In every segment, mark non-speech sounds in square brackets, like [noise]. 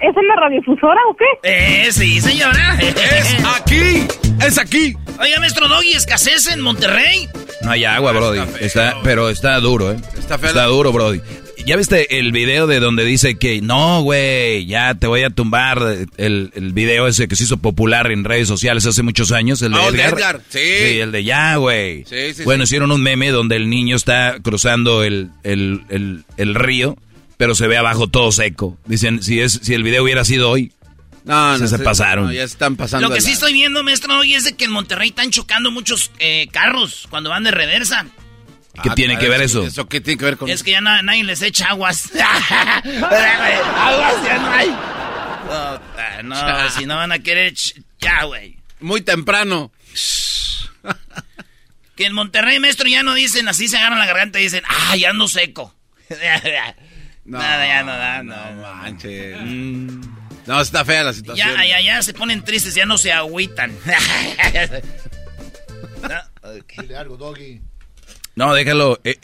¿Es en la radiofusora o qué? Eh, sí, señora. Es aquí, es aquí. Oiga, maestro Doggy, ¿escasez en Monterrey? No hay agua, Brody. Está, pero está duro, ¿eh? Está feo. Está duro, Brody. ¿Ya viste el video de donde dice que no, güey, ya te voy a tumbar el, el video ese que se hizo popular en redes sociales hace muchos años? El de de Edgar. Edgar, sí. el de ya, güey. Sí, sí, bueno, sí. hicieron un meme donde el niño está cruzando el, el, el, el río, pero se ve abajo todo seco. Dicen, si, es, si el video hubiera sido hoy, No, Se- se pasaron. no, ya están pasando. Lo que sí estoy viendo, maestro Doggy, es de que en Monterrey están chocando muchos eh, carros cuando van de reversa. ¿qué Ah, tiene que ver eso? ¿Eso qué tiene que ver con Es que ya na- nadie les echa aguas. [laughs] aguas ya no hay. No, si no van a querer, ch- ya, güey. Muy temprano. Que en Monterrey, maestro, ya no dicen así, se agarran la garganta y dicen, ah, ya ando seco. [laughs] [laughs] Nada, ya no da, no. No no. manches. No, está fea la situación. Ya, ya, ya se ponen tristes, ya no se agüitan. [laughs] No, ok. Dile algo, Doggy. No, déjalo. eh,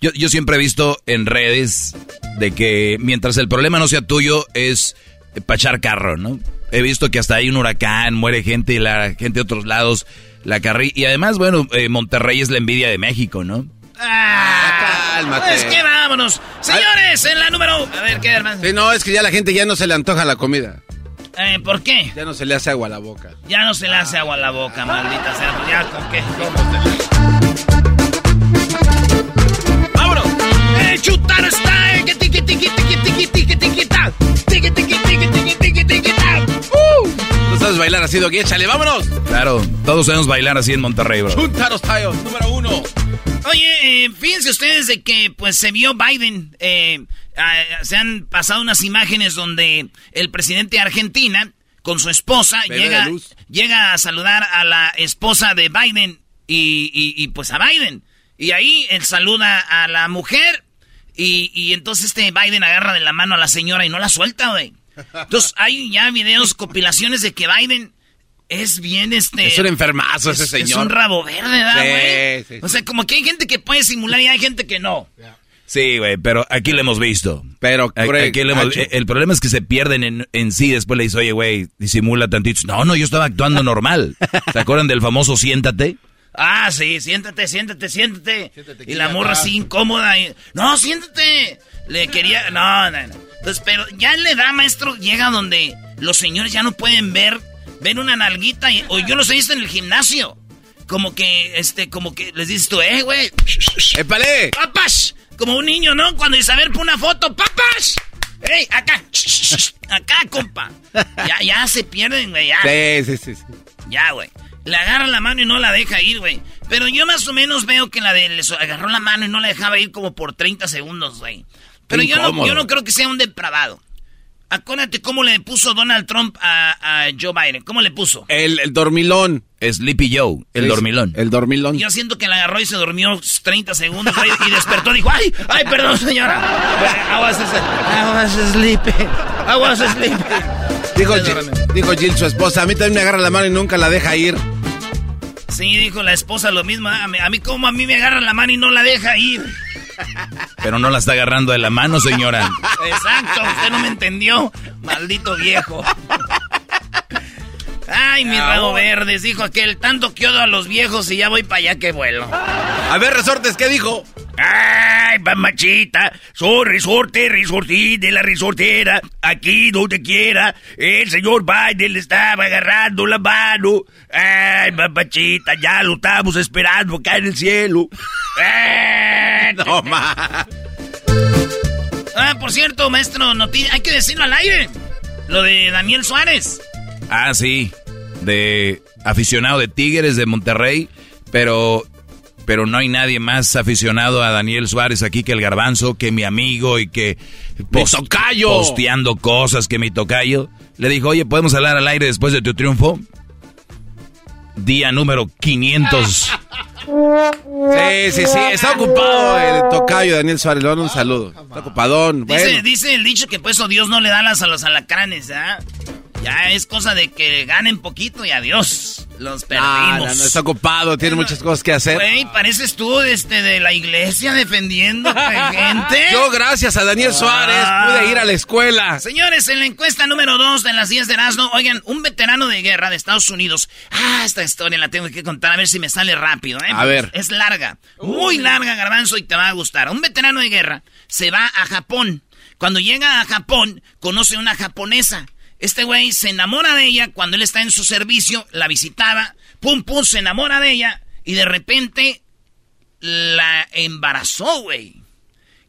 yo, yo siempre he visto en redes de que mientras el problema no sea tuyo es pachar carro, ¿no? He visto que hasta hay un huracán, muere gente y la gente de otros lados la carri Y además, bueno, eh, Monterrey es la envidia de México, ¿no? Ah, Cálmate. Pues que vámonos. Señores, en la número... A ver, ¿qué, hermano? Sí, no, es que ya la gente ya no se le antoja la comida. Eh, ¿Por qué? Ya no se le hace agua a la boca. Ya no se le hace agua a la boca, maldita sea. Pues Ya, ¿con qué? ¡Vámonos! ¡Eh, chutar está! eh, tiqui, tiqui, tiqui, tiqui, tiqui, tiqui, ta. Tiqui, tiqui, tiqui, tiqui, tiqui, tiqui, ta. ¡Uh! ¿No sabes bailar así, Doggy? Échale, vámonos. Claro, todos sabemos bailar así en Monterrey, bro. Chúntaros, Tayo, número uno. Oye, eh, fíjense ustedes de que pues se vio Biden, eh, ah, se han pasado unas imágenes donde el presidente de Argentina con su esposa llega, llega a saludar a la esposa de Biden y, y- y, pues a Biden. Y ahí él saluda a la mujer y, y entonces este Biden agarra de la mano a la señora y no la suelta, güey. Entonces hay ya videos, compilaciones de que Biden es bien este... Es un enfermazo ese Es- señor. Es un rabo verde, ¿verdad, Sí, güey? sí, sí. O sea, como que hay gente que puede simular y hay gente que no. Sí, güey, pero aquí lo hemos visto. Pero, Craig, aquí lo hemos- el problema es que se pierden en, en sí. Después le dice, oye, güey, disimula tantito. No, no, yo estaba actuando normal. [laughs] ¿Se acuerdan del famoso siéntate? Ah, sí, siéntate, siéntate, siéntate. Siéntate y la morra así incómoda. y, no, siéntate. Le quería. No, no, no. Entonces, pero ya le da, maestro, llega donde los señores ya no pueden ver. Ven una nalguita. y- o yo los he visto en el gimnasio. Como que, este, como que les dices tú, eh, güey. ¡Épale! ¡Papas! Como un niño, ¿no? Cuando dice, a ver, pon una foto, ¡papas! ¡Ey, acá! Acá, compa. Ya, ya se pierden, güey, ya. Sí, sí, sí. sí. Ya, güey. Le agarra la mano y no la deja ir, güey. Pero yo más o menos veo que la de le so- agarró la mano y no la dejaba ir como por 30 segundos, güey. Pero yo no, yo no creo que sea un depravado. Acuérdate cómo le puso Donald Trump a, a Joe Biden. ¿Cómo le puso? El, el dormilón. Sleepy Joe, el Sí, dormilón. El dormilón. Yo siento que la agarró y se durmió 30 segundos, y despertó. Dijo, ¡ay! ¡Ay, perdón, señora! I was, I was sleeping. I was sleeping. Dijo, dijo Jill, su esposa, a mí también me agarra la mano y nunca la deja ir. Sí, dijo la esposa lo mismo. A mí, a mí como a mí me agarra la mano y no la deja ir. Pero no la está agarrando de la mano, señora. Exacto, usted no me entendió. Maldito viejo. Ay, mi rabo verdes, dijo aquel. Tanto que odio a los viejos y ya voy para allá que vuelo. A ver, Resortes, ¿qué dijo? Ay, mamachita, soy resorte, resortín de la resortera. Aquí donde quiera, el señor Biden le estaba agarrando la mano. Ay, mamachita, ya lo estamos esperando acá en el cielo. Ay, [laughs] No, ma. Ah, por cierto, maestro, hay que decirlo al aire. Lo de Daniel Suárez. Ah, sí, de aficionado de Tigres de Monterrey, pero pero no hay nadie más aficionado a Daniel Suárez aquí que el Garbanzo, que mi amigo y que ¡Mi tocayo! posteando cosas que mi tocayo. Le dijo, "Oye, ¿podemos hablar al aire después de tu triunfo?" Día número 500. [laughs] Sí, sí, sí. Está ocupado el tocayo Daniel Suárez. Le mando un saludo. Está ocupadón. Dice, Bueno. dice el dicho que pues oh, Dios no le da las a los alacranes, ¿ah? Ya es cosa de que ganen poquito y adiós. Los perdimos. no, está ocupado, tiene muchas cosas que hacer. Güey, pareces tú este, de la iglesia defendiendo gente. [laughs] Yo, gracias a Daniel Suárez, ah. pude ir a la escuela. Señores, en la encuesta número 2 de las 10 de Erasmo, oigan, un veterano de guerra de Estados Unidos. Ah, esta historia la tengo que contar, a ver si me sale rápido, ¿eh? A ver. Es larga, muy larga, garbanzo, y te va a gustar. Un veterano de guerra se va a Japón. Cuando llega a Japón, conoce a una japonesa este güey se enamora de ella cuando él está en su servicio, la visitaba, pum, pum, se enamora de ella y de repente la embarazó, güey.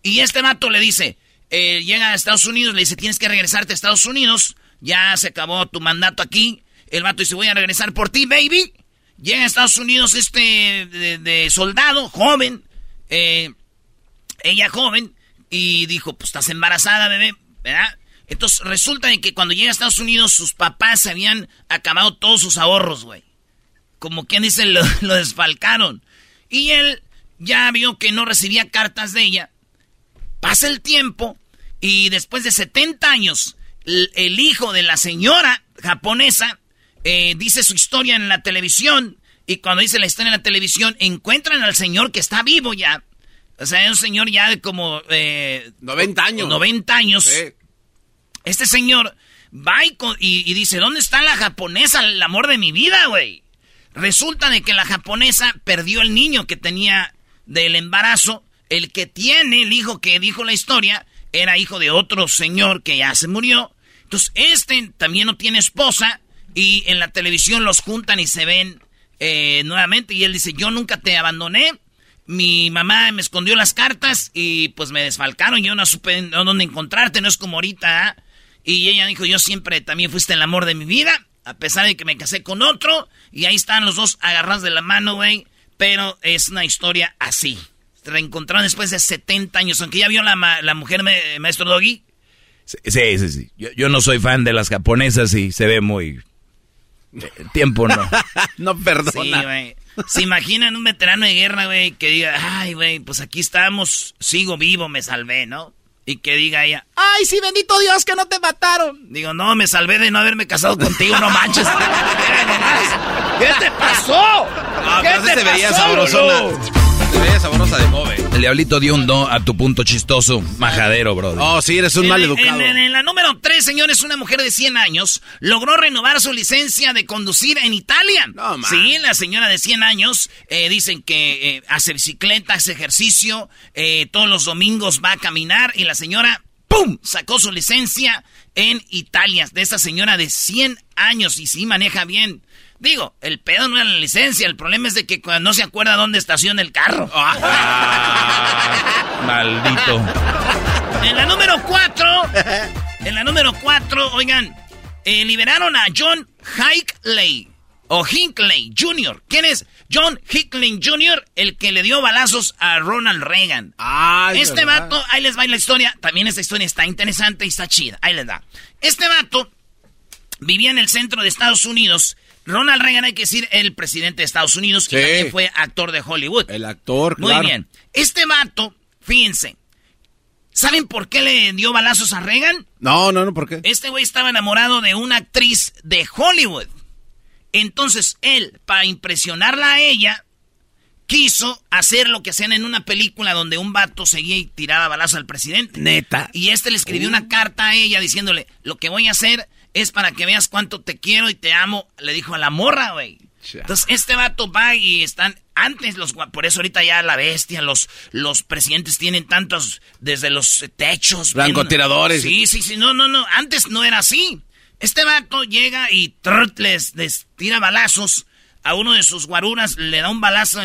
Y este vato le dice, eh, llega a Estados Unidos, le dice, tienes que regresarte a Estados Unidos, ya se acabó tu mandato aquí. El vato dice, voy a regresar por ti, baby. Llega a Estados Unidos este de, soldado, joven, eh, ella joven, y dijo, pues estás embarazada, bebé, ¿verdad? Entonces resulta que cuando llega a Estados Unidos sus papás se habían acabado todos sus ahorros, güey. Como quien dice, [laughs] lo, desfalcaron. Y él ya vio que no recibía cartas de ella. Pasa el tiempo y después de 70 años, el, hijo de la señora japonesa eh, dice su historia en la televisión. Y cuando dice la historia en la televisión, encuentran al señor que está vivo ya. O sea, es un señor ya de como... Eh, 90 años. 90 años. Sí. Este señor va y, dice, ¿dónde está la japonesa, el amor de mi vida, güey? Resulta de que la japonesa perdió el niño que tenía del embarazo. El que tiene, el hijo que dijo la historia, era hijo de otro señor que ya se murió. Entonces, este también no tiene esposa y en la televisión los juntan y se ven eh, nuevamente. Y él dice, yo nunca te abandoné. Mi mamá me escondió las cartas y pues me desfalcaron. Yo no supe dónde encontrarte. No es como ahorita, ¿ah? Y ella dijo, yo siempre también fuiste el amor de mi vida, a pesar de que me casé con otro. Y ahí están los dos agarrados de la mano, güey. Pero es una historia así. Se reencontraron después de 70 años, aunque ya vio la, la mujer maestro Doggy. Sí, sí, sí. Yo, no soy fan de las japonesas y se ve muy... Eh, tiempo no. [laughs] no perdona. Sí, güey. ¿Se imaginan un veterano de guerra, güey, que diga, ay, güey, pues aquí estamos, sigo vivo, me salvé, ¿no? Y que diga ella, ay, sí, bendito Dios que no te mataron. Digo, no, me salvé de no haberme casado contigo, no manches. [laughs] ¿Qué te pasó? ¿Qué te, veía sabrosona. Sabrosa de joven. El diablito dio un do a tu punto chistoso. Majadero, brother. Oh, sí, eres un mal educado. En, la número 3, señores, una mujer de 100 años logró renovar su licencia de conducir en Italia. No, sí, la señora de 100 años eh, dicen que eh, hace bicicleta, hace ejercicio, eh, todos los domingos va a caminar y la señora, ¡pum!, sacó su licencia en Italia. De esta señora de 100 años y sí maneja bien. Digo, el pedo no era la licencia, el problema es de que no se acuerda dónde estaciona el carro. Ah, [laughs] maldito. En la número 4, en la número 4, oigan, eh, liberaron a John Hinckley, o Hinckley Jr. ¿Quién es? John Hinckley Jr., el que le dio balazos a Ronald Reagan. Ah, este vato, ahí les va la historia. También esta historia está interesante y está chida. Ahí les da. Este vato vivía en el centro de Estados Unidos Ronald Reagan, hay que decir, el presidente de Estados Unidos, que también fue actor de Hollywood. El actor, Muy bien. Este vato, fíjense, ¿saben por qué le dio balazos a Reagan? No, no, no, ¿por qué? Este güey estaba enamorado de una actriz de Hollywood. Entonces, él, para impresionarla a ella, quiso hacer lo que hacían en una película donde un vato seguía y tiraba balazos al presidente. Neta. Y este le escribió una uh. carta a ella diciéndole, lo que voy a hacer es para que veas cuánto te quiero y te amo, le dijo a la morra, güey. Entonces, este vato va y están antes los por eso ahorita ya la bestia, los los presidentes tienen tantos desde los techos, francotiradores. Sí, sí, sí, no, no, no, antes no era así. Este vato llega y les, tira balazos a uno de sus guaruras, le da un balazo,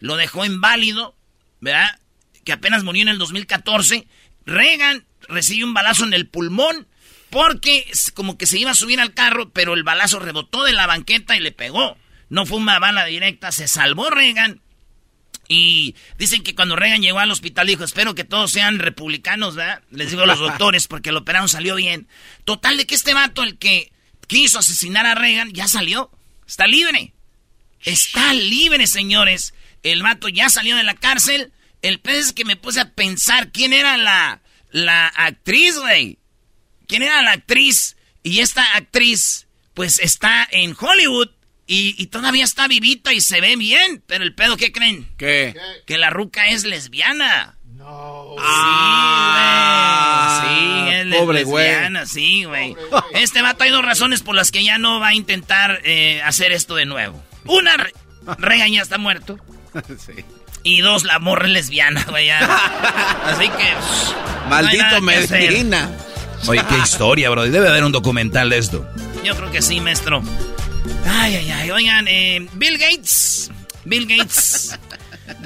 lo dejó inválido, ¿verdad? Que apenas murió en el 2014. Reagan recibe un balazo en el pulmón porque como que se iba a subir al carro, pero el balazo rebotó de la banqueta y le pegó. No fue una bala directa, se salvó Reagan. Y dicen que cuando Reagan llegó al hospital dijo, espero que todos sean republicanos, ¿verdad? Les digo a los [laughs] doctores porque el operado salió bien. Total de que este vato, el que quiso asesinar a Reagan, ya salió. Está libre. Está libre, señores. El vato ya salió de la cárcel. El pez es que me puse a pensar quién era la, la actriz, güey quién era la actriz. Y esta actriz, pues está en Hollywood. Y, todavía está vivita y se ve bien. Pero el pedo, ¿qué creen? ¿Qué? Que la ruca es lesbiana. No. Sí, ah, Sí, es pobre lesbiana, sí, güey. Este vato hay dos razones por las que ya no va a intentar eh, hacer esto de nuevo. Una, Regan ya está muerto. [laughs] sí. Y dos, la morra es lesbiana, güey. [laughs] Así que. Maldito Medina. Oye, qué historia, bro. Debe haber un documental de esto. Yo creo que sí, maestro. Ay, ay, ay. Oigan, eh, Bill Gates. Bill Gates. [laughs]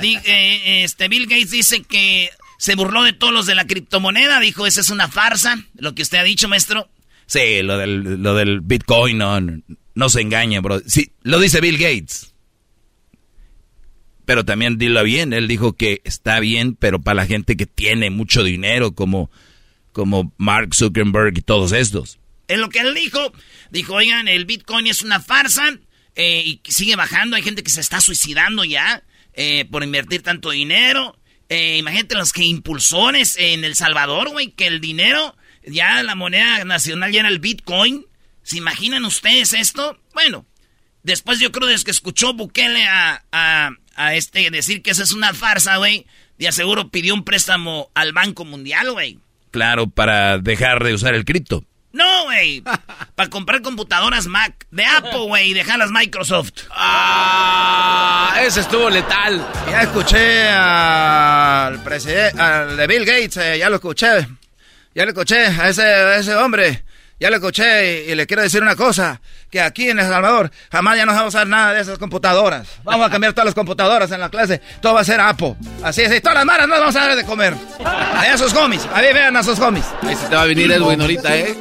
Eh, este, Bill Gates dice que se burló de todos los de la criptomoneda. Dijo, esa es una farsa. Lo que usted ha dicho, maestro. Sí, lo del, lo del Bitcoin, no, no se engañe, bro. Sí, lo dice Bill Gates. Pero también dilo bien, él dijo que está bien, pero para la gente que tiene mucho dinero, como, como Mark Zuckerberg y todos estos. Es lo que él dijo. Dijo, oigan, el Bitcoin es una farsa eh, y sigue bajando. Hay gente que se está suicidando ya eh, por invertir tanto dinero. Eh, imagínate los que impulsores en El Salvador, güey, que el dinero, ya la moneda nacional ya era el Bitcoin. ¿Se imaginan ustedes esto? Bueno, después yo creo desde que escuchó Bukele a, a, a este decir que esa es una farsa, güey, de aseguro pidió un préstamo al Banco Mundial, güey. Claro, para dejar de usar el cripto. No, güey. Para comprar computadoras Mac de Apple, güey, y dejarlas Microsoft. Ah, ese estuvo letal. Ya escuché al presidente, al de Bill Gates, eh, ya lo escuché. Ya lo escuché a ese, a ese hombre. Ya lo escuché y, le quiero decir una cosa, que aquí en El Salvador jamás ya no vamos a usar nada de esas computadoras. Vamos a cambiar todas las computadoras en la clase, todo va a ser Apple. Así es, y todas las maras no vamos a dar de comer. A esos homies, ahí vean a esos homies. Ahí se te va a venir Edwin ahorita, ¿eh?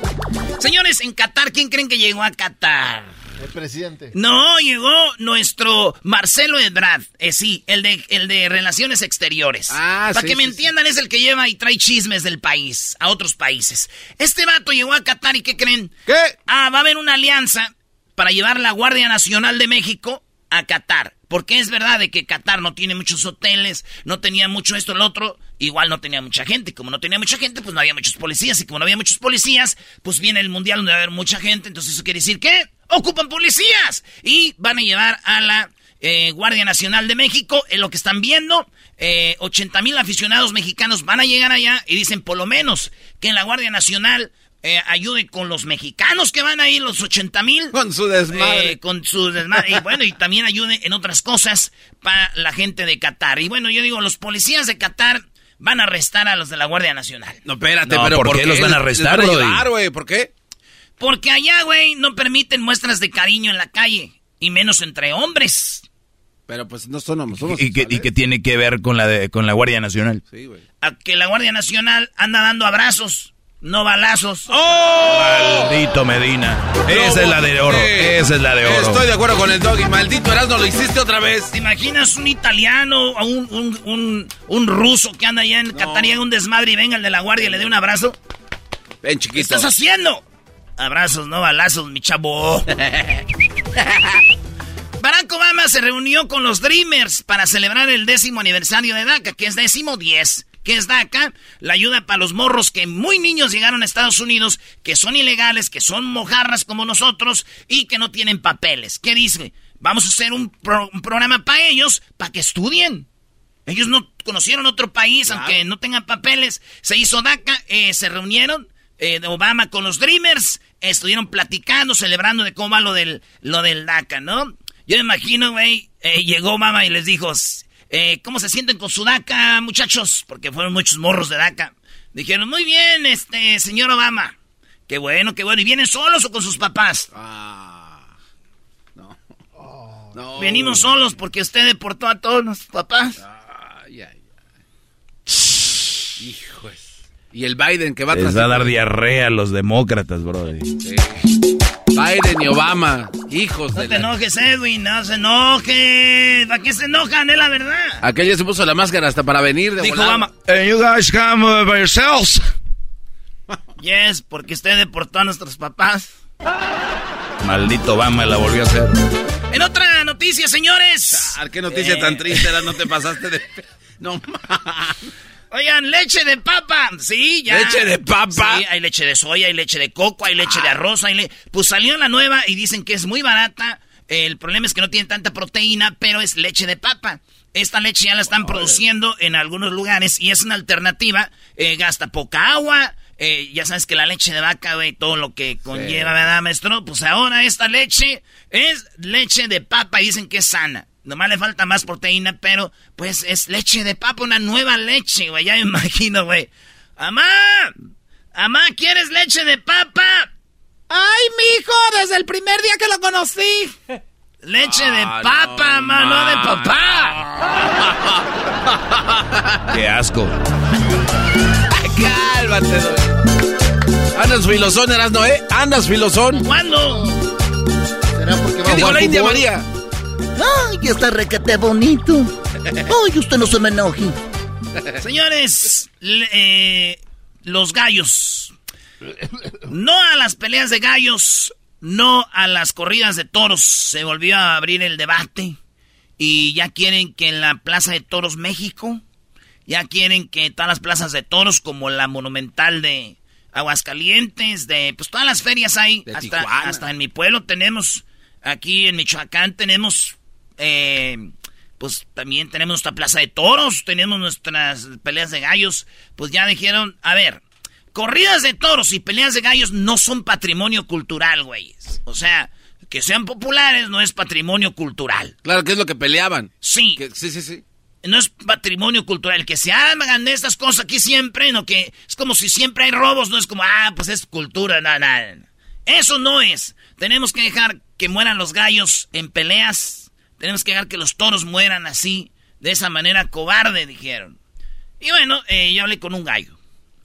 Señores, en Qatar, ¿quién creen que llegó a Qatar? El presidente. No, llegó nuestro Marcelo Ebrard. Eh, sí, el de, el de Relaciones Exteriores. Ah, Para que me entiendan, es el que lleva y trae chismes del país a otros países. Este vato llegó a Qatar y ¿qué creen? ¿Qué? Ah, va a haber una alianza para llevar la Guardia Nacional de México a Qatar. Porque es verdad de que Qatar no tiene muchos hoteles, no tenía mucho esto, el otro, igual no tenía mucha gente. Como no tenía mucha gente, pues no había muchos policías. Y como no había muchos policías, pues viene el mundial donde va a haber mucha gente. Entonces eso quiere decir que ocupan policías. Y van a llevar a la eh, Guardia Nacional de México. En lo que están viendo, eh, 80 mil aficionados mexicanos van a llegar allá y dicen por lo menos que en la Guardia Nacional eh, ayude con los mexicanos que van ahí, los 80 mil. Con su desmadre. Eh, con su desmadre. y bueno, y también ayude en otras cosas para la gente de Qatar. Y bueno, yo digo, los policías de Qatar van a arrestar a los de la Guardia Nacional. No, espérate, pero ¿por, qué, los van a arrestar, güey? ¿Por qué? Porque allá, güey, no permiten muestras de cariño en la calle. Y menos entre hombres. Pero pues no son hombres. ¿Y, qué, ¿Y qué tiene que ver con la, de, con la Guardia Nacional? Sí, güey. A que la Guardia Nacional anda dando abrazos no balazos. ¡Oh! Maldito Medina. Esa es la de oro. Esa es la de oro. Estoy de acuerdo con el doggy. Maldito Erasmo, lo hiciste otra vez. ¿Te imaginas un italiano o un, un, ruso que anda allá en Qatar y un desmadre y venga el de la guardia y le dé un abrazo? Ven, chiquito. ¿Qué estás haciendo? Abrazos, no balazos, mi chavo. [laughs] Barack Obama se reunió con los Dreamers para celebrar el décimo aniversario de DACA, que es décimo diez. ¿Qué es DACA? La ayuda para los morros que muy niños llegaron a Estados Unidos, que son ilegales, que son mojarras como nosotros y que no tienen papeles. ¿Qué dice? Vamos a hacer un, programa para ellos, para que estudien. Ellos no conocieron otro país, aunque no tengan papeles. Se hizo DACA, eh, se reunieron eh, de Obama con los Dreamers, estuvieron platicando, celebrando de cómo va lo del, lo del DACA, ¿no? Yo me imagino, güey, eh, llegó Obama y les dijo, eh, ¿cómo se sienten con su DACA, muchachos? Porque fueron muchos morros de DACA. Dijeron, muy bien, este, señor Obama. Qué bueno, qué bueno. ¿Y vienen solos o con sus papás? Ah, no. no. Venimos solos porque usted deportó a todos nuestros papás. Ay, ay, ay. Y el Biden que va a... Les va a dar diarrea a los demócratas, bro. Sí. Biden y Obama, hijos no de. No te enojes, Edwin, no se enoje. ¿Para qué se enojan? Es la verdad. Aquella se puso la máscara hasta para venir de Dijo Obama, and you guys come uh, by yourselves. [laughs] yes, porque usted deportó a nuestros papás. Maldito Obama la volvió a hacer. En otra noticia, señores. ¿Qué noticia tan triste era? No te pasaste de. [laughs] No Oigan, leche de papa. Sí, ya. ¿Leche de papa? Sí, hay leche de soya, hay leche de coco, hay leche de arroz. Hay Pues salió la nueva y dicen que es muy barata. El problema es que no tiene tanta proteína, pero es leche de papa. Esta leche ya la están produciendo en algunos lugares y es una alternativa. Eh, gasta poca agua. Eh, ya sabes que la leche de vaca, güey, todo lo que conlleva, ¿verdad, maestro? Pues ahora esta leche es leche de papa y dicen que es sana. Nomás le falta más proteína, pero pues es leche de papa, una nueva leche, güey. Ya me [laughs] imagino, güey. ¡Amá! ¡Amá, ¿quieres leche de papa? ¡Ay, mijo! Desde el primer día que lo conocí. [laughs] Leche de ah, papa, mano de papá. [laughs] ¡Qué asco! Cálmate, Andas filosón, eras Noé. Andas filosón. ¿Cuándo? ¿Será porque ¿Qué dijo la India María? Ay, está requete bonito. Ay, usted no se me enoje. Señores, eh, los gallos. No a las peleas de gallos, no a las corridas de toros. Se volvió a abrir el debate. Y ya quieren que en la Plaza de Toros México, ya quieren que todas las plazas de toros, como la Monumental de Aguascalientes, de pues todas las ferias hay, hasta, hasta en mi pueblo tenemos, aquí en Michoacán tenemos eh, pues también tenemos nuestra plaza de toros, tenemos nuestras peleas de gallos. Pues ya dijeron, a ver, corridas de toros y peleas de gallos no son patrimonio cultural, güeyes. O sea, que sean populares no es patrimonio cultural. Claro, que es lo que peleaban. Sí. sí, sí, sí. No es patrimonio cultural. Que se hagan estas cosas aquí siempre, no que es como si siempre hay robos, no es como, ah, pues es cultura, nada, nada. Eso no es. Tenemos que dejar que mueran los gallos en peleas tenemos que dejar que los toros mueran así, de esa manera cobarde, dijeron. Y bueno, eh, yo hablé con un gallo.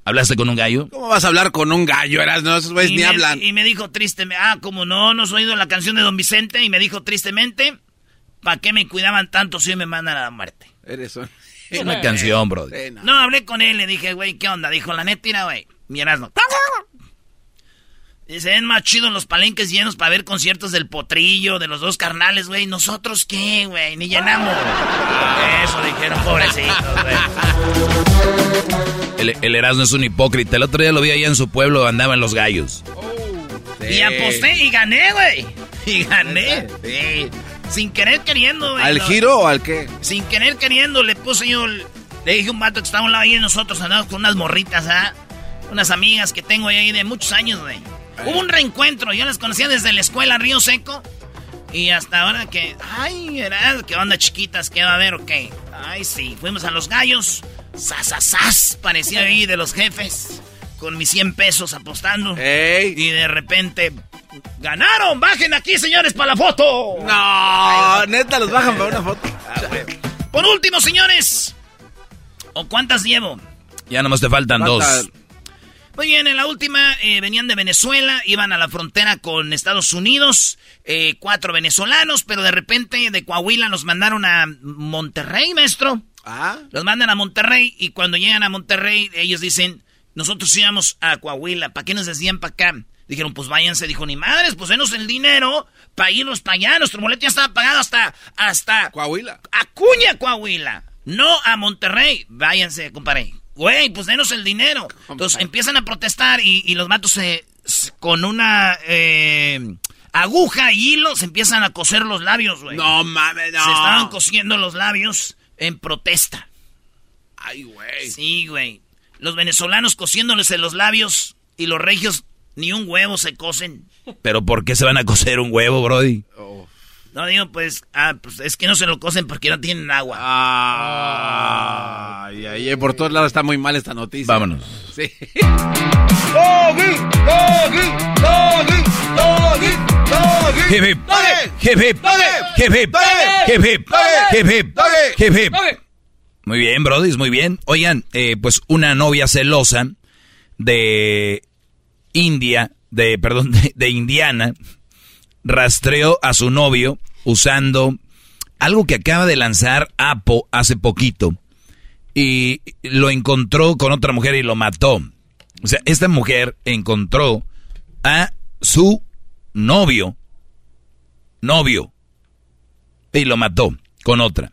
¿Hablaste con un gallo? ¿Cómo vas a hablar con un gallo? Eras, no, esos güeyes ni hablan. Y me dijo tristemente, ah, como no, no has oído la canción de Don Vicente. Y me dijo tristemente, ¿para qué me cuidaban tanto si me mandan a la muerte? Eres un... Es una canción, bro. no. hablé con él, le dije, güey, ¿qué onda? Dijo, la neta, güey, mi Se ven más chidos los palenques llenos para ver conciertos del potrillo, de los dos carnales, güey. ¿Nosotros qué, güey? Ni llenamos. Eso dijeron, pobrecitos, güey. El, el, Erasmo es un hipócrita. El otro día lo vi allá en su pueblo, andaban los gallos. Y aposté y gané, güey. Y gané. Sí. Sin querer queriendo, güey. ¿Al giro o al qué? Sin querer queriendo, le puse yo. Le dije a un vato que estaba a un lado ahí de nosotros, andamos con unas morritas, ¿ah? Unas amigas que tengo ahí de muchos años, güey. Hubo un reencuentro, yo las conocía desde la escuela Río Seco. Y hasta ahora que, ay, era, ¿qué onda chiquitas? ¿Qué va a haber o qué? Ay, sí, fuimos a los gallos. Sas, parecía ahí de los jefes. Con mis 100 pesos apostando. Y de repente, ¡ganaron! ¡Bajen aquí, señores, para la foto! No, neta, los bajan para una foto. Ah, Por último, señores. ¿O cuántas llevo? Ya nomás te faltan dos. Muy bien, en la última eh, venían de Venezuela, iban a la frontera con Estados Unidos, eh, cuatro venezolanos, pero de repente de Coahuila los mandaron a Monterrey, maestro. Ah. Los mandan a Monterrey y cuando llegan a Monterrey ellos dicen, nosotros íbamos a Coahuila, ¿para qué nos decían para acá? Dijeron, pues váyanse, dijo, ni madres, pues denos el dinero para irnos para allá, nuestro boleto ya estaba pagado hasta, hasta... Coahuila. Acuña, Coahuila, no a Monterrey, váyanse, compadre güey, pues denos el dinero. Entonces empiezan a protestar y, los matos se, con una eh, aguja y hilo se empiezan a coser los labios, güey. No mames, no. Se estaban cosiendo los labios en protesta. Ay, güey. Sí, güey. Los venezolanos cosiéndoles en los labios y los regios ni un huevo se cosen. ¿Pero por qué se van a coser un huevo, Brody? Oh. No, digo, pues, ah, pues es que no se lo cosen porque no tienen agua. Ah, ay, ay, por todos lados está muy mal esta noticia. Vámonos. Sí. Doggy, doggy, doggy, doggy, doggy. Hip hip. Hip hip. Hip hip. Hip hip. Hip hip. Hip hip. Muy bien, Brody, muy bien. Oigan, eh, pues una novia celosa de India, de, perdón, de, de Indiana, rastreó a su novio usando algo que acaba de lanzar Apo hace poquito y lo encontró con otra mujer y lo mató. O sea, esta mujer encontró a su novio, novio, y lo mató con otra.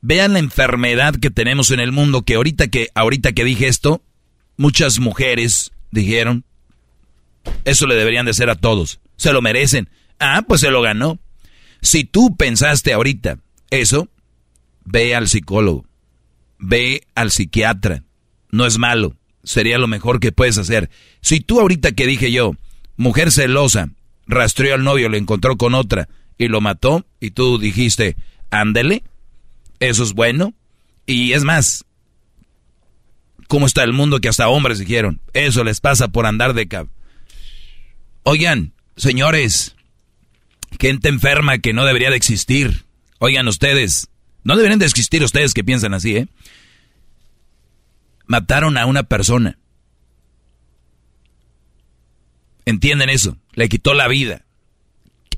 Vean la enfermedad que tenemos en el mundo que ahorita que ahorita que dije esto, muchas mujeres dijeron, eso le deberían de ser a todos se lo merecen. Ah, pues se lo ganó. Si tú pensaste ahorita eso, ve al psicólogo, ve al psiquiatra. No es malo, sería lo mejor que puedes hacer. Si tú ahorita que dije yo, mujer celosa, rastreó al novio, lo encontró con otra y lo mató, y tú dijiste, ándele, eso es bueno. Y es más, ¿cómo está el mundo que hasta hombres dijeron? Eso les pasa por andar de cab. Oigan, señores, gente enferma que no debería de existir. Oigan ustedes, no deberían de existir ustedes que piensan así, ¿eh? Mataron a una persona. ¿Entienden eso? Le quitó la vida.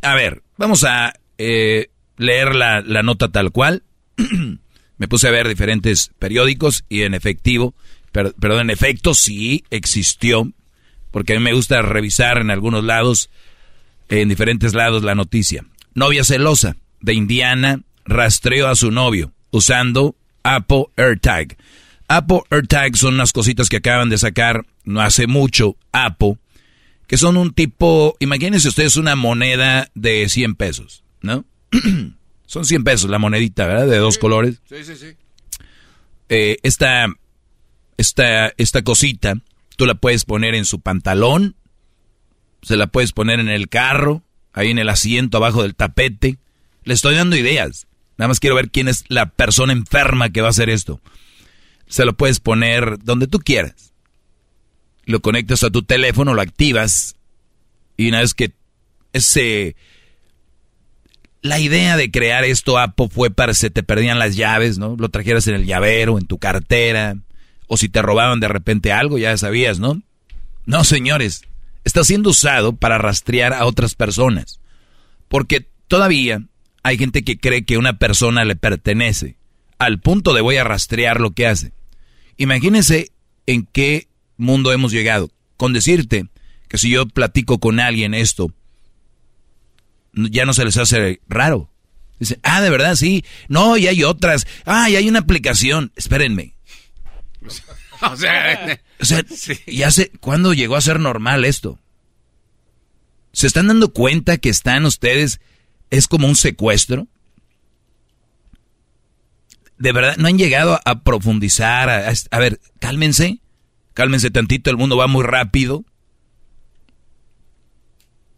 A ver, vamos a eh, leer la, la nota tal cual. [clears throat] Me puse a ver diferentes periódicos y en efectivo, perdón, en efecto sí existió, porque a mí me gusta revisar en algunos lados, en diferentes lados la noticia. Novia celosa de Indiana rastreó a su novio usando Apple AirTag. Apple AirTag son unas cositas que acaban de sacar no hace mucho Apple, que son un tipo, imagínense ustedes una moneda de 100 pesos, ¿no? [clears throat] Son 100 pesos la monedita, ¿verdad? De dos colores. Sí, sí, sí. Eh, esta, esta, esta cosita, tú la puedes poner en su pantalón, se la puedes poner en el carro, ahí en el asiento, abajo del tapete. Le estoy dando ideas. Nada más quiero ver quién es la persona enferma que va a hacer esto. Se lo puedes poner donde tú quieras. Lo conectas a tu teléfono, lo activas. Y una vez que ese la idea de crear esto, Apo, fue para que se te perdían las llaves, ¿no? Lo trajeras en el llavero, en tu cartera, o si te robaban de repente algo, ya sabías, ¿no? No, señores, está siendo usado para rastrear a otras personas. Porque todavía hay gente que cree que una persona le pertenece, al punto de voy a rastrear lo que hace. Imagínense en qué mundo hemos llegado. Con decirte que si yo platico con alguien esto, ya no se les hace raro. Dicen, ah, de verdad, sí. No, y hay otras. Ah, y hay una aplicación. Espérenme. [laughs] o sea, o sea [laughs] ya sé, ¿cuándo llegó a ser normal esto? ¿Se están dando cuenta que están ustedes, es como un secuestro? De verdad, no han llegado a, profundizar, a, a ver, cálmense, cálmense tantito, el mundo va muy rápido.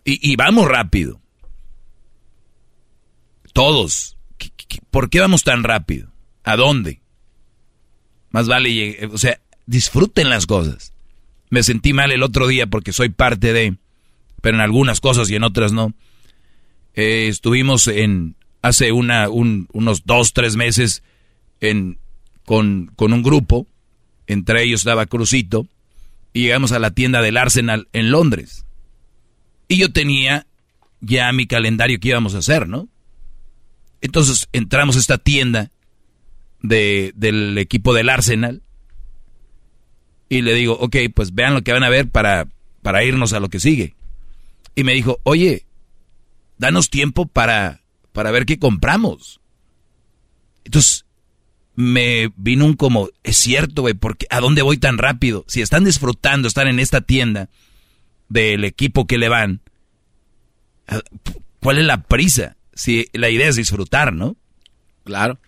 Y, y vamos rápido. Todos. ¿Por qué vamos tan rápido? ¿A dónde? Más vale, o sea, disfruten las cosas. Me sentí mal el otro día porque soy parte de, pero en algunas cosas y en otras no. Eh, estuvimos en, hace una, unos dos, tres meses en, con, con un grupo, entre ellos estaba Crucito, y llegamos a la tienda del Arsenal en Londres. Y yo tenía ya mi calendario que íbamos a hacer, ¿no? Entonces entramos a esta tienda de, del equipo del Arsenal y le digo, ok, pues vean lo que van a ver para, para irnos a lo que sigue. Y me dijo, oye, danos tiempo para, para ver qué compramos. Entonces me vino un como, es cierto, güey, porque ¿a dónde voy tan rápido? Si están disfrutando estar en esta tienda del equipo que le van, ¿cuál es la prisa? si la idea es disfrutar, ¿no? Claro.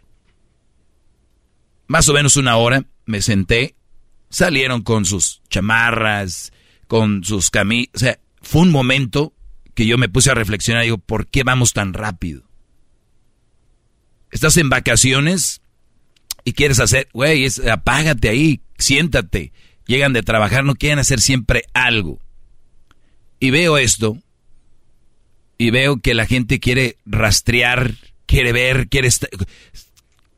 Más o menos una hora me senté, salieron con sus chamarras, con sus camisas, o sea, fue un momento que yo me puse a reflexionar, digo, ¿por qué vamos tan rápido? Estás en vacaciones y quieres hacer, güey, apágate ahí, siéntate. Llegan de trabajar, no quieren hacer siempre algo. Y veo esto y veo que la gente quiere rastrear, quiere ver, quiere estar...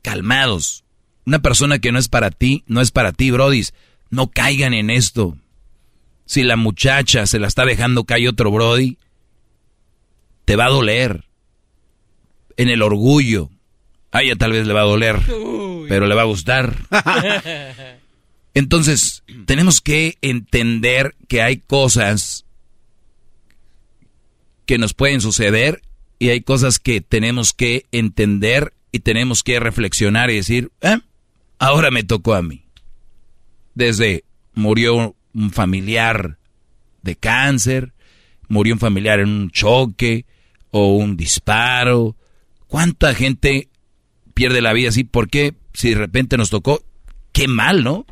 Calmados. Una persona que no es para ti, no es para ti, brodis. No caigan en esto. Si la muchacha se la está dejando caer otro brody, te va a doler. En el orgullo. A ella tal vez le va a doler, pero le va a gustar. [laughs] Entonces, tenemos que entender que hay cosas que nos pueden suceder y hay cosas que tenemos que entender y tenemos que reflexionar y decir, eh, ahora me tocó a mí. Desde murió un familiar de cáncer, murió un familiar en un choque, o un disparo. ¿Cuánta gente pierde la vida así? ¿Por qué? Si de repente nos tocó, qué mal, ¿no?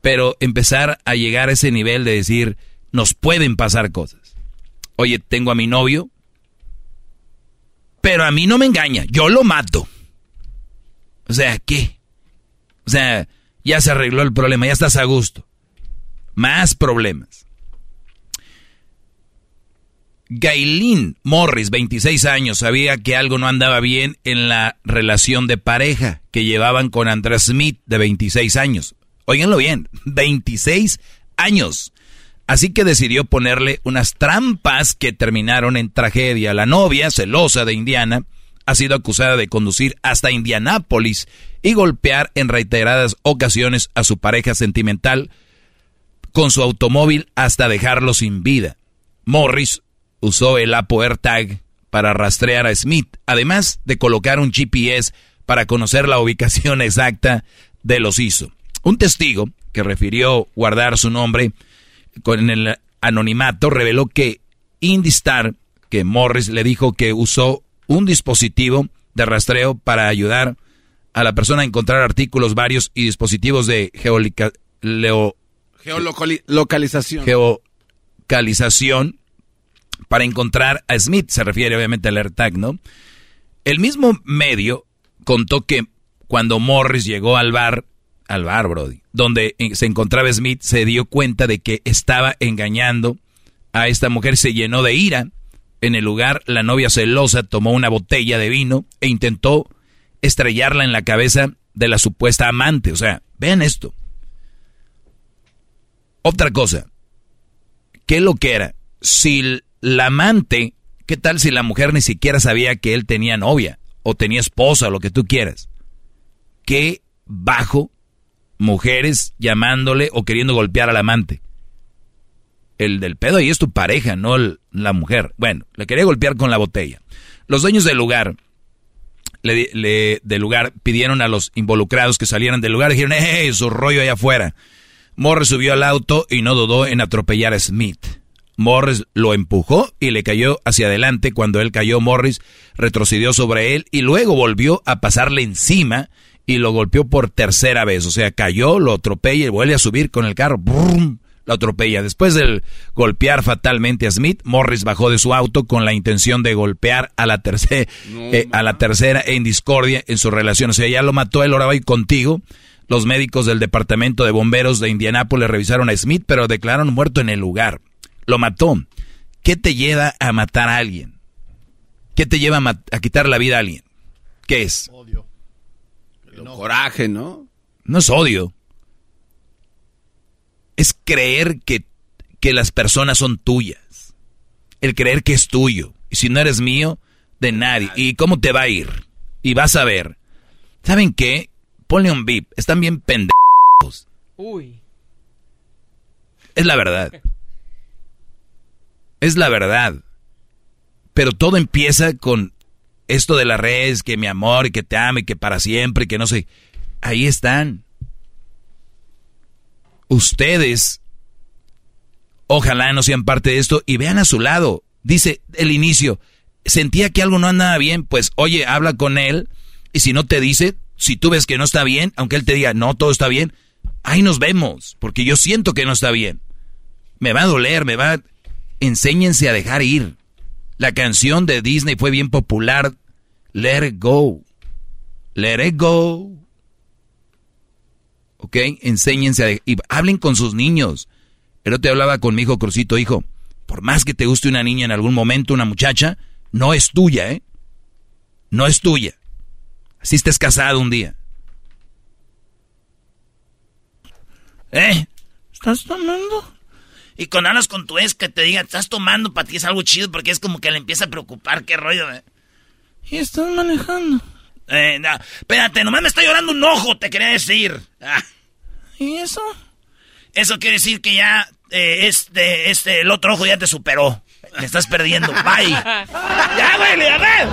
Pero empezar a llegar a ese nivel de decir, nos pueden pasar cosas. Oye, tengo a mi novio, pero a mí no me engaña, yo lo mato. O sea, ¿qué? O sea, ya se arregló el problema, ya estás a gusto. Más problemas. Gailin Morris, 26 años, sabía que algo no andaba bien en la relación de pareja que llevaban con Andrés Smith, de 26 años. Óiganlo bien, [laughs] 26 años. Así que decidió ponerle unas trampas que terminaron en tragedia. La novia, celosa de Indiana, ha sido acusada de conducir hasta Indianápolis y golpear en reiteradas ocasiones a su pareja sentimental con su automóvil hasta dejarlo sin vida. Morris usó el Apple AirTag para rastrear a Smith, además de colocar un GPS para conocer la ubicación exacta de los hizo. Un testigo que refirió guardar su nombre con el anonimato reveló que Indistar, que Morris le dijo que usó un dispositivo de rastreo para ayudar a la persona a encontrar artículos varios y dispositivos de geolocalización. geolocalización para encontrar a Smith, se refiere obviamente al AirTag, ¿no? El mismo medio contó que cuando Morris llegó al bar, al bar, Brody, donde se encontraba Smith, se dio cuenta de que estaba engañando a esta mujer, se llenó de ira. En el lugar, la novia celosa tomó una botella de vino e intentó estrellarla en la cabeza de la supuesta amante. O sea, vean esto. Otra cosa, ¿qué lo que era? Si la amante, ¿qué tal si la mujer ni siquiera sabía que él tenía novia o tenía esposa o lo que tú quieras? ¿Qué bajo mujeres llamándole o queriendo golpear al amante? El del pedo ahí es tu pareja, no la mujer. Bueno, le quería golpear con la botella. Los dueños del lugar, le, del lugar pidieron a los involucrados que salieran del lugar y dijeron, ¡eh, su rollo allá afuera! Morris subió al auto y no dudó en atropellar a Smith. Morris lo empujó y le cayó hacia adelante. Cuando él cayó, Morris retrocedió sobre él y luego volvió a pasarle encima y lo golpeó por tercera vez. O sea, cayó, lo atropella y vuelve a subir con el carro. ¡Brum! Lo atropella. Después de golpear fatalmente a Smith, Morris bajó de su auto con la intención de golpear a la, tercera eh, a la tercera en discordia en su relación. O sea, ya lo mató él, ahora va contigo. Los médicos del Departamento de Bomberos de Indianápolis revisaron a Smith, pero declararon muerto en el lugar. Lo mató. ¿Qué te lleva a matar a alguien? ¿Qué te lleva a, quitar la vida a alguien? ¿Qué es? Odio. coraje, ¿no? No es odio. Es creer que, que las personas son tuyas. El creer que es tuyo. Y si no eres mío, de nadie. ¿Y cómo te va a ir? Y vas a ver. ¿Saben qué? Ponle un beep. Están bien pendejos. Uy. Es la verdad. [laughs] Es la verdad. Pero todo empieza con esto de las redes, que mi amor, y que te ame, y que para siempre, que no sé. Ahí están. Ustedes, ojalá no sean parte de esto y vean a su lado. Dice el inicio, sentía que algo no andaba bien, pues oye, habla con él, y si no te dice, si tú ves que no está bien, aunque él te diga, no, todo está bien, ahí nos vemos, porque yo siento que no está bien. Me va a doler, me va... Enséñense a dejar ir. La canción de Disney fue bien popular. Let it go. Let it go. ¿Ok? Enséñense a. Y hablen con sus niños. Pero te hablaba con mi hijo Crucito, hijo. Por más que te guste una niña en algún momento, una muchacha, no es tuya, ¿eh? No es tuya. Si estés casado un día. ¿Eh? ¿Estás tomando? Y con hablas con tu ex que te diga, estás tomando, para ti es algo chido porque es como que le empieza a preocupar, qué rollo. Eh? Y estás manejando. Eh, no, espérate, nomás me está llorando un ojo, te quería decir. Ah. ¿Y eso? Eso quiere decir que ya eh, este, este, el otro ojo ya te superó. Me estás perdiendo. [laughs] Bye. ya, güey, a ver.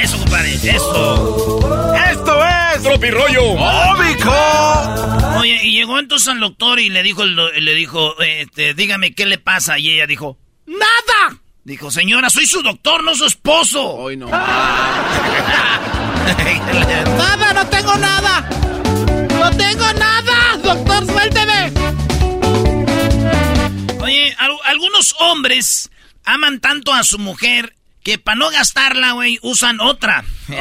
Eso, compadre, eso. Esto es Tropi Rollo Oye, y llegó entonces al doctor y le dijo, le dijo, este, dígame qué le pasa. Y ella dijo, ¡Nada! Dijo, señora, soy su doctor, no su esposo. Hoy no. ¡Nada, no tengo nada! ¡No tengo nada! ¡Doctor, suélteme! Oye, algunos hombres aman tanto a su mujer que para no gastarla, güey, usan otra. ¡Mi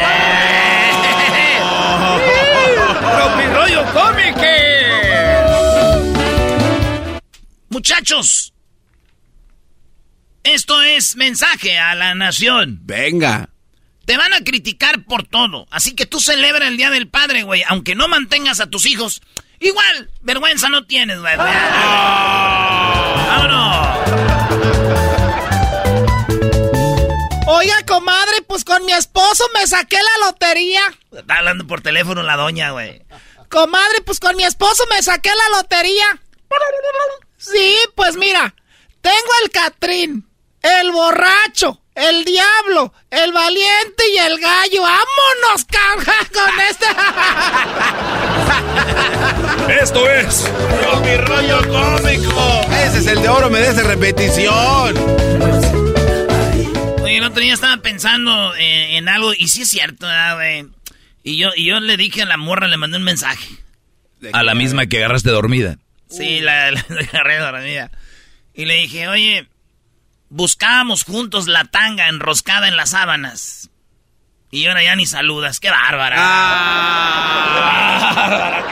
rollo cómico! Muchachos, esto es mensaje a la nación. Venga. Te van a criticar por todo. Así que tú celebra el Día del Padre, güey. Aunque no mantengas a tus hijos. Igual, vergüenza no tienes, güey. ¡Vámonos! Oiga, comadre, pues con mi esposo me saqué la lotería. Está hablando por teléfono la doña, güey. Comadre, pues con mi esposo me saqué la lotería. Sí, pues mira, tengo el Catrín, el borracho, el diablo, el valiente y el gallo. ¡Vámonos, carga con este! Esto es mi rollo cómico. Ese es el de oro, me des repetición. Oye, el otro día estaba pensando en, algo, y sí es cierto, güey. Y yo, y yo le dije a la morra, le mandé un mensaje. A la misma que agarraste dormida. Sí, la, [laughs] la, agarré dormida. Y le dije, oye, buscábamos juntos la tanga enroscada en las sábanas. Y ahora ya ni saludas. ¡Qué bárbara! Ah.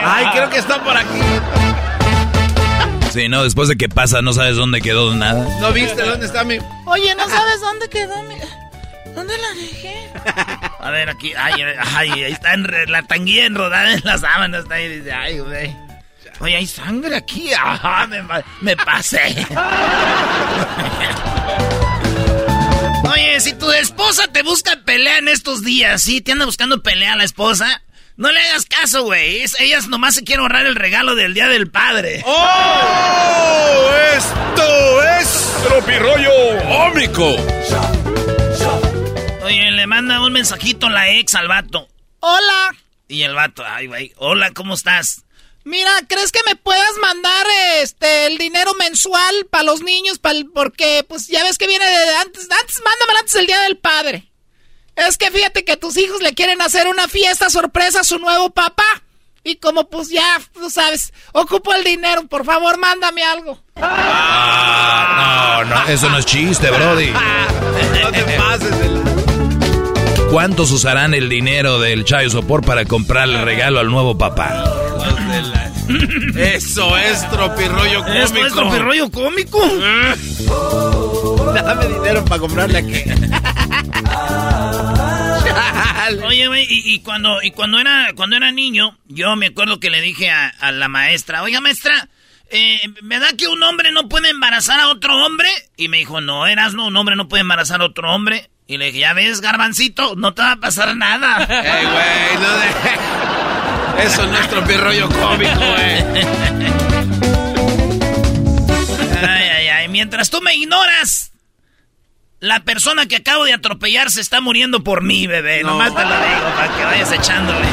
¡Ay, creo que está por aquí! Sí, no, después de que pasa no sabes dónde quedó nada. ¿No viste dónde está mi...? Oye, ¿no sabes dónde quedó mi...? ¿Dónde la dejé? A ver, aquí, ay, ay, ahí está en, la tanguilla enrodada en las sábanas, está ahí, dice, ay, güey. Oye, hay sangre aquí. [laughs] Ajá, me, me pasé. [laughs] Oye, si tu esposa te busca pelea en estos días, ¿sí? ¿Te anda buscando pelea a la esposa? No le hagas caso, güey. ellas nomás se quieren ahorrar el regalo del Día del Padre. ¡Oh! ¡Esto es tropirollo cómico! Oye, le manda un mensajito la ex al vato. ¡Hola! Y el vato, ay, güey, hola, ¿cómo estás? Mira, ¿crees que me puedas mandar este el dinero mensual para los niños? porque, pues ya ves que viene de antes, antes, mándamelo antes del día del padre. Es que fíjate que tus hijos le quieren hacer una fiesta sorpresa a su nuevo papá. Y como pues ya, tú sabes, ocupo el dinero, por favor, mándame algo. Ah, no, no, eso no es chiste, Brody. [laughs] no te pases ¿Cuántos usarán el dinero del Chayo Sopor para comprarle regalo al nuevo papá? [laughs] Eso es tropirroyo cómico. ¿Esto es tropirroyo cómico? [laughs] Dame dinero para comprarle aquí. [laughs] Oye, güey, y, cuando, y cuando, era, cuando era niño, yo me acuerdo que le dije a, la maestra, oiga, maestra, eh, ¿verdad que un hombre no puede embarazar a otro hombre? Y me dijo, no, eras no, un hombre no puede embarazar a otro hombre. Y le dije, ya ves, garbancito, no te va a pasar nada. [laughs] Ey, güey, no de... [laughs] Eso no es tropirroyo cómico, güey. Ay, ay, ay, mientras tú me ignoras, la persona que acabo de atropellar se está muriendo por mí, bebé. No. Nomás te lo digo para que vayas echándole.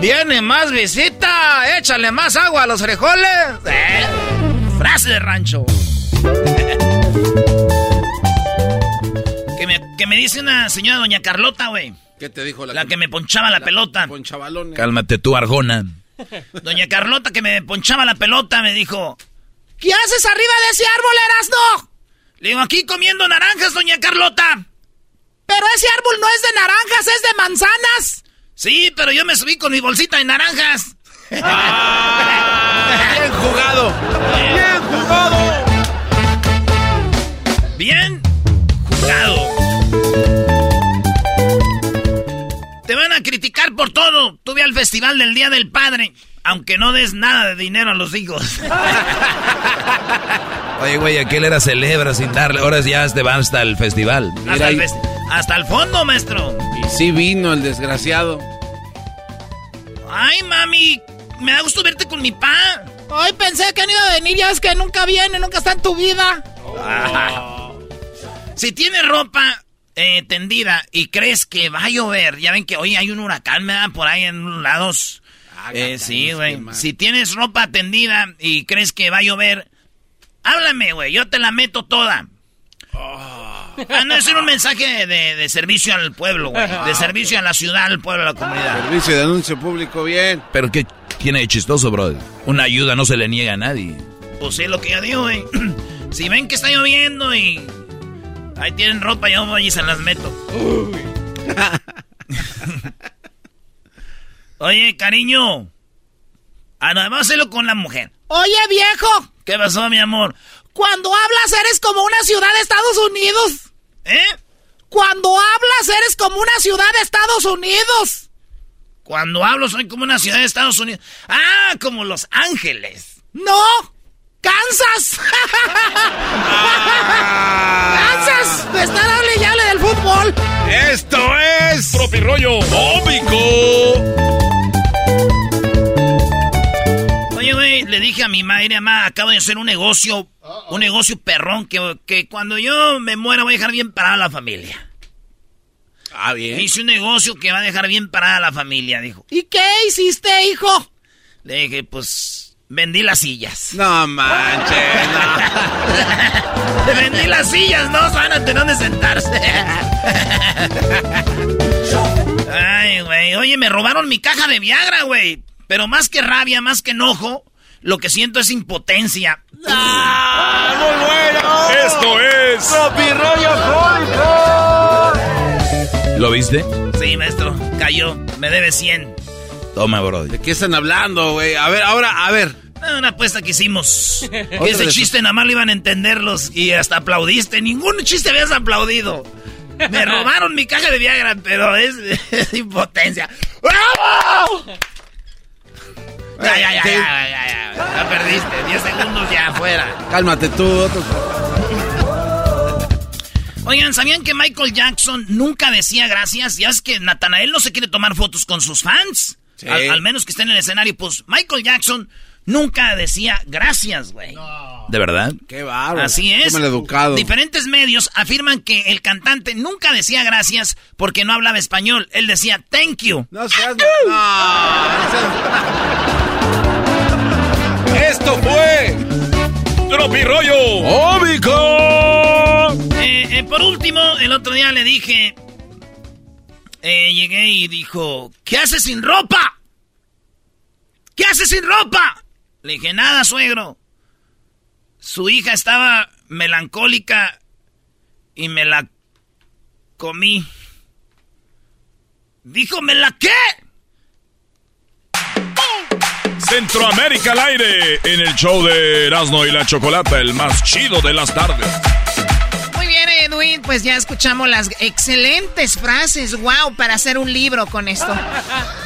Viene más visita. Échale más agua a los frijoles. ¿Eh? Frase de rancho. Me, que me dice una señora doña Carlota, güey. ¿Qué te dijo la, la que, me ponchaba la, pelota? Cálmate tú, Argona. [laughs] Doña Carlota que me ponchaba la pelota me dijo, ¿Qué haces arriba de ese árbol, Erasno? Le digo, aquí comiendo naranjas, doña Carlota. Pero ese árbol no es de naranjas, es de manzanas. Sí, pero yo me subí con mi bolsita de naranjas. Ah, bien jugado. Bien jugado. Bien jugado. A criticar por todo. Tuve al festival del Día del Padre. Aunque no des nada de dinero a los hijos. [laughs] Oye, güey, aquel era celebra sin darle. Ahora ya te van hasta el festival. Hasta el, hasta el, fondo, maestro. Y sí vino el desgraciado. Ay, mami, me da gusto verte con mi pa. Ay, pensé que no iba a venir, ya es que nunca viene, nunca está en tu vida. [laughs] Si tienes ropa eh, tendida y crees que va a llover, ya ven que hoy hay un huracán, me por ahí en los lados. Eh, sí, güey. Si tienes ropa tendida y crees que va a llover, Háblame, güey, yo te la meto toda. Ah, no, es un mensaje de, servicio al pueblo, güey. [laughs] De servicio a la ciudad, al pueblo, a la comunidad. Servicio de anuncio público, bien. Pero ¿qué tiene de chistoso, brother? Una ayuda no se le niega a nadie. Pues es lo que yo digo, güey. [clears throat] Si ven que está lloviendo y ahí tienen ropa, yo voy y se las meto. Oye, cariño. Además, hacerlo con la mujer. Oye, viejo. ¿Qué pasó, mi amor? Cuando hablas eres como una ciudad de Estados Unidos. ¿Eh? Cuando hablas eres como una ciudad de Estados Unidos. Cuando hablo soy como una ciudad de Estados Unidos. Ah, como Los Ángeles. No, Kansas. Kansas. De estar hable y hable del fútbol. Esto es... Tropirollo cómico. le dije a mi madre, mamá, acabo de hacer un negocio, un negocio perrón, que, que cuando yo me muera voy a dejar bien parada la familia. Ah, bien. Hice un negocio que va a dejar bien parada la familia, dijo. ¿Y qué hiciste, hijo? Le dije, pues, vendí las sillas. No manches, no. [laughs] vendí las sillas, no, van a tener donde sentarse. Ay, güey. Oye, me robaron mi caja de Viagra, güey. Pero más que rabia, más que enojo, lo que siento es impotencia. ¡Ah! ¡Muy bueno! ¡Esto es... ¡Rollo ¿Lo viste? Sí, maestro. Cayó. Me debe 100. Toma, bro. ¿De qué están hablando, güey? A ver, ahora, a ver. Una apuesta que hicimos. [laughs] ese chiste nada más lo iban a entenderlos y hasta aplaudiste. Ningún chiste habías aplaudido. Me [laughs] robaron mi caja de Viagra, pero es, [laughs] es impotencia. ¡Bravo! Ya, ya, ya, ya, ya, ya, ya, perdiste. 10 segundos ya afuera. Cálmate tú. Oigan, ¿sabían que Michael Jackson nunca decía gracias? Ya es que Natanael no se quiere tomar fotos con sus fans. Al, menos que estén en el escenario. Pues Michael Jackson nunca decía gracias, güey. ¿De verdad? Qué bárbaro. Así es. educado. Diferentes medios afirman que el cantante nunca decía gracias porque no hablaba español. Él decía thank you. No seas... Esto fue... Tropirollo Óbico. Eh, eh, por último, el otro día le dije... Eh, llegué y dijo, ¿qué haces sin ropa? ¿Qué haces sin ropa? Le dije, nada, suegro. Su hija estaba melancólica y me la comí. Dijo, ¿me la qué? Centroamérica al aire en el show de Erasmo y la Chocolata, el más chido de las tardes. Edwin, pues ya escuchamos las excelentes frases, wow, para hacer un libro con esto. [laughs]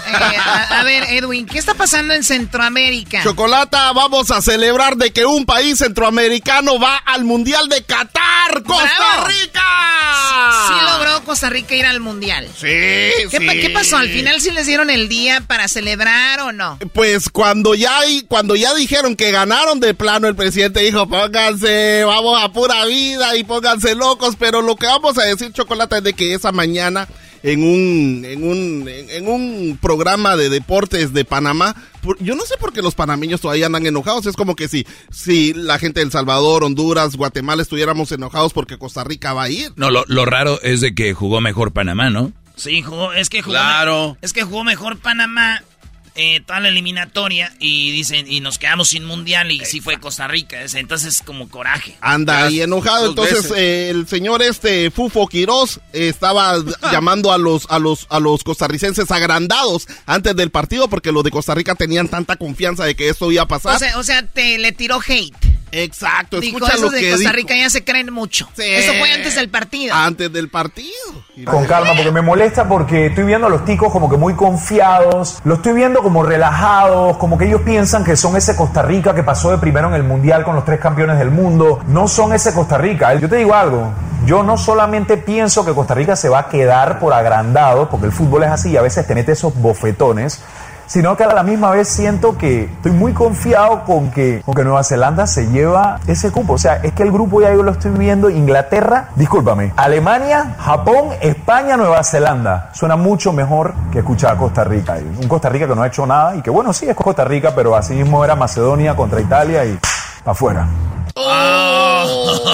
Eh, a, ver, Edwin, ¿qué está pasando en Centroamérica? Chocolata, vamos a celebrar de que un país centroamericano va al Mundial de Qatar, Costa Rica. Sí, logró Costa Rica ir al Mundial. Sí, ¿Qué, sí. ¿Qué pasó? ¿Al final sí les dieron el día para celebrar o no? Pues cuando ya, cuando ya dijeron que ganaron de plano, el presidente dijo, pónganse, vamos a pura vida y pónganse locos, pero lo que vamos a decir, Chocolata, es de que esa mañana en un, en un, en un programa de deportes de Panamá. Yo no sé por qué los panameños todavía andan enojados. Es como que si, si la gente de El Salvador, Honduras, Guatemala estuviéramos enojados porque Costa Rica va a ir. No, lo, lo raro es de que jugó mejor Panamá, ¿no? Sí, jugó, es que jugó. Claro. Es que jugó mejor Panamá eh, toda la eliminatoria y dicen, y nos quedamos sin mundial y sí fue Costa Rica. Entonces, como coraje. Anda ahí enojado. Entonces, eh, el señor este Fufo Quiroz estaba [laughs] llamando a los, a los, a los costarricenses agrandados antes del partido porque los de Costa Rica tenían tanta confianza de que esto iba a pasar. O sea, o sea te le tiró hate. Exacto, dijo, escucha lo de que Costa Rica ya se creen mucho. Eso fue antes del partido. Antes del partido. Con calma, porque me molesta porque estoy viendo a los ticos como que muy confiados, lo estoy viendo como relajados, como que ellos piensan que son ese Costa Rica que pasó de primero en el Mundial con los tres campeones del mundo. No son ese Costa Rica. Yo te digo algo, yo no solamente pienso que Costa Rica se va a quedar por agrandado, porque el fútbol es así y a veces te mete esos bofetones, sino que a la misma vez siento que estoy muy confiado con que, con que Nueva Zelanda se lleva ese cupo. O sea, es que el grupo ya yo lo estoy viendo, Inglaterra, discúlpame, Alemania, Japón, España, Nueva Zelanda. Suena mucho mejor que escuchar a Costa Rica. Un Costa Rica que no ha hecho nada y que bueno, sí es Costa Rica, pero así mismo era Macedonia contra Italia y para afuera. Oh,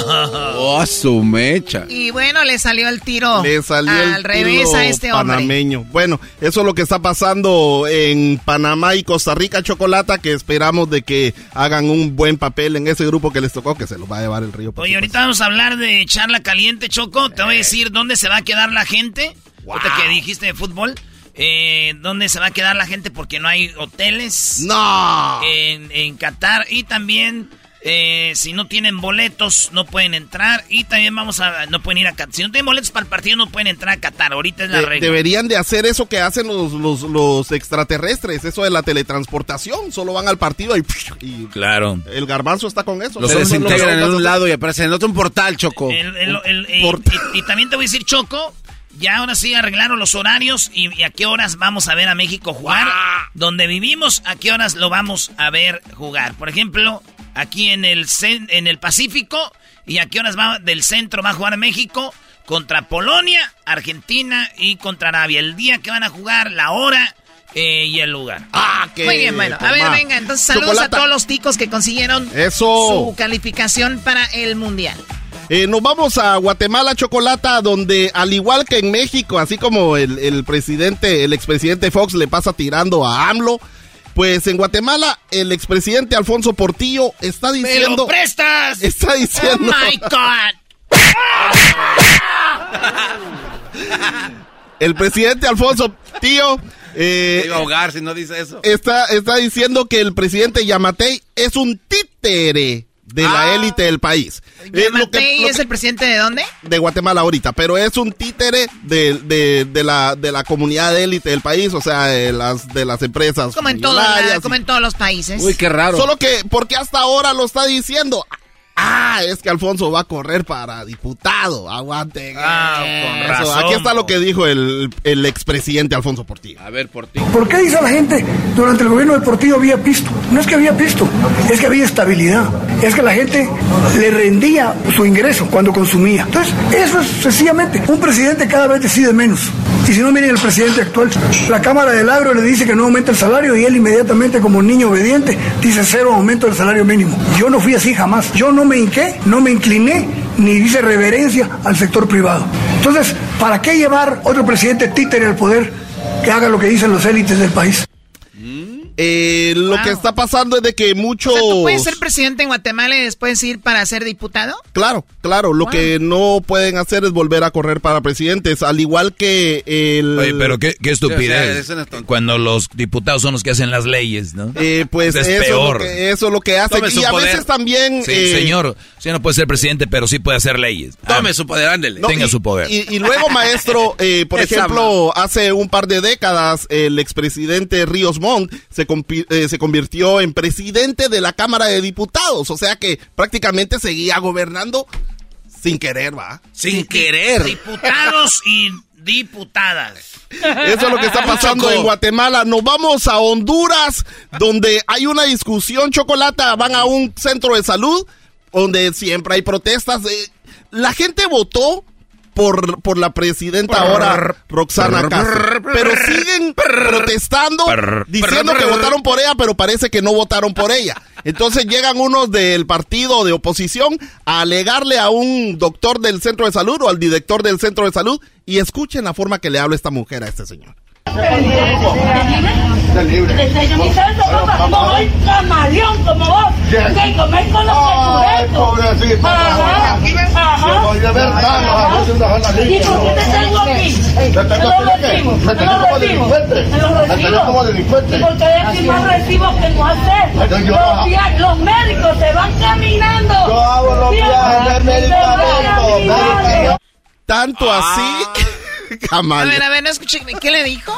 a su mecha. Y bueno, le salió el tiro. Le salió al el revés tiro a este hombre. panameño. Bueno, eso es lo que está pasando en Panamá y Costa Rica, Chocolata, que esperamos de que hagan un buen papel en ese grupo que les tocó, que se los va a llevar el río. por Oye, ahorita vamos a hablar de charla caliente, Choco. Te voy a decir dónde se va a quedar la gente. Ahorita que dijiste de fútbol. Eh, ¿Dónde se va a quedar la gente? Porque no hay hoteles. ¡No! En, en Qatar. Y también, eh, si no tienen boletos, no pueden entrar. Y también vamos a... No pueden ir a Qatar. Si no tienen boletos para el partido, no pueden entrar a Qatar. Ahorita es la De- regla. deberían de hacer eso que hacen los, los, los extraterrestres, eso de la teletransportación. Solo van al partido y, y Claro. el garbanzo está con eso. Los desintegran en un lado y aparecen en otro un portal, Choco. El- el- el- Por- y, y también te voy a decir, Choco, ya ahora sí arreglaron los horarios y, y a qué horas vamos a ver a México jugar. Donde vivimos, a qué horas lo vamos a ver jugar. Por ejemplo, aquí en el, en el Pacífico y a qué horas va del centro va a jugar México contra Polonia, Argentina y contra Arabia. El día que van a jugar, la hora eh, y el lugar. Ah, que Muy bien, bueno. A ver, venga, entonces saludos Chocolata. a todos los ticos que consiguieron Eso. su calificación para el mundial. Eh, nos vamos a Guatemala, Chocolata, donde al igual que en México, así como el, el presidente, el expresidente Fox le pasa tirando a AMLO, pues en Guatemala el expresidente Alfonso Portillo está ¡Me lo diciendo... prestas! Está Oh diciendo... my God. [laughs] el presidente Alfonso Tío... eh, iba a ahogar si no dice eso. está, está diciendo que el presidente Yamatei es un títere de la élite del país. Eh, lo que- Yamatei lo es que- el presidente de dónde? de Guatemala ahorita, pero es un títere de, de, de la, de la comunidad de élite del país, o sea, de las, de las empresas. Como en, todo la- como en todos los países. Uy, qué raro. Solo que, porque hasta ahora lo está diciendo. Ah, es que Alfonso va a correr para diputado. Aguante. Ah, con razón, Aquí está lo que dijo el, el expresidente Alfonso Portillo. A ver, por ti. ¿Por qué dice la gente durante el gobierno del Portillo había pisto? No es que había pisto, es que había estabilidad. Es que la gente le rendía su ingreso cuando consumía. Entonces, eso es sencillamente. Un presidente cada vez decide menos. Y si no, miren el presidente actual. La Cámara del Agro le dice que no aumenta el salario y él inmediatamente, como niño obediente, dice cero aumento del salario mínimo. Yo no fui así jamás. Yo no me hinqué, no me incliné, ni hice reverencia al sector privado. Entonces, ¿para qué llevar otro presidente títere al poder que haga lo que dicen los élites del país? Eh, lo que está pasando es de que muchos... O sea, ¿tú puedes ser presidente en Guatemala y después ir para ser diputado? Claro, claro. Lo que no pueden hacer es volver a correr para presidentes, al igual que el... Oye, pero qué, qué Sí, o sea, estupidez. cuando los diputados son los que hacen las leyes, ¿no? Eh, pues Es eso, Es peor. lo que, eso es lo que hacen. Tome Y a poder. veces también... Sí, eh, señor, usted no puede ser presidente, pero sí puede hacer leyes. Tome Ah, su poder, ándele. no, tenga y- su poder. Y, y luego, maestro, eh, por [laughs] ejemplo, hace un par de décadas, el expresidente Ríos Montt se, eh, se convirtió en presidente de la Cámara de Diputados. O sea que prácticamente seguía gobernando sin querer, ¿va? Sin querer. Diputados y diputadas. Eso es lo que está [laughs] pasando Choco. en Guatemala. Nos vamos a Honduras, donde hay una discusión, Chocolata. Van a un centro de salud, donde siempre hay protestas. Eh, La gente votó por, por la presidenta ahora, Roxana Castro. Pero siguen protestando, diciendo que votaron por ella, pero parece que no votaron por ella. Entonces llegan unos del partido de oposición a alegarle a un doctor del centro de salud o al director del centro de salud y escuchen la forma que le habla esta mujer a este señor. Desayunizar sopa como voy camaleón como vos. Que comer con los secretos. Ajá. Ajá. ¿Y por qué te tengo no hacer? Los, médicos se van caminando. Yo hago los viajes de medicamentos. Tanto así, [laughs] A Camal. ver, a ver, no escuché. ¿Qué le dijo?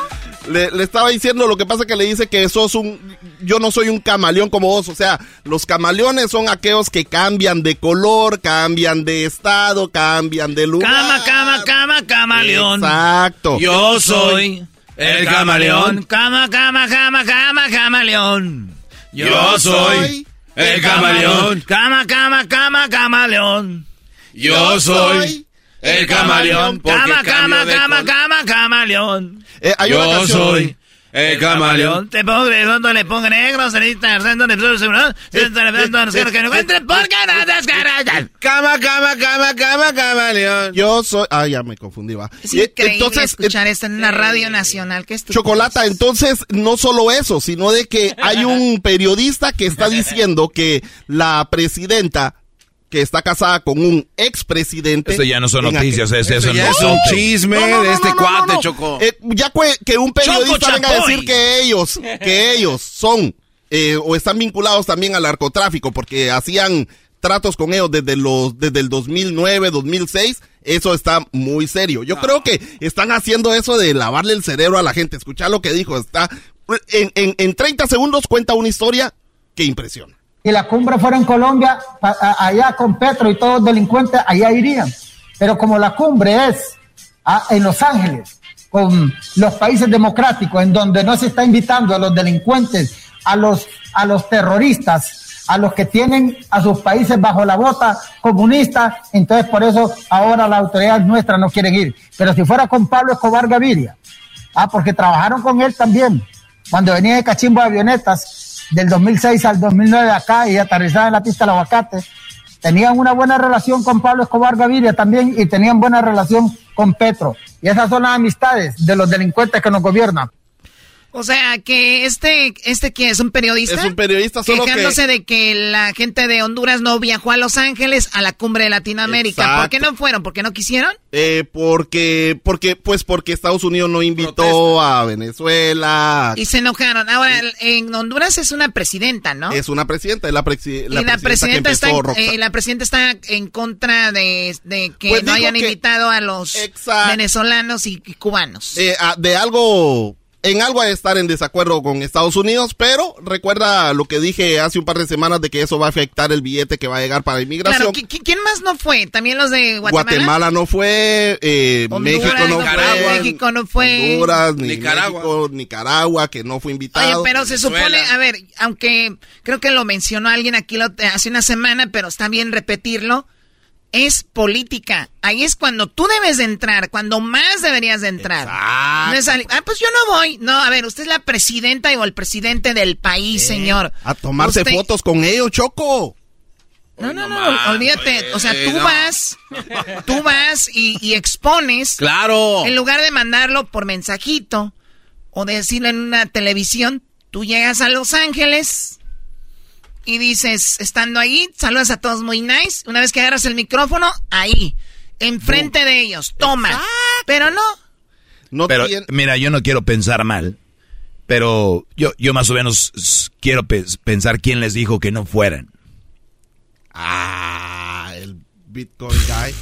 Le, le estaba diciendo, lo que pasa que le dice que sos un, yo no soy un camaleón como vos, o sea, los camaleones son aquellos que cambian de color, cambian de estado, cambian de lugar. Cama, cama, cama, camaleón. Exacto. Yo soy el camaleón. Cama, cama, cama, cama, camaleón. Yo soy el camaleón. Cama, cama, cama, camaleón. Yo soy el camaleón. porque Cama, cama, de cama, cama, camaleón. Eh, hay una Yo canción- soy el camaleón. Te pongo de donde le pongo negro, cenita, donde le seguro, que no encuentren porque nada Cama, cama, cama, cama, cama, León. Yo soy. Ah, ya me confundí, va. Es Eh, increíble escuchar esto en una radio nacional. ¿Qué estúpido. Chocolata, entonces no solo eso, sino de que hay un periodista que está diciendo que la presidenta que está casada con un expresidente. Esto ya no son noticias, aquel- Eso eso ya no es un chisme No, no, no, de este no, no, cuate, no. Choco. Eh, ya que, un periodista Choco venga a decir que ellos, que [laughs] ellos son eh, o están vinculados también al narcotráfico porque hacían tratos con ellos desde los desde el 2009, 2006, eso está muy serio. Yo creo que están haciendo eso de lavarle el cerebro a la gente. Escuchar lo que dijo, está en, en, en 30 segundos cuenta una historia que impresiona. Y la cumbre fuera en Colombia, allá con Petro y todos los delincuentes, allá irían. Pero como la cumbre es ah, en Los Ángeles, con los países democráticos, en donde no se está invitando a los delincuentes, a los, a los terroristas, a los que tienen a sus países bajo la bota comunista, entonces por eso ahora las autoridades nuestras no quieren ir. Pero si fuera con Pablo Escobar Gaviria, Ah, porque trabajaron con él también. Cuando venía de cachimbo de avionetas del 2006 al 2009 acá y aterrizaba en la pista del aguacate, tenían una buena relación con Pablo Escobar Gaviria también y tenían buena relación con Petro. Y esas son las amistades de los delincuentes que nos gobiernan. O sea, que este, este que es un periodista. Es un periodista, solo que- Quejándose de que la gente de Honduras no viajó a Los Ángeles a la cumbre de Latinoamérica. ¿Por qué no fueron? ¿Por qué no quisieron? Eh, porque, porque, pues porque Estados Unidos no invitó a Venezuela. Y se enojaron. Ahora, en Honduras es una presidenta, ¿no? Es una presidenta, es la, presi- y la presidenta, que está en, eh, la presidenta está en contra de, de que Pues no hayan que- invitado a los Exacto. venezolanos y, y cubanos. Eh, ah, de algo, en algo a estar en desacuerdo con Estados Unidos, pero recuerda lo que dije hace un par de semanas de que eso va a afectar el billete que va a llegar para inmigración. Claro, ¿qui- qui- ¿quién más no fue? ¿También los de Guatemala? Guatemala no fue, eh, Honduras, México no Nicaragua, fue, México no fue. Honduras, ni Nicaragua. México, Nicaragua, que no fue invitado. Oye, pero se supone, a ver, aunque creo que lo mencionó alguien aquí lo- hace una semana, pero está bien repetirlo, es política. Ahí es cuando tú debes de entrar, cuando más deberías de entrar. No es ah, pues yo no voy. No, a ver, usted es la presidenta o el presidente del país, señor. A tomarse Usted- fotos con ellos, Choco. No, no, no, olvídate. O sea, tú no. vas, tú vas y, y expones. Claro. En lugar de mandarlo por mensajito o decirlo en una televisión, tú llegas a Los Ángeles y dices, estando ahí, saludas a todos muy nice. Una vez que agarras el micrófono, ahí, enfrente de ellos, toma. Pero no. No Pero tiene- mira, yo no quiero pensar mal, pero yo, yo más o menos quiero pe- pensar quién les dijo que no fueran. Ah, el Bitcoin guy.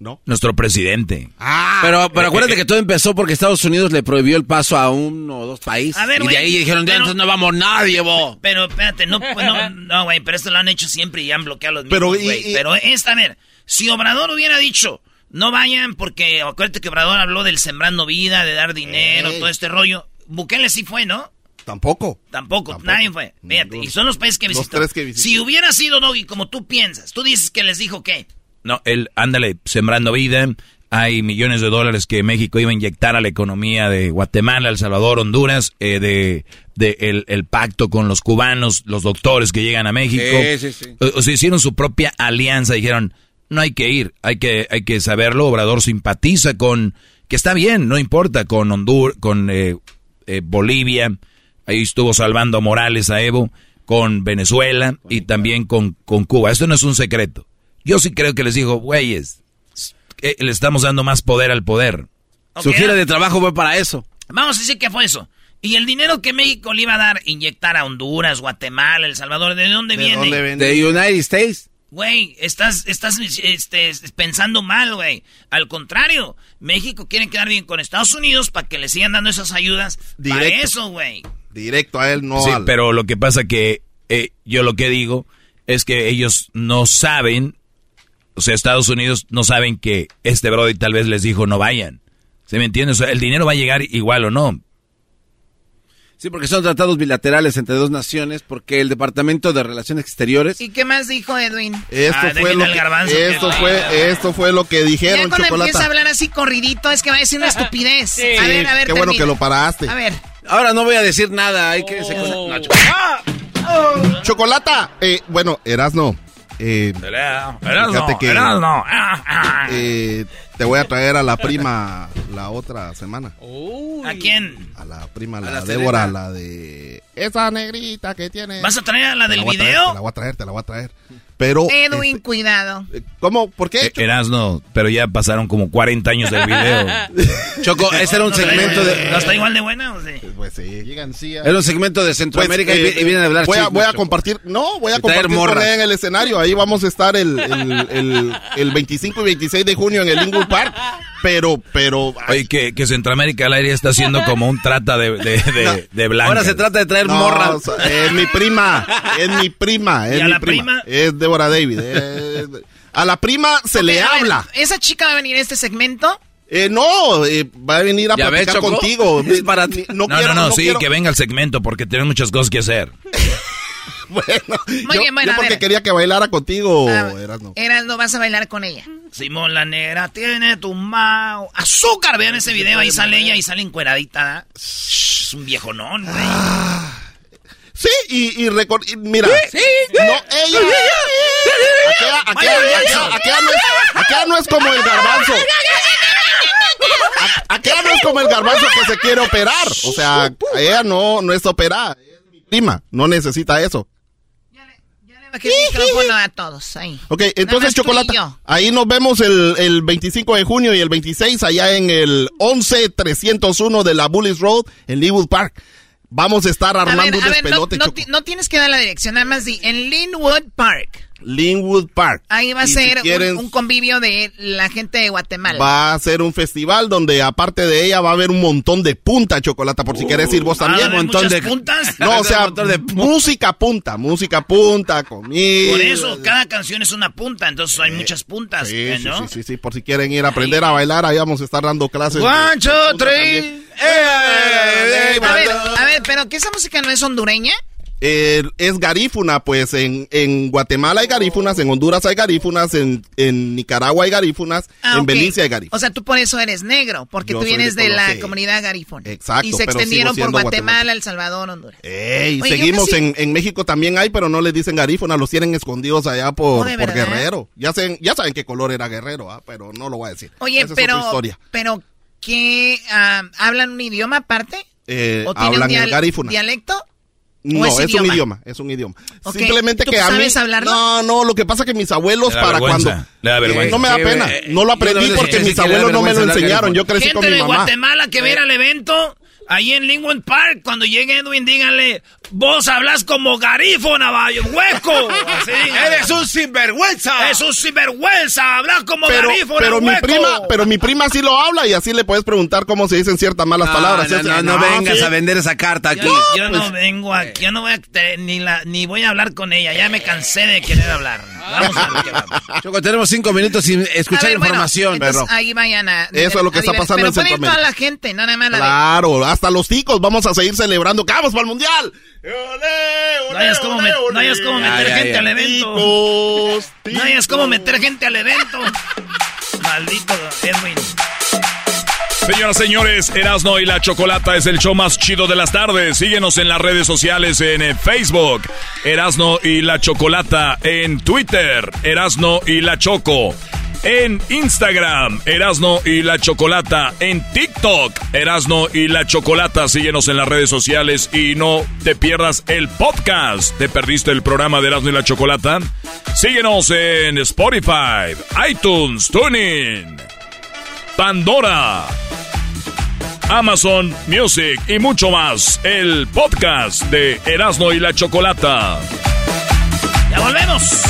¿No? Nuestro presidente. Ah, Pero, pero acuérdate que todo empezó porque Estados Unidos le prohibió el paso a uno o dos países. A ver, y de güey, ahí dijeron, ya pero- entonces no vamos nadie, bo. Pero espérate, no, pues, no, no, güey, pero esto lo han hecho siempre y han bloqueado a los Pero, mismos, y- güey. y- Pero esta, a ver, si Obrador hubiera dicho, no vayan porque acuérdate que Obrador habló del sembrando vida, de dar dinero, Ey. todo este rollo. Bukele sí fue, ¿no? tampoco. Tampoco, Tampoco. nadie fue. Fíjate, Ninguno. y son los países que Los visitó. tres que visitó. Si hubiera sido Doggy como tú piensas, tú dices que les dijo qué. No, él, ándale, sembrando vida. Hay millones de dólares que México iba a inyectar a la economía de Guatemala, El Salvador, Honduras, eh, de, de el, el pacto con los cubanos, los doctores que llegan a México. Sí, sí, sí. O, sea, hicieron su propia alianza, dijeron, no hay que ir, hay que, hay que saberlo. Obrador simpatiza con, que está bien, no importa, con Honduras, con eh, eh, Bolivia, ahí estuvo salvando a Morales a Evo, con Venezuela y también con, con Cuba. Esto no es un secreto. Yo sí creo que les digo, güeyes, eh, le estamos dando más poder al poder. Su gira de trabajo fue para eso. Vamos a decir que fue eso. Y el dinero que México le iba a dar, inyectar a Honduras, Guatemala, El Salvador, ¿de dónde ¿De viene? dónde viene? De United States. Güey, estás, estás este, pensando mal, güey. Al contrario, México quiere quedar bien con Estados Unidos para que le sigan dando esas ayudas. Para Directo. eso, güey. Directo a él, no sí, al- pero lo que pasa que eh, yo lo que digo es que ellos no saben, o sea, Estados Unidos no saben que este Brody tal vez les dijo no vayan. ¿Se me entiende? O sea, el dinero va a llegar igual o no. Sí, porque son tratados bilaterales entre dos naciones, porque el Departamento de Relaciones Exteriores... ¿Y qué más dijo Edwin? Esto Ah, fue lo que, garbanzo esto que- fue, esto fue lo que Ya dijeron, cuando empieza a hablar así corridito es que va a decir una [laughs] estupidez. A ver, a ver, Qué bueno que lo paraste. A ver. Ahora no voy a decir nada, hay que... se- Chocolata, eh, bueno, Erasno, Eh, fíjate que Erasmo. eh, te voy a traer a la prima la otra semana. ¿A quién? A la prima, la, la Débora, la de... Esa negrita que tiene... ¿Vas a traer a la Te del a traer, video? te la voy a traer, te la voy a traer. Pero... Edwin, cuidado. ¿Cómo? ¿Por qué? Eh, Erasno, pero ya pasaron como 40 años del video. [laughs] Choco, ese era un segmento de... ¿No está igual de buena o sí? Pues sí. Era un segmento de Centroamérica Pues, y, eh, vi- y vienen a hablar voy a, chismes, voy a compartir, no, voy a compartir con en el escenario. Ahí vamos a estar el, el, el, el 25 y 26 de junio en el Linwood Pero, pero. Oye, que, que Centroamérica al aire está haciendo como un trata de, de, de, de blancas. Ahora se trata de traer No, morras. o sea, es mi prima, es mi prima, es ¿Y a mi la prima. prima? Es Débora David. es- a la prima se le ver, habla. ¿Esa chica va a venir a este segmento? Eh, no, eh, va a venir a ¿Ya ves, platicar contigo. Es para ti. No, No, quiero, no, no, sí, quiero- que venga al segmento porque tienen muchas cosas que hacer. [laughs] Bueno, Muy yo, bien, bueno, yo a porque ver. quería que bailara contigo, Ah, Erasmo. Eras, no vas a bailar con ella. Simón la negra tiene tu mao. Azúcar, vean ese video, ahí sale ella y sale encueradita. Es un viejonón, güey. Sí, y, y, mira. Sí, No, ella. Aquella, no es, como el garbanzo. A- Aquella no es como el garbanzo que se quiere operar. O sea, ella no, no es operada. Es mi prima. No necesita eso. Bajé el micrófono a todos, ahí. Ok, entonces, Chocolata, ahí nos vemos el, el 25 de junio y el 26 allá en el 11301 de la Bullis Road en Leewood Park. Vamos a estar A armando un ver, no, despelote, no tienes que dar la dirección, nada más di, en Linwood Park. Linwood Park. Ahí va a Y si ser un- quieren- un, convivio de la gente de Guatemala. Va a ser un festival donde aparte de ella va a haber un montón de punta chocolata por si querés ir vos Ah, también. ¿hay un montón de puntas? [laughs] No, o [laughs] sea, música punta, música punta, comida. Por eso, cada canción es una punta, entonces hay muchas puntas, Sí, ¿eh, sí, ¿no? sí, sí, sí, por si quieren ir a aprender a bailar, ahí vamos a estar dando clases. de One, two, three. también. A ver, a ver, pero que esa música no es hondureña. Eh, es garífuna, pues en, en Guatemala hay garífunas, en Honduras hay garífunas, en, en Nicaragua hay garífunas, Ah, en ok. Belice hay garífunas. O sea, tú por eso eres negro, porque Yo tú vienes de la comunidad garífuna. Exacto, Y se extendieron por Guatemala, Guatemala. El Salvador, Honduras. Ey, Oye, seguimos que en, en México también hay, pero no les dicen garífuna, los tienen escondidos allá por, Oh, ¿de por? Guerrero. Ya saben, ya saben qué color era Guerrero, ¿ah? pero no lo voy a decir. Oye, Esa es otra pero, historia. pero, ¿qué? ah, ¿Hablan un idioma aparte? Eh, ¿O tienen hablan un el garífuna. dialecto? No, es es, un idioma? es un idioma. Ok, Simplemente ¿tú que a mí. hablarlo? No, no, lo que pasa es que mis abuelos para cuando. le da vergüenza. no me da pena. eh, No lo aprendí porque sé mis abuelos no me lo enseñaron. Yo crecí Gente con mi de mamá. Guatemala que viera el evento, ahí en Linwood Park, cuando llegue Edwin, díganle, vos hablas como garífona, vaya, hueco. [laughs] Así. ¡Eres un sinvergüenza! Es un sinvergüenza, hablas como Pero, garífona, pero mi hueco. prima, pero mi prima sí lo habla y así le puedes preguntar cómo se dicen ciertas malas No, palabras. no, no, no vengas sí. a vender esa carta aquí. Yo, yo pues. no vengo aquí, yo no voy a te- ni la, ni voy a hablar con ella, ya me cansé de querer hablar. Vamos a ver qué va. Choco, tenemos cinco minutos sin escuchar ver, bueno, información. entonces pero- ahí vayan a... Eso es lo que a está pasando pero en Centroamérica. toda la gente, no nada más la de- Claro, hasta los ticos vamos a seguir celebrando. ¡Que vamos para el mundial! ¡Ole, ole, No hayas como, no hayas meter gente al evento. Ticos, No hayas como meter gente al evento. Maldito Edwin. Señoras, señores, Erasno y la Chocolata es el show más chido de las tardes. Síguenos en las redes sociales en eh, Facebook, Erasno y la Chocolata, en Twitter, Erasno y la Choco, en Instagram, Erasno y la Chocolata, en TikTok, Erasno y la Chocolata. Síguenos en las redes sociales y no te pierdas el podcast. ¿Te perdiste el programa de Erasno y la Chocolata? Síguenos en Spotify, iTunes, TuneIn. Pandora, Amazon Music y mucho más. El podcast de Erasmo y la Chocolata. Ya volvemos.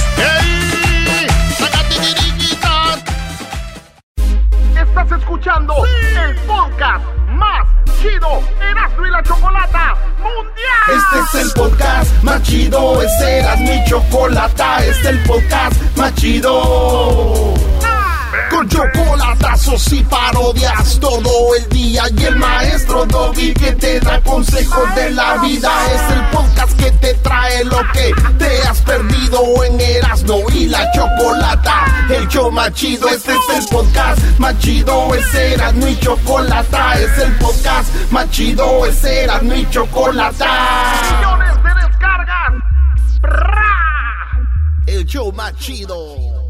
Estás escuchando el podcast más chido Erasmo y la Chocolata Mundial. Este es el podcast más chido, este era mi chocolata, este es el podcast más chido. Con chocolatazos y parodias todo el día y el maestro Dobby que te da consejos de la vida es el podcast que te trae lo que te has perdido en Erasmo y la Chocolata. El show más chido, este es el podcast más chido, ese Erasmo y Chocolata, es el podcast más chido, ese Erasmo y Chocolata. Millones de descargas. El show más chido.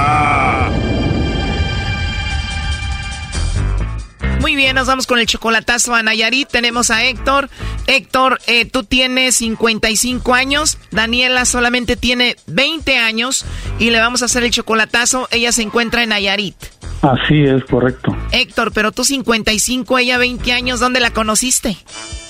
Muy bien, nos vamos con el chocolatazo a Nayarit. Tenemos a Héctor. Héctor, eh, tú tienes 55 años. Daniela solamente tiene 20 años. Y le vamos a hacer el chocolatazo. Ella se encuentra en Nayarit. Así es, correcto. Héctor, pero tú 55, ella 20 años. ¿Dónde la conociste?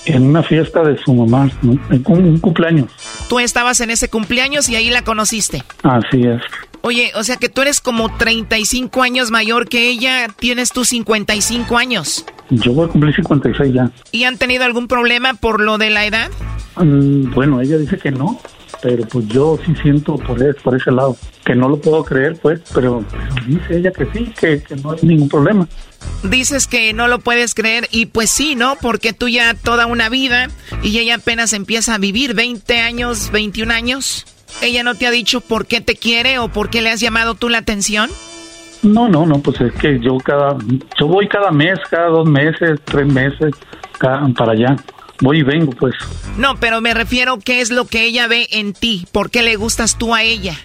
En una fiesta de su mamá, en un, un cumpleaños. Tú estabas en ese cumpleaños y ahí la conociste. Así es. Oye, o sea que tú eres como 35 años mayor que ella, tienes tus 55 años. Yo voy a cumplir 56 ya. ¿Y han tenido algún problema por lo de la edad? Mm, bueno, ella dice que no, pero pues yo sí siento por, es- por ese lado. Que no lo puedo creer, pues, pero, pero dice ella que sí, que, que no hay ningún problema. Dices que no lo puedes creer y pues sí, ¿no? Porque tú ya toda una vida y ella apenas empieza a vivir 20 años, 21 años. ¿Ella no te ha dicho por qué te quiere o por qué le has llamado tú la atención? No, no, no, pues es que yo cada, yo voy cada mes, cada dos meses, tres meses, ca- para allá. Voy y vengo, pues. No, pero me refiero qué es lo que ella ve en ti, por qué le gustas tú a ella.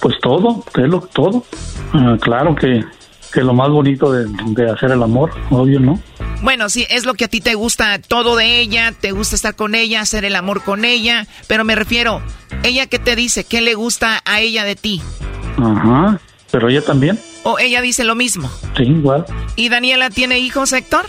Pues todo, es lo todo. Ah, claro que, que lo más bonito de, de hacer el amor, obvio, ¿no? Bueno, sí, es lo que a ti te gusta todo de ella, te gusta estar con ella, hacer el amor con ella, pero me refiero, ¿ella qué te dice? ¿Qué le gusta a ella de ti? Ajá, pero ella también, ¿O ella dice lo mismo? sí, igual. ¿Y Daniela tiene hijos, Héctor?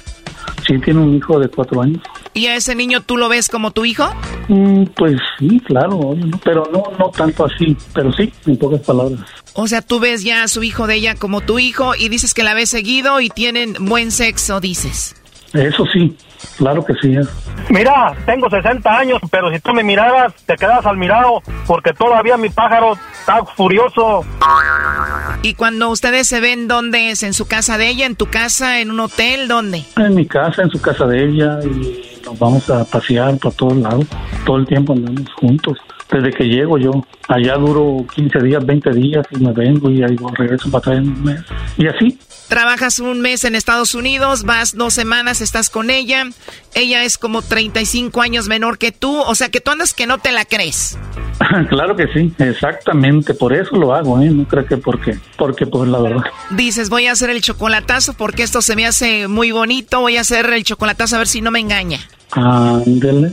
Sí, tiene un hijo de cuatro años. ¿Y a ese niño tú lo ves como tu hijo? Mm, pues sí, claro, obvio, ¿no? pero no, no tanto así, pero sí, en pocas palabras. O sea, tú ves ya a su hijo de ella como tu hijo y dices que la ves seguido y tienen buen sexo, dices. Eso sí, claro que sí. ¿eh? Mira, tengo 60 años, pero si tú me miraras, te quedas al mirado, porque todavía mi pájaro está furioso. ¿Y cuando ustedes se ven, dónde es? ¿En su casa de ella? ¿En tu casa? ¿En un hotel? ¿Dónde? En mi casa, en su casa de ella, y nos vamos a pasear por todos lados. Todo el tiempo andamos juntos. Desde que llego yo, allá duro 15 días, 20 días, y me vengo y ahí regreso para atrás en un mes. Y así, Trabajas un mes en Estados Unidos, vas dos semanas, estás con ella. Ella es como 35 años menor que tú, o sea que tú andas que no te la crees. [laughs] claro que sí, exactamente, por eso lo hago, ¿eh? No creo que porque, porque pues la verdad. Dices, voy a hacer el chocolatazo porque esto se me hace muy bonito, voy a hacer el chocolatazo a ver si no me engaña. Ándele,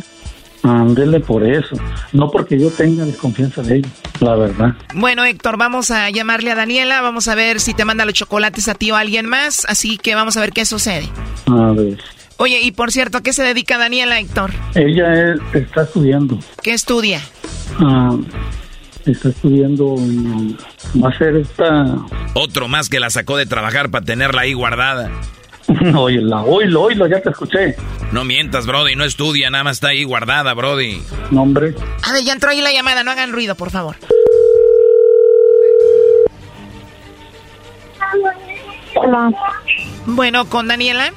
ándele por eso. No porque yo tenga desconfianza de ella, la verdad. Bueno, Héctor, vamos a llamarle a Daniela, vamos a ver si te manda los chocolates a ti o a alguien más, así que vamos a ver qué sucede. A ver. Oye, y por cierto, ¿a qué se dedica Daniela, Héctor? Ella es- está estudiando. ¿Qué estudia? ah, está estudiando. Va a ser esta. Otro más que la sacó de trabajar para tenerla ahí guardada. [laughs] Oíla, oílo, oílo, ya te escuché. No mientas, Brody, no estudia, nada más está ahí guardada, Brody. Nombre. A ver, ya entró ahí la llamada, no hagan ruido, por favor. Hola. Bueno, ¿con Daniela?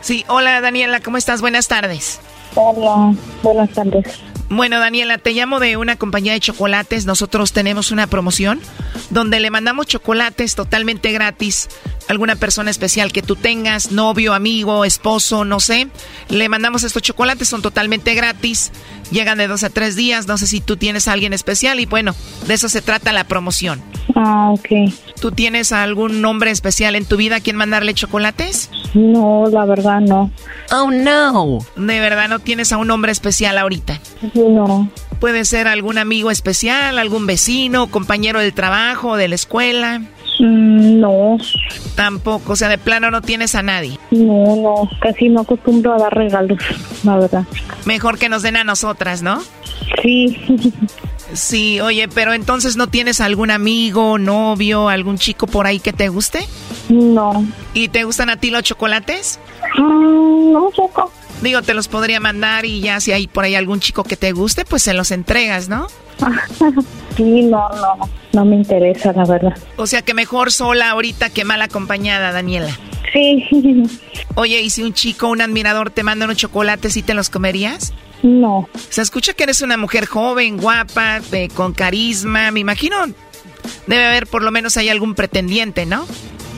Sí, hola Daniela, ¿cómo estás? Buenas tardes. Hola, buenas tardes. Bueno, Daniela, te llamo de una compañía de chocolates. Nosotros tenemos una promoción donde le mandamos chocolates totalmente gratis a alguna persona especial que tú tengas, novio, amigo, esposo, no sé. Le mandamos estos chocolates, son totalmente gratis. Llegan de dos a tres días. No sé si tú tienes a alguien especial y bueno, de eso se trata la promoción. Ah, ok. ¿Tú tienes algún nombre especial en tu vida a quien mandarle chocolates? No, la verdad no. Oh, no. ¿De verdad no tienes a un hombre especial ahorita? No. Puede ser algún amigo especial, algún vecino, compañero del trabajo, de la escuela. Mm, no. Tampoco, o sea, de plano no tienes a nadie. No, no, casi no acostumbro a dar regalos, la verdad. Mejor que nos den a nosotras, ¿no? Sí. Sí, oye, pero entonces no tienes algún amigo, novio, algún chico por ahí que te guste? No. ¿Y te gustan a ti los chocolates? Mm, no, poco. Digo, te los podría mandar y ya si hay por ahí algún chico que te guste, pues se los entregas, ¿no? [laughs] Sí, no, no, no me interesa, la verdad. O sea que mejor sola ahorita que mal acompañada, Daniela. Sí. [laughs] Oye, ¿y si un chico, un admirador te manda unos chocolates y te los comerías? No. Se escucha que eres una mujer joven, guapa, eh, con carisma. Me imagino debe haber por lo menos hay algún pretendiente, ¿no?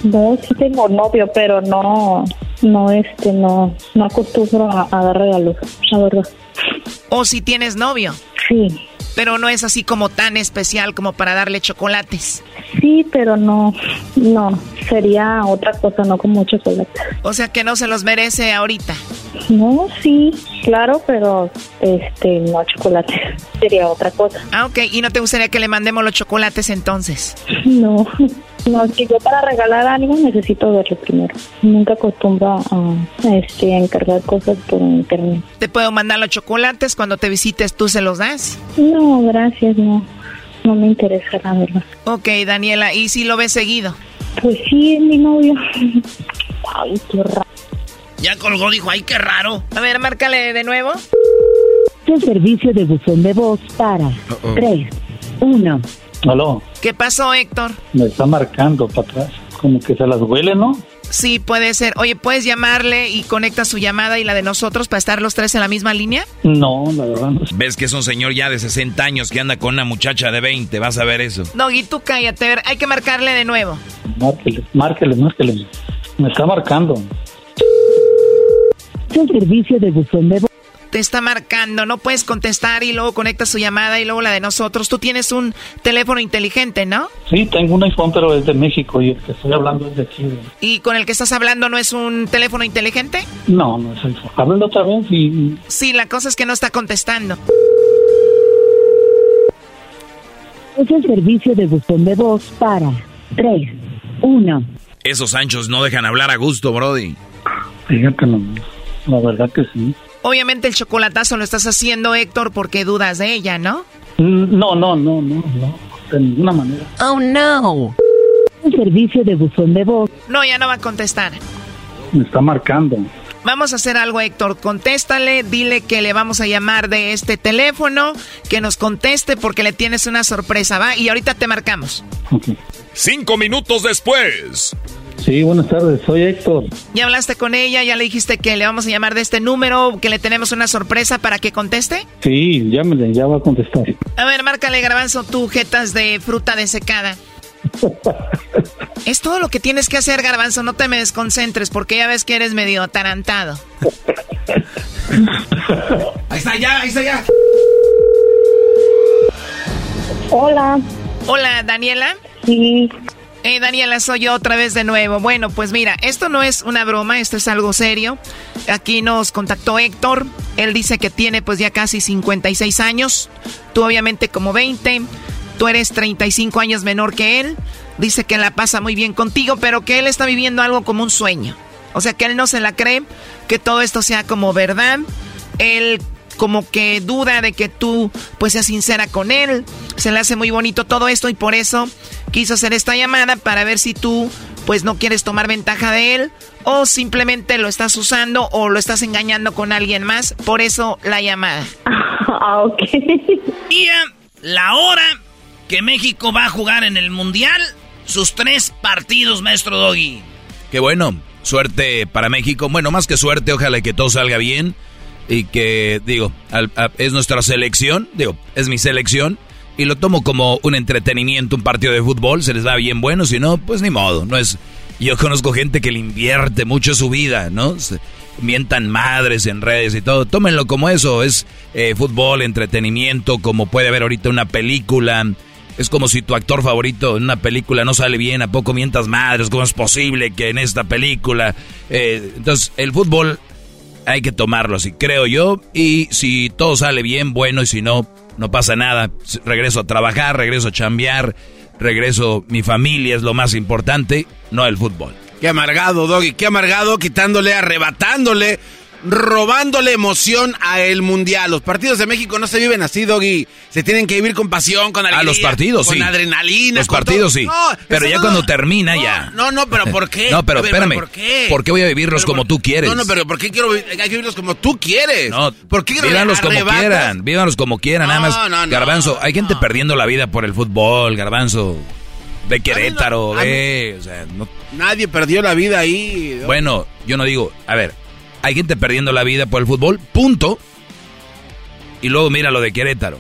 No, sí tengo novio, pero no, no, este, no, no acostumbro a, a dar regalos, la verdad. ¿O si tienes novio? Sí. Pero no es así como tan especial como para darle chocolates. Sí, pero no, no, sería otra cosa, no como chocolate. O sea que no se los merece ahorita. No, sí, claro, pero este, no chocolate, [laughs] sería otra cosa. Ah, ok, ¿y no te gustaría que le mandemos los chocolates entonces? No, [laughs] no, es que yo para regalar algo necesito verlo primero. Nunca acostumbro a, a, este, a encargar cosas por internet. ¿Te puedo mandar los chocolates cuando te visites tú se los das? No, gracias, no. No me interesa, la verdad. Ok, Daniela, ¿y si lo ves seguido? Pues sí, es mi novio. Ay, qué raro. Ya colgó, dijo, ay, qué raro. A ver, márcale de nuevo. El servicio de buzón de voz para Uh -oh. 3, 1. Aló. ¿Qué pasó, Héctor? Me está marcando para atrás. Como que se las huele, ¿no? Sí, puede ser. Oye, ¿puedes llamarle y conecta su llamada y la de nosotros para estar los tres en la misma línea? No, la verdad no. Ves que es un señor ya de 60 años que anda con una muchacha de 20, vas a ver eso. Doggy, tú cállate, a ver, hay que marcarle de nuevo. Márquele, márquele, márquele. Me está marcando. El servicio de buzón de voz. Te está marcando, no puedes contestar y luego conecta su llamada y luego la de nosotros. Tú tienes un teléfono inteligente, ¿no? Sí, tengo un iPhone, pero es de México y el que estoy hablando es de aquí. ¿Y con el que estás hablando no es un teléfono inteligente? No, no es iPhone. Háblalo otra vez y... Sí, la cosa es que no está contestando. Es el servicio de buzón de voz para 3, 1. Esos anchos no dejan hablar a gusto, Brody. Fíjate, no, la verdad que sí. Obviamente el chocolatazo lo estás haciendo, Héctor, porque dudas de ella, ¿no? No, no, no, no, no, de ninguna manera. Oh, no. El servicio de buzón de voz. No, ya no va a contestar. Me está marcando. Vamos a hacer algo, Héctor. Contéstale, dile que le vamos a llamar de este teléfono, que nos conteste porque le tienes una sorpresa, ¿va? Y ahorita te marcamos. Okay. Cinco minutos después. Sí, buenas tardes, soy Héctor. ¿Ya hablaste con ella? ¿Ya le dijiste que le vamos a llamar de este número, que le tenemos una sorpresa para que conteste? Sí, llámele, ya va a contestar. A ver, márcale, Garbanzo, tú, jetas de fruta desecada. [laughs] es todo lo que tienes que hacer, Garbanzo, no te me desconcentres, porque ya ves que eres medio atarantado. [laughs] ahí está ya, ahí está ya. Hola. Hola, Daniela. Sí. Eh, Daniela, soy yo otra vez de nuevo. Bueno, pues mira, esto no es una broma, esto es algo serio. Aquí nos contactó Héctor. Él dice que tiene pues ya casi 56 años. Tú obviamente como 20. Tú eres 35 años menor que él. Dice que la pasa muy bien contigo, pero que él está viviendo algo como un sueño. O sea, que él no se la cree, que todo esto sea como verdad. Él como que duda de que tú pues seas sincera con él. Se le hace muy bonito todo esto y por eso quiso hacer esta llamada para ver si tú pues no quieres tomar ventaja de él o simplemente lo estás usando o lo estás engañando con alguien más. Por eso la llamada. [laughs] Ah, ok. Y la hora que México va a jugar en el Mundial sus tres partidos, maestro Doggy. Qué bueno. Suerte para México. Bueno, más que suerte, ojalá que todo salga bien y que, digo, al, a, es nuestra selección, digo, es mi selección, y lo tomo como un entretenimiento, un partido de fútbol, se les da bien bueno, si no, pues ni modo, no es... Yo conozco gente que le invierte mucho su vida, ¿no? Mientan madres en redes y todo. Tómenlo como eso, es eh, fútbol, entretenimiento, como puede haber ahorita una película. Es como si tu actor favorito en una película no sale bien, ¿a poco mientas madres? ¿Cómo es posible que en esta película? Eh, entonces, el fútbol hay que tomarlo así, creo yo. Y si todo sale bien, bueno, y si no, no pasa nada. Regreso a trabajar, regreso a chambear, regreso, mi familia es lo más importante, no el fútbol. Qué amargado, Doggy, qué amargado, quitándole, arrebatándole robándole emoción a el mundial. Los partidos de México no se viven así, Doggy. Se tienen que vivir con pasión, con alegría. A los partidos, con sí. adrenalina. Los con partidos, todo. sí. No, pero ya no- cuando termina, no, ya. No, no, pero ¿por qué? [laughs] No, pero ver, espérame. ¿Por qué? ¿Por qué voy a vivirlos Pero como por- tú quieres? No, no, pero ¿por qué quiero vi- hay que vivirlos como tú quieres? No, ¿Por qué vívanlos como quieran, vívanlos como quieran, nada No, más. no, no, garbanzo, hay gente perdiendo la vida por el fútbol, Garbanzo. De Querétaro, de. O sea, no- Nadie perdió la vida ahí. Bueno, yo no digo, a ver, hay gente perdiendo la vida por el fútbol, punto. Y luego mira lo de Querétaro.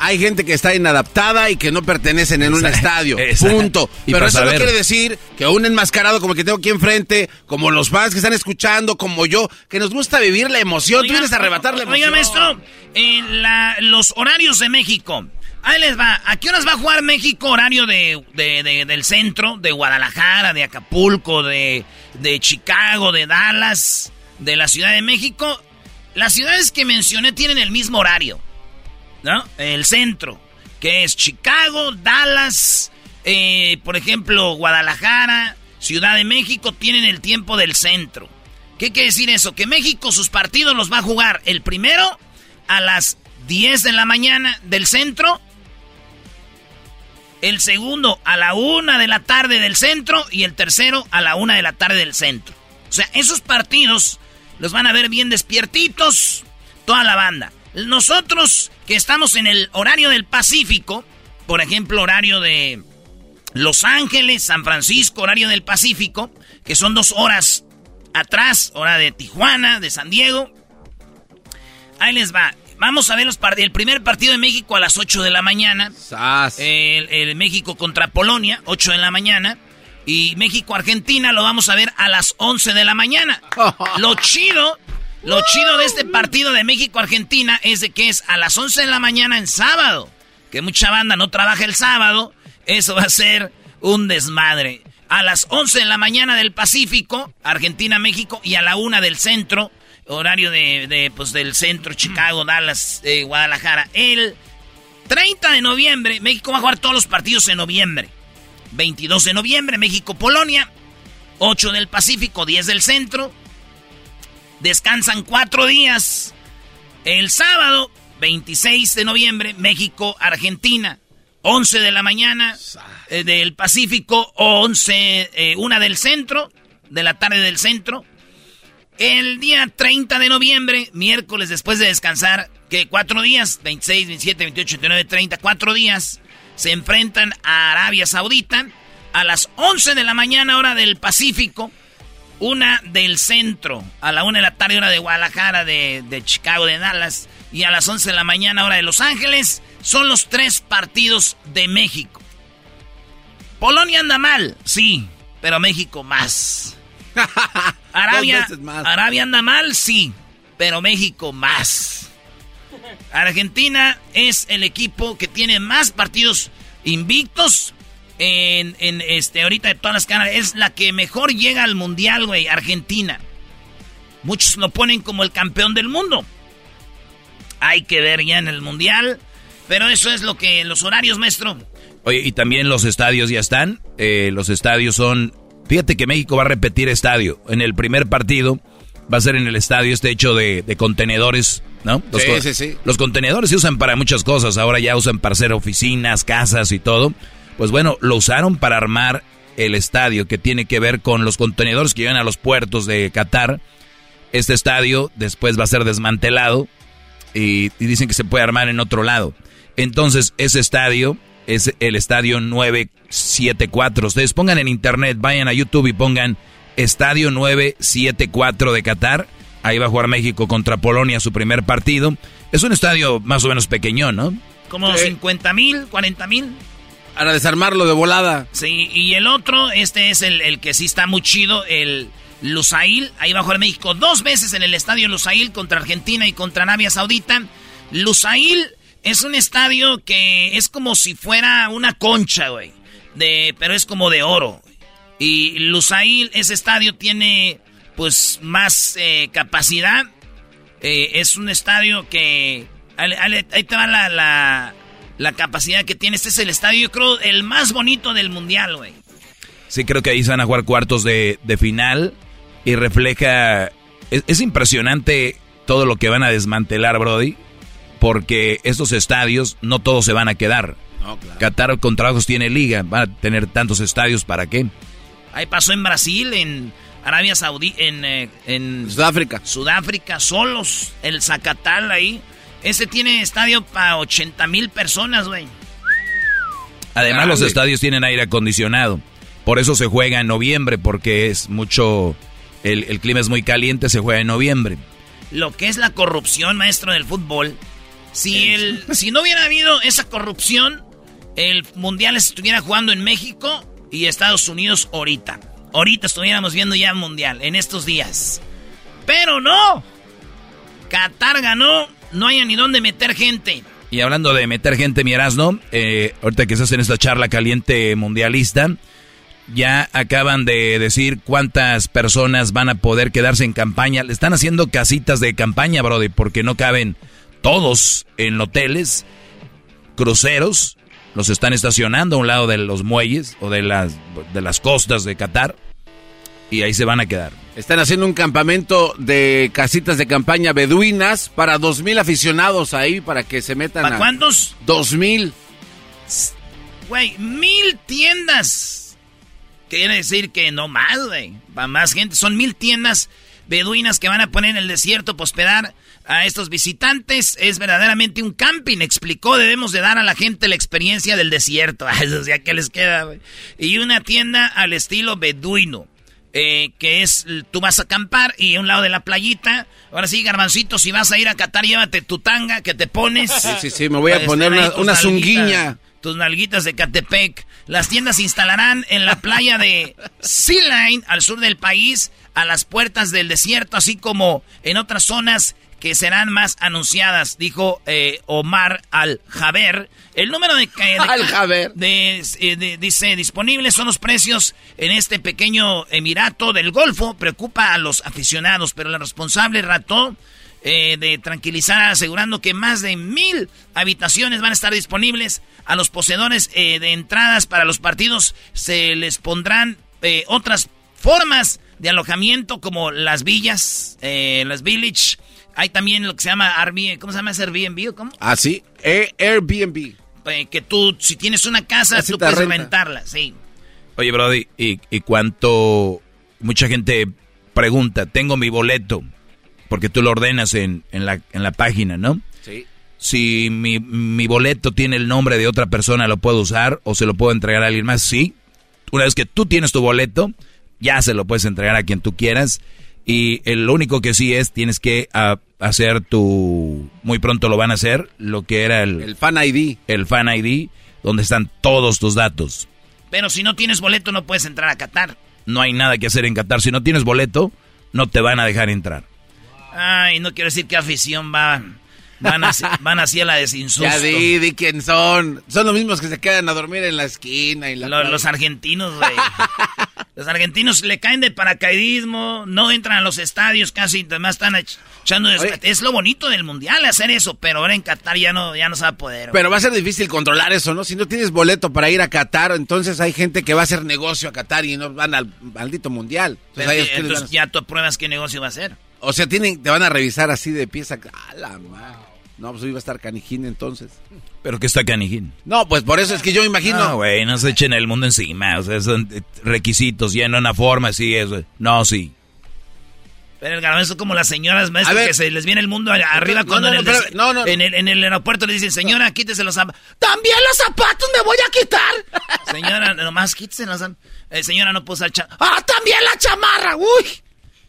Hay gente que está inadaptada y que no pertenecen en un Exacto, estadio. [laughs] exacto. Punto. Y Pero eso no quiere decir que un enmascarado como el que tengo aquí enfrente, como los fans que están escuchando, como yo, que nos gusta vivir la emoción. Tú vienes a arrebatar la emoción. Oiga, maestro, eh, la- los horarios de México. Ahí les va. ¿A qué horas va a jugar México? Horario de, de- de- del centro, de Guadalajara, de Acapulco, de, de Chicago, de Dallas, de la Ciudad de México. Las ciudades que mencioné tienen el mismo horario, ¿no? El centro, que es Chicago, Dallas, eh, por ejemplo, Guadalajara, Ciudad de México, tienen el tiempo del centro. ¿Qué quiere decir eso? Que México sus partidos los va a jugar el primero a las 10 de la mañana del centro, el segundo a la 1 de la tarde del centro y el tercero a la 1 de la tarde del centro. O sea, esos partidos los van a ver bien despiertitos toda la banda. Nosotros que estamos en el horario del Pacífico, por ejemplo, horario de Los Ángeles, San Francisco, horario del Pacífico, que son dos horas atrás, hora de Tijuana, de San Diego. Ahí les va. Vamos a ver los el primer partido de México a las 8 de la mañana. El, el México contra Polonia, 8 de la mañana. Y México-Argentina lo vamos a ver a las 11 de la mañana. [laughs] Lo chido, lo chido de este partido de México-Argentina es de que es a las 11 de la mañana en sábado. Que mucha banda no trabaja el sábado. Eso va a ser un desmadre. A las 11 de la mañana del Pacífico, Argentina-México, y a la 1 del centro, horario de, de, pues, del centro, Chicago, Dallas, eh, Guadalajara. El 30 de noviembre, México va a jugar todos los partidos en noviembre. 22 de noviembre, México-Polonia. 8 del Pacífico, 10 del centro. Descansan 4 días. El sábado, 26 de noviembre, México-Argentina. 11 de la mañana eh, del Pacífico, 11, eh, una del centro, de la tarde del centro. El día 30 de noviembre, miércoles después de descansar, que cuatro días, 26, 27, 28, 29, 30, cuatro días, se enfrentan a Arabia Saudita a las 11 de la mañana hora del Pacífico, una del centro, a la una de la tarde hora de Guadalajara, de, de Chicago, de Dallas, y a las 11 de la mañana hora de Los Ángeles, son los tres partidos de México. Polonia anda mal, sí, pero México más. Arabia, más. Arabia anda mal, sí, pero México más. Argentina es el equipo que tiene más partidos invictos en, en, este ahorita de todas las caras. Es la que mejor llega al mundial, güey, Argentina. Muchos lo ponen como el campeón del mundo. Hay que ver ya en el mundial. Pero eso es lo que los horarios, maestro. Oye, y también los estadios ya están. Eh, los estadios son. Fíjate que México va a repetir estadio. En el primer partido va a ser en el estadio este hecho de, de contenedores, ¿no? Los, Sí, sí, sí. los contenedores se usan para muchas cosas. Ahora ya usan para hacer oficinas, casas y todo. Pues bueno, lo usaron para armar el estadio que tiene que ver con los contenedores que llegan a los puertos de Qatar. Este estadio después va a ser desmantelado y, y dicen que se puede armar en otro lado. Entonces, ese estadio es el estadio 974. Ustedes pongan en internet, vayan a YouTube y pongan estadio 974 de Qatar. Ahí va a jugar México contra Polonia su primer partido. Es un estadio más o menos pequeño, ¿no? Como 50 mil, 40 mil. Para desarmarlo de volada. Sí, y el otro, este es el, el que sí está muy chido, el Lusail. Ahí va a jugar México dos veces en el estadio Lusail contra Argentina y contra Arabia Saudita. Lusail es un estadio que es como si fuera una concha, güey. De, pero es como de oro. Y Lusail, ese estadio tiene pues más eh, capacidad. Eh, es un estadio que... Ahí te va la, la, la capacidad que tiene. Este es el estadio, yo creo, el más bonito del mundial, güey. Sí, creo que ahí se van a jugar cuartos de, de final y refleja es, es impresionante todo lo que van a desmantelar, Brody, porque estos estadios no todos se van a quedar. No, claro. Qatar con trabajos tiene liga, van a tener tantos estadios, ¿para qué? Ahí pasó en Brasil, en Arabia Saudí, en, eh, en Sudáfrica. Sudáfrica, solos, el Zacatal ahí. Ese tiene estadio para 80 mil personas, güey. Además, Grande. los estadios tienen aire acondicionado. Por eso se juega en noviembre, porque es mucho. El, el clima es muy caliente, se juega en noviembre. Lo que es la corrupción, maestro del fútbol. Si, el, si no hubiera habido esa corrupción, el Mundial estuviera jugando en México y Estados Unidos ahorita. Ahorita estuviéramos viendo ya el Mundial, en estos días. Pero no. Qatar ganó, no hay ni dónde meter gente. Y hablando de meter gente, mi Erasmo, eh, ahorita que estás en esta charla caliente mundialista, ya acaban de decir cuántas personas van a poder quedarse en campaña. Le están haciendo casitas de campaña, Brody, porque no caben todos en hoteles, cruceros, los están estacionando a un lado de los muelles o de las, de las costas de Qatar y ahí se van a quedar. Están haciendo un campamento de casitas de campaña beduinas para dos mil aficionados ahí para que se metan ¿Para a... cuántos? Dos mil. Güey, mil tiendas. Quiere decir que no más, güey. Para más gente. Son mil tiendas beduinas que van a poner en el desierto para hospedar a estos visitantes. Es verdaderamente un camping, explicó. Debemos de dar a la gente la experiencia del desierto. Eso ya que les queda. Y una tienda al estilo beduino. eh, que es, tú vas a acampar y a un lado de la playita. Ahora sí, garbancito, si vas a ir a Qatar, llévate tu tanga que te pones. Sí, sí, sí, me voy a poner una, una nalguitas- zunguiña. tus nalguitas de Catepec. Las tiendas se instalarán en la playa de Sea Line, al sur del país, a las puertas del desierto, así como en otras zonas que serán más anunciadas, dijo eh, Omar Al-Jaber. El número de... [laughs] de- eh, de- dice, disponibles son los precios en este pequeño emirato del Golfo. Preocupa a los aficionados, pero la responsable rató eh, de tranquilizar asegurando que más de mil habitaciones van a estar disponibles a los poseedores eh, de entradas para los partidos. Se les pondrán eh, otras formas de alojamiento como las villas, eh, las village. Hay también lo que se llama Airbnb, ¿cómo se llama ese Airbnb? o ¿Cómo? Ah, sí. Eh, Airbnb. Eh, que tú, si tienes una casa, tú puedes renta. rentarla, sí. Oye, Brody, ¿y, y cuánto? Mucha gente pregunta, tengo mi boleto, porque tú lo ordenas en, en, la, en la página, ¿no? Sí. Si mi, mi boleto tiene el nombre de otra persona, ¿lo puedo usar o se lo puedo entregar a alguien más? Sí. Una vez que tú tienes tu boleto, ya se lo puedes entregar a quien tú quieras. Y el lo único que sí es, tienes que ah, hacer tu... Muy pronto lo van a hacer, lo que era el... El Fan ID. El Fan ID, donde están todos tus datos. Pero si no tienes boleto, no puedes entrar a Qatar. No hay nada que hacer en Qatar. Si no tienes boleto, no te van a dejar entrar. Ay, no quiero decir qué afición va. Van así, van así a la desinsusto. Ya di, di quién son. Son los mismos que se quedan a dormir en la esquina y la... Lo- los argentinos, güey. [laughs] Los argentinos le caen de paracaidismo, no entran a los estadios casi, además están ech- echando... Oye. Es lo bonito del mundial hacer eso, pero ahora en Qatar ya no, ya no se va a poder. güey. Pero va a ser difícil controlar eso, ¿no? Si no tienes boleto para ir a Qatar, entonces hay gente que va a hacer negocio a Qatar y no van al maldito mundial. Entonces, Pero ya tú apruebas qué negocio va a a- O sea, tienen, te van a revisar así de pieza. a la madre. No, pues iba a estar canijín entonces. Pero que está canijín. No, pues por eso es que yo imagino. No, güey, no se echen el mundo encima. O sea, son requisitos, llena una forma, sí, eso. No, sí. Pero el garbanzo es como las señoras maestras ver. que se les viene el mundo arriba No, cuando no, en, el no, espérame, no, no. en el, en el aeropuerto le dicen, señora, quítese los zapatos. ¡También los zapatos me voy a quitar! [laughs] Señora, nomás quítese los zapatos. Eh, señora, no puede usar cha- ¡Ah, también la chamarra! ¡Uy!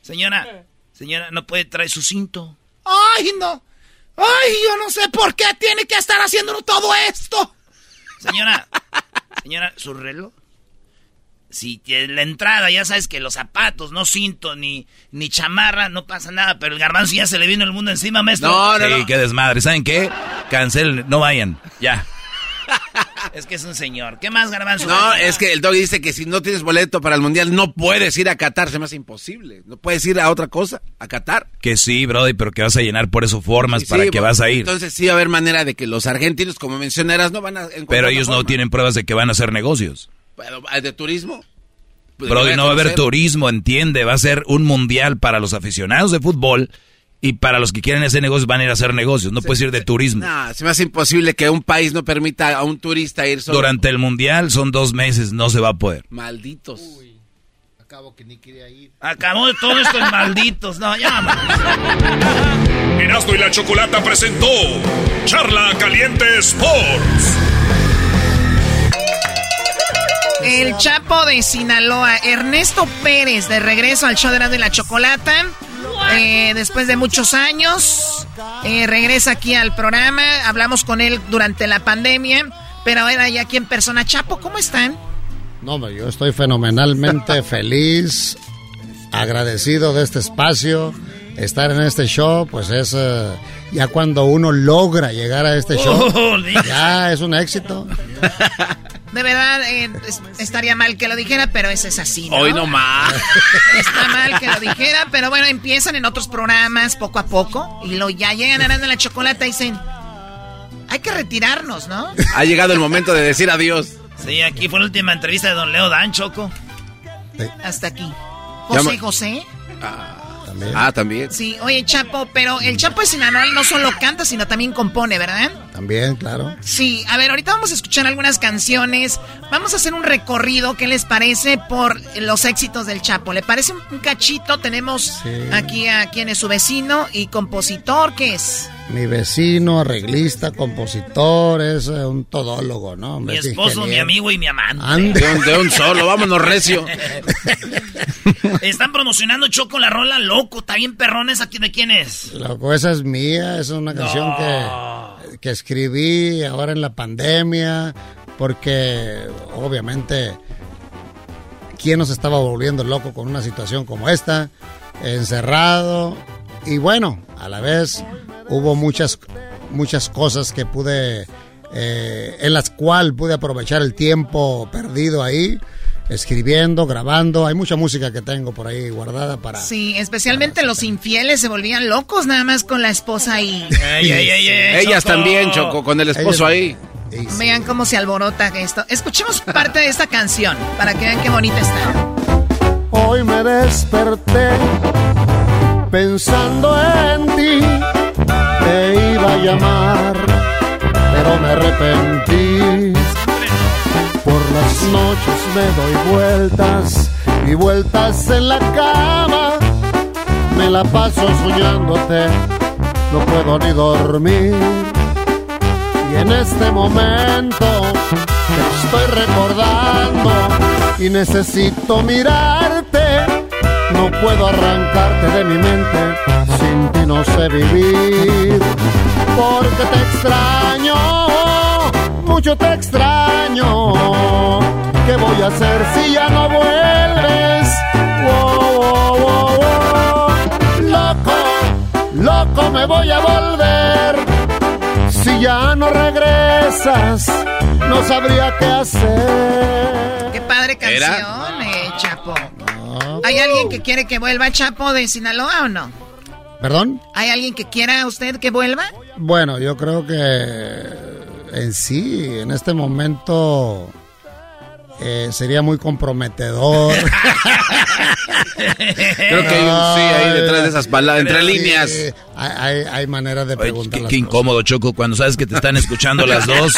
Señora, señora, no puede traer su cinto. ¡Ay, no! ¡Ay, yo no sé por qué tiene que estar haciendo todo esto! Señora, señora, su reloj. Si la entrada, ya sabes que los zapatos, no cinto, ni, ni chamarra, no pasa nada, pero el garbanzo ya se le vino el mundo encima, maestro. sí, qué desmadre. ¿Saben qué? Cancelen, no vayan. Ya. Es que es un señor. ¿Qué más, garbanzo? No, es que el dog dice que si no tienes boleto para el mundial no puedes ir a Qatar, se me hace imposible. No puedes ir a otra cosa, a Qatar. Que sí, Brody, pero que vas a llenar por eso formas Sí, para sí, que bueno, vas a ir. Entonces sí va a haber manera de que los argentinos, como mencionarás, no van a encontrar Pero ellos no tienen pruebas de que van a hacer negocios. Pero, ¿De turismo? Brody, no va a haber turismo, entiende. Va a ser un mundial para los aficionados de fútbol y para los que quieren hacer negocios van a ir a hacer negocios. No puedes ir de turismo. No, se me hace imposible que un país no permita a un turista ir solo. Durante el mundial son dos meses, no se va a poder. Malditos. Acabo que ni quería ir. Acabó de todo esto en malditos. No, ya, [laughs] Erasmo y la Chocolata presentó Charla Caliente Sports. El Chapo de Sinaloa, Ernesto Pérez, de regreso al show de y la Chocolata. Eh, después de muchos años, eh, regresa aquí al programa. Hablamos con él durante la pandemia, pero ahora ya aquí en persona. Chapo, ¿cómo están? No, yo estoy fenomenalmente [laughs] feliz, agradecido de este espacio. Estar en este show, pues es eh, ya cuando uno logra llegar a este show, Oh, [laughs] ya es un éxito. [laughs] De verdad, eh, es- estaría mal que lo dijera, pero ese es así, ¿no? Hoy no más. [laughs] Está mal que lo dijera, pero bueno, empiezan en otros programas poco a poco y lo ya llegan a Erasmo y la Chocolata y dicen, hay que retirarnos, ¿no? Ha llegado el momento de decir adiós. Sí, aquí fue la última entrevista de Don Leo Dan, Choco. Hasta aquí. José Llama- José. Ah, también. Sí, oye, Chapo, pero el Chapo de Sinaloa no solo canta, sino también compone, ¿verdad? También, claro. Sí, a ver, ahorita vamos a escuchar algunas canciones. Vamos a hacer un recorrido, ¿qué les parece? Por los éxitos del Chapo. ¿Le parece un, un cachito? Tenemos Sí. aquí a quien es su vecino y compositor, ¿qué es? Mi vecino, arreglista, compositor, es eh, un todólogo, ¿no? Mi es esposo, mi amigo y mi amante. Ande. De un, de un solo, vámonos recio. [laughs] Están promocionando Choco la rola loco. Está bien perrón esa. ¿De quién es? Loco, esa es mía, esa es una canción que, que escribí ahora en la pandemia, porque obviamente, ¿quién nos estaba volviendo loco con una situación como esta? Encerrado, y bueno, a la vez hubo muchas, muchas cosas que pude, eh, en las cuales pude aprovechar el tiempo perdido ahí. Escribiendo, grabando, hay mucha música que tengo por ahí guardada para... Sí, especialmente los infieles se volvían locos nada más con la esposa ahí. Ey, ey, ey, ey, Ellas Choco. también, Choco, con el esposo ahí. Vean cómo se alborota esto. Escuchemos parte de esta canción para que vean qué bonita está. Hoy me desperté pensando en ti. Te iba a llamar, pero me arrepentí. Por las noches me doy vueltas y vueltas en la cama. Me la paso soñándote, no puedo ni dormir. Y en este momento te estoy recordando y necesito mirarte. No puedo arrancarte de mi mente, sin ti no sé vivir. Porque te extraño, mucho te extraño. ¿Qué voy a hacer si ya no vuelves? Wow, wow, wow, wow. Loco, loco me voy a volver. Si ya no regresas, no sabría qué hacer. Qué padre canción, eh, Chapo. ¿Hay alguien que quiere que vuelva Chapo de Sinaloa o no? ¿Perdón? ¿Hay alguien que quiera usted que vuelva? Bueno, yo creo que en sí, en este momento eh, sería muy comprometedor. [laughs] Creo que hay un sí ahí detrás de esas palabras, entre líneas. Hay, hay, hay manera de preguntar Qué, qué incómodo, Choco, cuando sabes que te están escuchando las dos.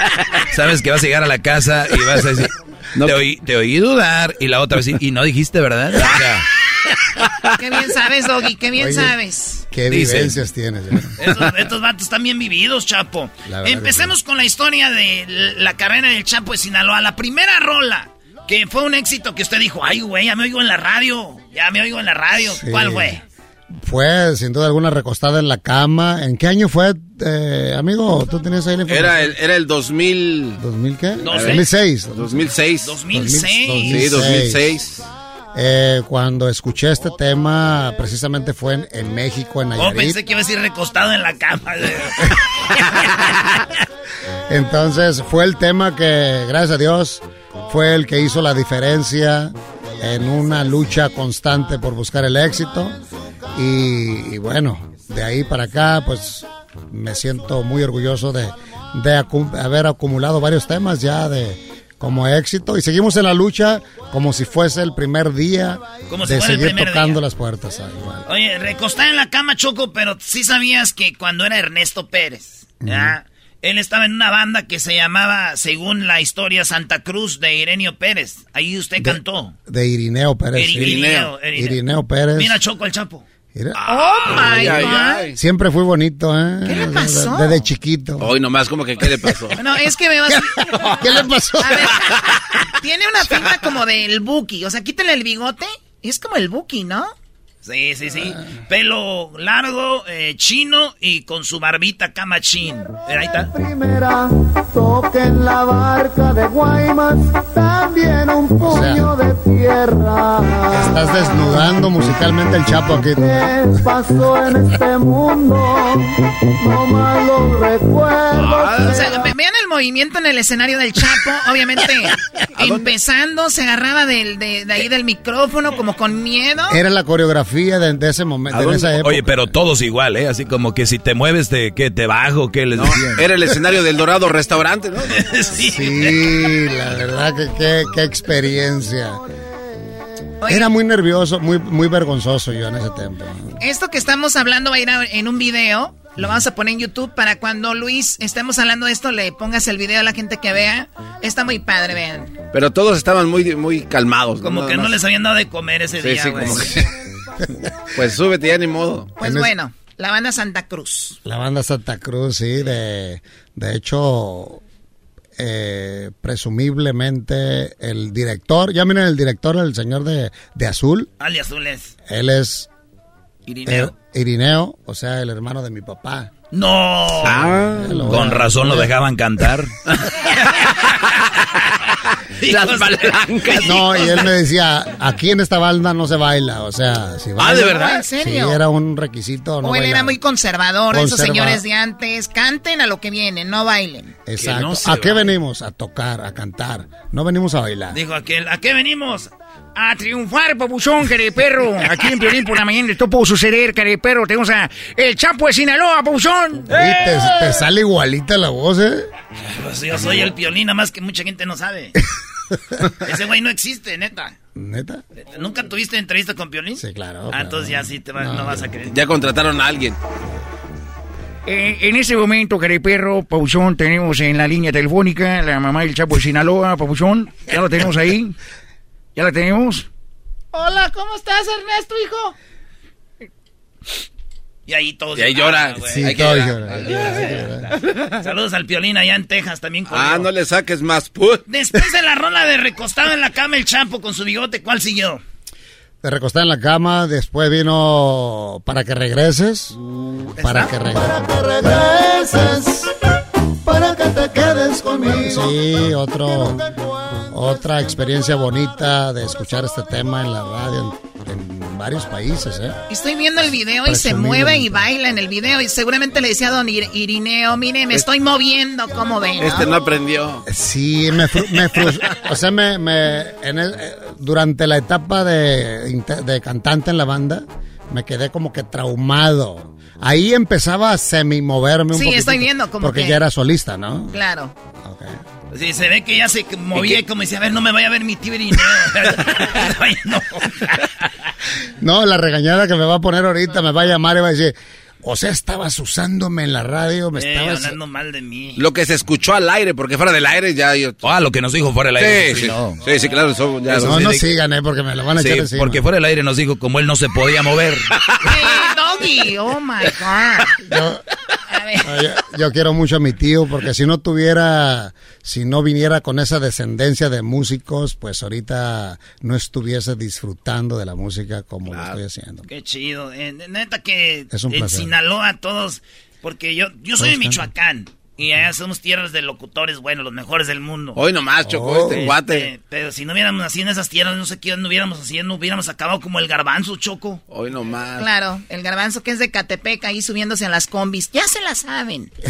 [laughs] sabes que vas a llegar a la casa y vas a decir, te, oí, te oí dudar. Y la otra vez, y no dijiste, ¿verdad? O sea, Qué bien sabes, Doggy, qué bien Oye, sabes. ¿Qué Dice. vivencias tienes? eh? Estos, estos vatos están bien vividos, Chapo. Empecemos con la historia de la carrera del Chapo de Sinaloa. La primera rola, que fue un éxito que usted dijo, ay, güey, ya me oigo en la radio. Ya me oigo en la radio. Sí. ¿Cuál fue? Fue sin duda alguna recostada en la cama. ¿En qué año fue, eh, amigo? ¿Tú tenías ahí la información? Era el, era el 2000... ¿2000 qué? Doce. 2006. 2006. 2006. Sí, 2006. Eh, cuando escuché este tema, precisamente fue en, en México, en Oh, Nayarit. pensé que iba a decir recostado en la cama. [laughs] Entonces fue el tema que, gracias a Dios, fue el que hizo la diferencia en una lucha constante por buscar el éxito. Y, y bueno, de ahí para acá, pues me siento muy orgulloso de, de acu- haber acumulado varios temas ya de como éxito y seguimos en la lucha como si fuese el primer día Como de seguir tocando las puertas. ah. Oye, recostada en la cama, Choco, pero sí sabías que cuando era Ernesto Pérez. Él estaba en una banda que se llamaba, según la historia, Santa Cruz de Irenio Pérez. Ahí usted cantó. De Irineo Pérez. Irineo, Irineo. Irineo Pérez. Mira, Choco, el Chapo. Mira. Oh, my God. Siempre fui bonito, ¿eh? ¿Qué le Desde- pasó? Desde chiquito. Hoy nomás, como que, ¿qué le pasó? [laughs] No, es que me vas [laughs] ¿Qué le pasó? A ver, tiene una [laughs] firma como del Buki. O sea, quítale el bigote. Es como el Buki, ¿no? Sí, sí, sí. Pelo largo, eh, chino y con su barbita camachín. Mira, ahí está. Primera, toque en la barca de Guaymas, también un puño de tierra. Estás desnudando musicalmente el Chapo aquí. ¿Qué pasó en este mundo? No malos recuerdos. O sea, ve- vean el movimiento en el escenario del Chapo. Obviamente, [laughs] empezando, se agarraba del, de, de ahí del micrófono como con miedo. Era la coreografía de, de ese momento, de esa época. Oye, pero todos igual, ¿eh? Así como que si te mueves, te, ¿qué? ¿Te bajo? ¿Qué les decían? Era el escenario del Dorado Restaurante, ¿no? [laughs] Sí, la verdad que qué, qué experiencia. Era muy nervioso, muy, muy vergonzoso yo en ese tiempo. Esto que estamos hablando va a ir a- en un video. Lo vamos a poner en YouTube para cuando Luis estemos hablando de esto, le pongas el video a la gente que vea. Está muy padre, vean. Pero todos estaban muy, muy calmados. Como que no les habían dado de comer ese Sí, día, sí, como que- [laughs] Pues súbete ya ni modo. Pues bueno, la banda Santa Cruz. La banda Santa Cruz, sí, de, de hecho, eh, presumiblemente el director, ya miren el director, el señor de, de Azul, Ali Azules. él es Irineo. eh, Irineo, o sea, el hermano de mi papá. No. Ah, Con razón lo dejaban cantar. [laughs] Las palancas. [laughs] No, y él me decía, aquí en esta banda no se baila, o sea, si Ah, ¿de baila- verdad? ¿En serio? Sí, era un requisito. No o él era muy conservador, de esos Conserva- señores de antes. Canten a lo que vienen, no bailen. Exacto. no ¿A qué venimos? A tocar, a cantar. No venimos a bailar. Dijo aquel, ¿a qué venimos? A triunfar, papuchón, perro. Aquí en Piolín por la mañana esto pudo suceder, perro. Tenemos a el Chapo de Sinaloa, papuchón. Sí, te, te sale igualita la voz, ¿eh? Pues yo soy el piolín, nada más que mucha gente no sabe. [laughs] Ese güey no existe, neta. ¿Neta? ¿Nunca tuviste entrevista con Piolín? Sí, claro. Ah, entonces ya sí te vas- no, vas a creer. Ya contrataron a alguien. Eh, en este momento, perro, papuchón, tenemos en la línea telefónica la mamá del Chapo de Sinaloa, papuchón. Ya lo tenemos ahí. [laughs] Ya la tenemos. Hola, ¿cómo estás, Ernesto, hijo? Y ahí todos. Y ahí llora. Ah, güey. Sí, Hay que todo llorar. llora. [laughs] Saludos al Piolín allá en Texas también. Ah, corrió. no le saques más. pu- [laughs] Después de la rola de recostado en la cama el champo con su bigote, ¿cuál siguió? Te recosté en la cama, después vino para que regreses. para que regreses. Para que te quedes conmigo. Sí, otro, otra experiencia bonita de escuchar este tema en la radio en, en varios países, ¿eh? Estoy viendo el video y se mueve y baila en el video. Y seguramente le decía a don Ir- Irineo, mire, me estoy moviendo, ¿cómo ven? Este no aprendió. Sí, me, fru- me o sea, me, me- en el- eh, durante la etapa de, de cantante en la banda, me quedé como que traumado. Ahí empezaba a semi moverme un Sí, poquito. estoy viendo como Porque que- ya era solista, ¿no? Claro. Sí, se ve que ya se movía y como decía, a ver, no me vaya a ver mi. [laughs] [laughs] Ay, no. No, la regañada que me va a poner ahorita me va a llamar y va a decir, o sea, estabas usándome en la radio, me Eh, estabas... hablando mal de mí. Lo que se escuchó al aire, porque fuera del aire ya yo... Ah, lo que nos dijo fuera del aire. Sí, sí, no. sí, sí, claro. eso ya No, no sigan, eh, porque me lo van a Sí, echar encima. porque fuera del aire nos dijo como él no se podía mover. [laughs] Hey, Doggy, oh my God. Yo, A ver. Yo, quiero mucho a mi tío porque si no tuviera, si no viniera con esa descendencia de músicos, pues ahorita no estuviese disfrutando de la música como lo estoy haciendo. Qué chido. Eh, neta que Es un en. Sinaloa todos, porque yo, yo soy de Michoacán y allá somos tierras de locutores, bueno, los mejores del mundo. Hoy nomás, Choco, Oh. este guate. Este, pero si no hubiéramos nacido en esas tierras, no sé qué no hubiéramos haciendo, hubiéramos acabado como el garbanzo, Choco. Hoy nomás. Claro, el garbanzo que es de Catepec, ahí subiéndose a las combis. Ya se la saben. [laughs]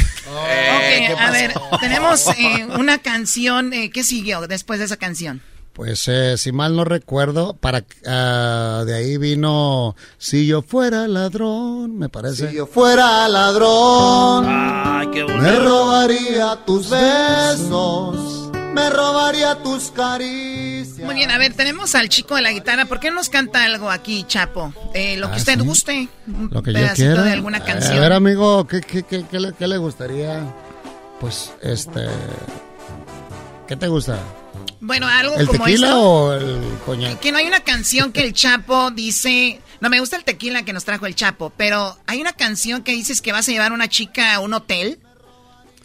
Eh, ok, a ver, tenemos eh, una canción. eh, ¿Qué siguió después de esa canción? Pues eh, si mal no recuerdo, para ah, de ahí vino Si yo fuera ladrón, me parece. Si yo fuera ladrón, Ay, qué me robaría tus besos, me robaría tus caricias. Muy bien, a ver, tenemos al chico de la guitarra. ¿Por qué no nos canta algo aquí, Chapo? Eh, lo que Ah, usted ¿sí? guste. Un Lo que yo pedacito quiera. de alguna A canción. ver, amigo, ¿qué, qué, qué, qué le, qué le gustaría? Pues, este... ¿Qué te gusta? Bueno, algo ¿El como tequila esto. o el coñac? Que no hay una canción que el Chapo dice. No me gusta el tequila que nos trajo el Chapo, pero hay una canción que dices que vas a llevar a una chica a un hotel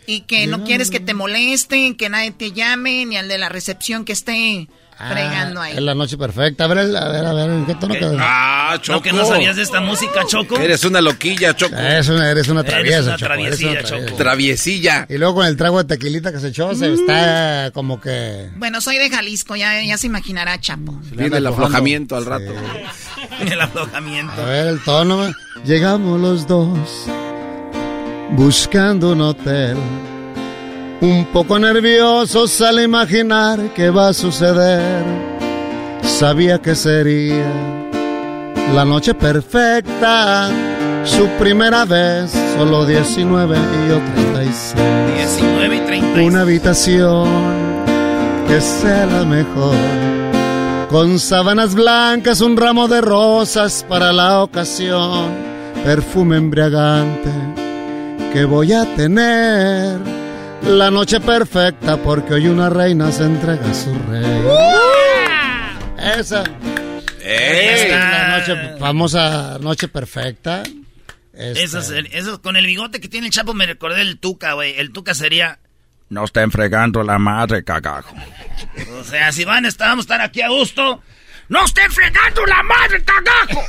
y que no quieres que te molesten, que nadie te llame, ni al de la recepción que esté fregando ahí. Ah, Es la noche perfecta. A ver, a ver, a ver, ¿en qué tono queda? Ah, Choco. ¿No que no sabías de esta música, Choco? Eres una loquilla, Choco. Eres una, eres una Eres traviesa, una Choco, traviesilla, eres una Choco. Traviesilla. Y luego con el trago de tequilita que se echó, Mm. se está como que... Bueno, soy de Jalisco, ya, ya se imaginará Chapo. Viene el aflojamiento al rato. [laughs] El aflojamiento. A ver, el tono. Llegamos los dos buscando un hotel. Un poco nerviosos al imaginar qué va a suceder. Sabía que sería la noche perfecta. Su primera vez, solo 19 y yo 36. 19 y 30. Una habitación que sea la mejor. Con sábanas blancas, un ramo de rosas para la ocasión. Perfume embriagante que voy a tener. La noche perfecta porque hoy una reina se entrega a su rey. Esa. ¡Ey! es la noche, famosa noche perfecta. Este, Eso, es- eso con el bigote que tiene el Chapo me recordé del Tuca, güey. El Tuca sería... No estén fregando la madre, cagajo. O sea, si van, estábamos estar aquí a gusto. ¡No estén fregando la madre, cagajo!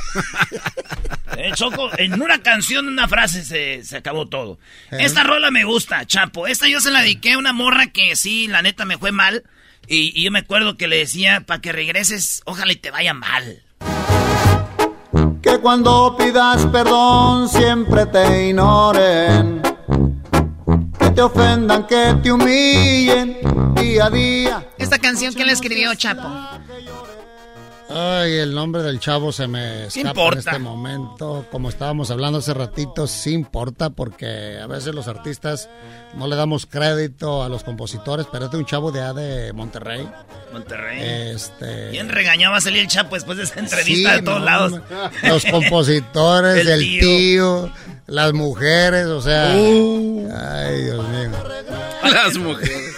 [laughs] Eh, Choco, en una canción, una frase se, se acabó todo. Esta rola me gusta, Chapo. Esta yo se la dediqué a una morra que sí, la neta me fue mal. Y, y yo me acuerdo que le decía, para que regreses, ojalá y te vaya mal. Que cuando pidas perdón siempre te ignoren. Que te ofendan, que te humillen día a día. Esta canción que le escribió Chapo. Ay, el nombre del chavo se me escapa en este momento. Como estábamos hablando hace ratito, sí importa porque a veces los artistas no le damos crédito a los compositores, pero este es un chavo de A de Monterrey. Monterrey. Este. Bien regañado va a salir el Chapo después de esa entrevista Sí, de todos no, lados. Los compositores, [laughs] El el, tío. tío. las mujeres, o sea. Uh. Ay, Dios mío. Las mujeres.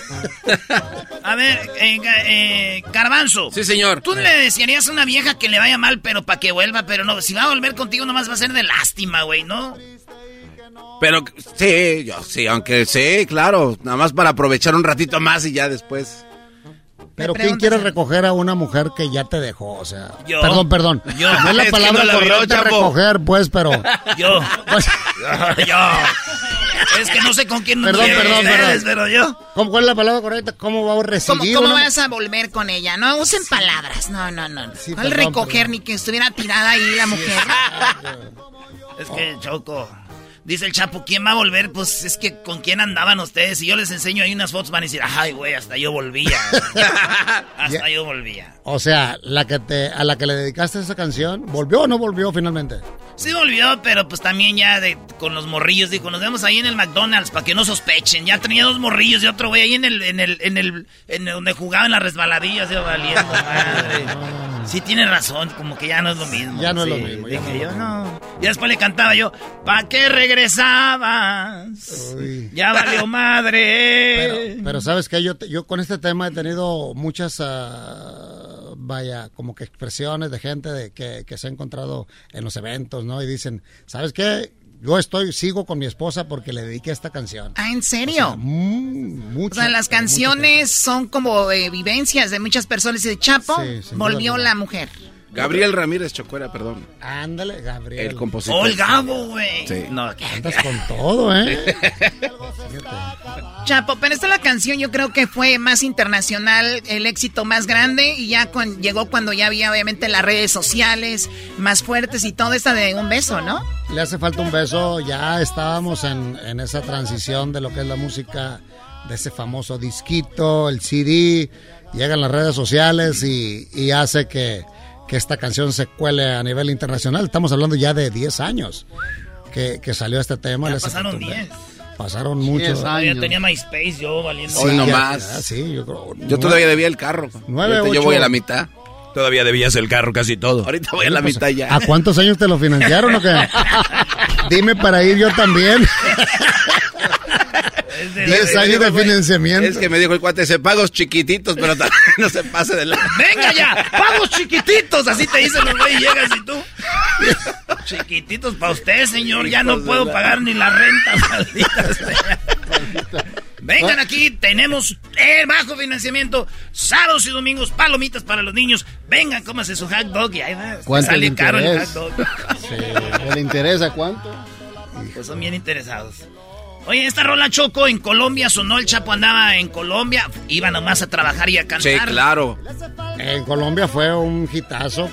A ver, eh, eh, Garbanzo. Sí, señor. Tú le desearías a una vieja que le vaya mal, pero para que vuelva, pero no. Si va a volver contigo, nomás va a ser de lástima, güey, ¿no? Pero sí, yo sí, aunque sí, claro. Nada más para aprovechar un ratito más y ya después. Pero ¿quién quiere a- recoger a una mujer que ya te dejó? O sea, Yo. perdón, perdón. Yo. No es la Es que palabra no la vio, correcta Chapo. recoger, pues, pero [laughs] Yo. pues, [laughs] yo. [laughs] Es que no sé con quién Perdón, perdón, ustedes, perdón. pero yo. ¿cómo, ¿cuál es la palabra correcta? ¿Cómo va a ¿Cómo, recibir cómo vas a volver con ella? No usen palabras. No, no, no. Sí, ¿Cuál perdón, recoger perdón. ni que estuviera tirada ahí la mujer? Es que, Choco. Dice el Chapo, ¿quién va a volver? Pues es que con quién andaban ustedes. Si yo les enseño ahí unas fotos, van a decir, ay, güey, hasta yo volvía. [laughs] hasta yo volvía. O sea, la que te, a la que le dedicaste esa canción, ¿volvió o no volvió finalmente? Sí volvió, pero pues también ya de, con los morrillos, dijo, nos vemos ahí en el McDonald's para que no sospechen. Ya tenía dos morrillos y otro güey ahí en el, en el, en el, en donde jugaban las resbaladillas, yo valiendo [laughs] madre. Sí tiene razón, como que ya no es lo mismo. Ya no es lo mismo, ya Dije no yo, no. Y después le cantaba yo, ¿pa' qué regresabas? Uy. Ya valió madre. Pero, pero sabes que yo, yo con este tema he tenido muchas, ah, vaya, como que expresiones de gente de que, que se ha encontrado en los eventos, ¿no? Y dicen, ¿sabes qué? Yo estoy, sigo con mi esposa porque le dediqué esta canción. Ah, ¿en serio? O mucho, sea, las canciones son como eh, vivencias de muchas personas. Y de Chapo Sí, volvió la mujer. Gabriel Ramírez Chocuera, perdón. Ándale, Gabriel. El compositor. Oh, el Gabo, güey. Sí. No, Andas con todo, ¿eh? Chapo, pero esta es la canción yo creo que fue más internacional, el éxito más grande y ya llegó cuando ya había obviamente las redes sociales más fuertes y todo esta de un beso, ¿no? Le hace falta un beso. Ya estábamos en, en esa transición de lo que es la música, de ese famoso disquito, el CD. Llegan las redes sociales y, y hace que, que esta canción se cuele a nivel internacional. Estamos hablando ya de 10 años que, que salió este tema. Ya pasaron falta un 10. beso. Pasaron muchos Yo tenía MySpace yo valiendo. Hoy Sí, nomás. ya, sí, yo creo. Yo todavía debía el carro. Nueve, Ahorita yo ocho. voy a la mitad. Todavía debías el carro casi todo. Ahorita voy a la Pues, mitad ya. ¿A cuántos años te lo financiaron o qué? [laughs] Dime para ir yo también. [laughs] Diez años de financiamiento. Es que me dijo el cuate, se pagos chiquititos, pero también [laughs] no se pase de la... Venga ya, pagos chiquititos, así te dicen los güeyes, llegas y tú. [laughs] Chiquititos para usted, señor, ya no puedo la- pagar ni la renta, [laughs] maldita sea. Vengan aquí, tenemos el bajo financiamiento, sábados y domingos, palomitas para los niños. Vengan, cómase su hot dog y ahí va. ¿Cuánto Sale le caro el interesa? hot dog. Sí, ¿Le interesa cuánto? Pues son bien interesados. Oye, esta rola Choco en Colombia sonó, el Chapo andaba en Colombia, iba nomás a trabajar y a cantar. Sí, claro. En Colombia fue un hitazo,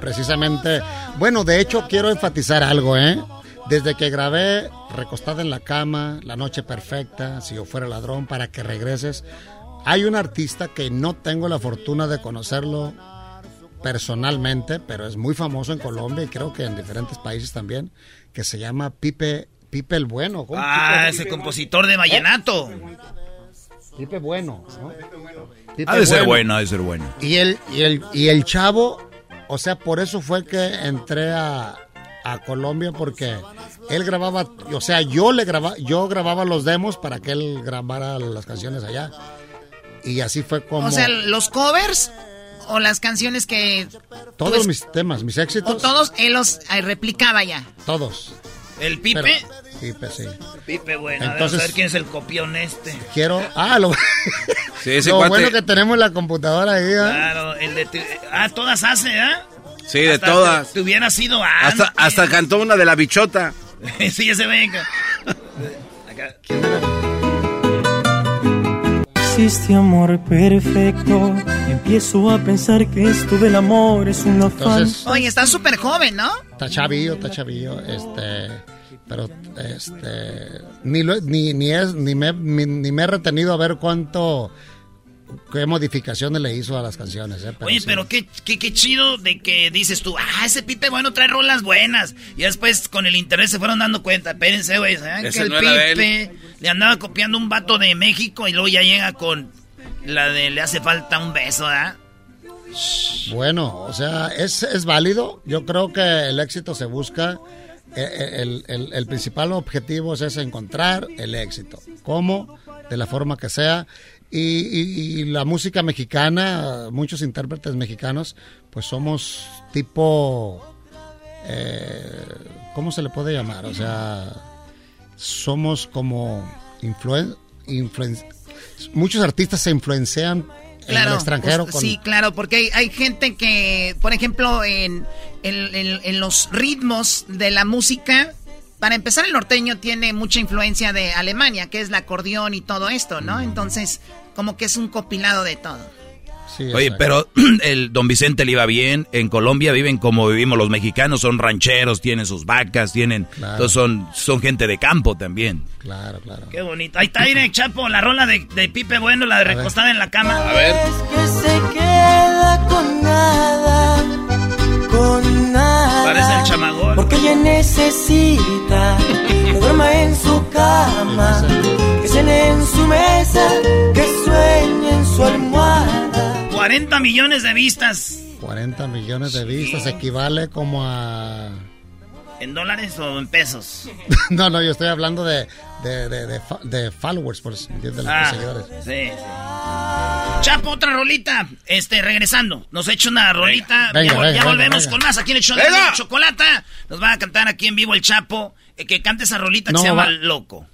precisamente. Bueno, de hecho quiero enfatizar algo, ¿eh? Desde que grabé Recostada en la cama, La noche perfecta, Si yo fuera ladrón, para que regreses, hay un artista que no tengo la fortuna de conocerlo personalmente, pero es muy famoso en Colombia y creo que en diferentes países también, que se llama Pipe Pipe el Bueno. ¿Cómo? Ah, Pipe- ese compositor de vallenato. Pipe Bueno. ¿no? Pipe Ha de ser bueno, ha de ser bueno. y el, y el, y el chavo, o sea, por eso fue que entré a, a Colombia porque él grababa, o sea, yo le grababa, yo grababa los demos para que él grabara las canciones allá. Y así fue como O sea, los covers o las canciones que todos mis temas, mis o éxitos, todos él los eh, replicaba ya. todos. ¿El Pipe? Pero- Pipe, sí. Pipe, bueno, Entonces- a ver quién es el copión este. Quiero, ah, lo, Sí, [laughs] ese lo cuate... bueno que tenemos la computadora ahí, ¿eh? Claro, el de... tu- Ah, todas hace, ¿ah? Sí, de todas. Te, te hubiera sido antes. Hasta, hasta cantó una de la bichota. [laughs] sí, ese venga. Acá. Existe amor perfecto. Empiezo a pensar que esto del amor es una Entonces- falsa. Oye, está súper joven, ¿no? Está chavillo, está chavillo, este, pero este, ni, lo- ni, ni, es, ni, me, ni, ni me he retenido a ver cuánto, qué modificaciones le hizo a las canciones. ¿eh? Oye, sí. pero qué, qué, qué chido de que dices tú, ah, ese Pipe bueno trae rolas buenas. Y después con el interés se fueron dando cuenta. Espérense, güey, ¿saben que el no Pipe le andaba copiando un vato de México y luego ya llega con la de le hace falta un beso, ¿ah? Bueno, o sea, es, es válido. Yo creo que el éxito se busca. Eh, El, el- el principal objetivo es encontrar el éxito. ¿Cómo? De la forma que sea. Y la música mexicana, muchos intérpretes mexicanos, pues somos tipo... eh, ¿Cómo se le puede llamar? O sea, somos como influen, influen- muchos artistas se influencian en el extranjero pues, con Sí, claro, porque hay, hay gente que, por ejemplo, en, en- en- en los ritmos de la música, para empezar, el norteño tiene mucha influencia de Alemania, que es el acordeón y todo esto, ¿no? Mm. Entonces, como que es un compilado de todo. Sí, Oye, pero [clears throat] el don Vicente le iba bien. En Colombia viven como vivimos los mexicanos, son rancheros, tienen sus vacas, tienen, Claro. entonces son, son gente de campo también. Claro, claro. Qué bonito. Ahí está, mire, Chapo, la rola de, de Pipe Bueno, la de recostada en la cama. A ver. que se queda con nada, con nada. Parece el chamagol. Porque ella necesita que duerma en su cama, que cene en su mesa, que 40 millones de vistas. 40 millones de vistas equivale como a... ¿En dólares o en pesos? [laughs] No, no, yo estoy hablando de, de, de, de fa- de followers, por de los Ah, seguidores. sí, sí. Chapo, otra rolita. Este, regresando. Nos ha hecho una rolita. Venga, ya venga, ya venga, volvemos venga. con más aquí en el show de chocolata. Nos va a cantar aquí en vivo el Chapo. eh, que cante esa rolita que No, se llama va. Loco.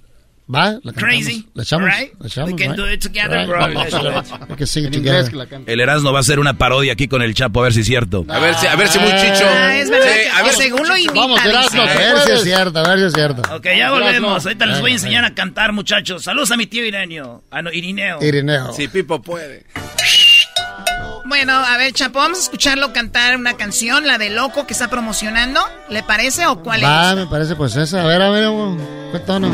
¿Va? La. Crazy, La echamos. right? La echamos, We can right? do it together, Right. bro. We can sing it together. El Erasmo va a hacer una parodia aquí con el Chapo, a ver si es cierto. A ver si, a ver si muy chicho. Ah, es verdad Sí, a ver, según lo invita, Vamos. Erasmo, a ver si es cierto, a ver si es cierto. Ok, ya volvemos. Ahorita les voy a enseñar a cantar, muchachos. Saludos a mi tío Ireneo. Ah, no, Irineo. Irineo. Si Pipo puede. Bueno, a ver, Chapo, vamos a escucharlo cantar una canción, la de Loco que está promocionando. ¿Le parece o cuál Va, es? me parece pues esa. A ver, a ver, ¿qué tono?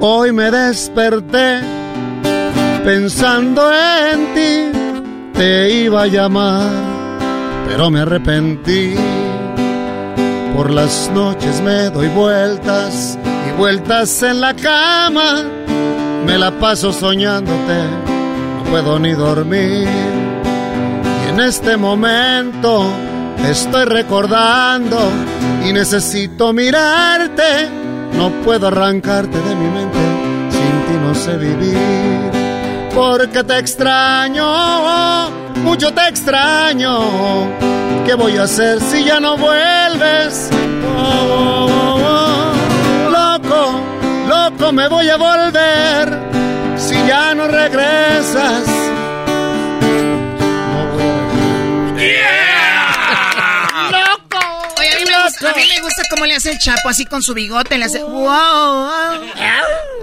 Hoy me desperté pensando en ti. Te iba a llamar, pero me arrepentí. Por las noches me doy vueltas y vueltas en la cama, me la paso soñándote, no puedo ni dormir. Y en este momento estoy recordando y necesito mirarte, no puedo arrancarte de mi mente, sin ti no sé vivir. Porque te extraño, mucho te extraño. ¿Qué voy a hacer si ya no vuelves? Oh, oh, oh. Loco, loco me voy a volver si ya no regresas. Me gusta, cómo le hace el chapo así con su bigote, le hace wow. wow.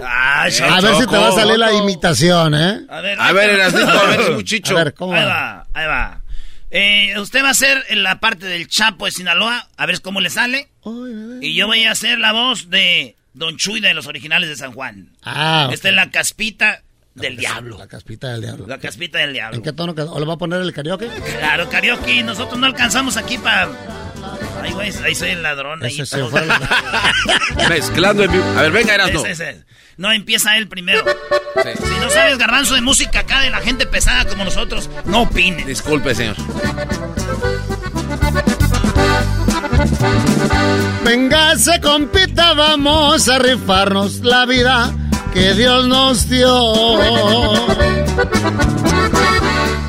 a ver si te va a salir la imitación, ¿eh? A ver, A ver, a ver, muchicho. A ver, ¿cómo Ahí va? ahí va. Eh, usted va a hacer la parte del Chapo de Sinaloa, a ver cómo le sale. Y yo voy a hacer la voz de Don Chuy de los originales de San Juan. Ah. Esta es la caspita del diablo. La caspita del diablo. La caspita del diablo. ¿En qué tono? ¿O le va a poner el karaoke? Claro, karaoke, nosotros no alcanzamos aquí para... Ay, güey, ahí soy el ladrón. Ahí Ese fue la- [laughs] Mezclando en vivo. A ver, venga, ese. No, empieza él primero. Si no sabes garbanzo de música acá de la gente pesada como nosotros, no opines. Disculpe, señor. Véngase, compita, vamos a rifarnos la vida que Dios nos dio.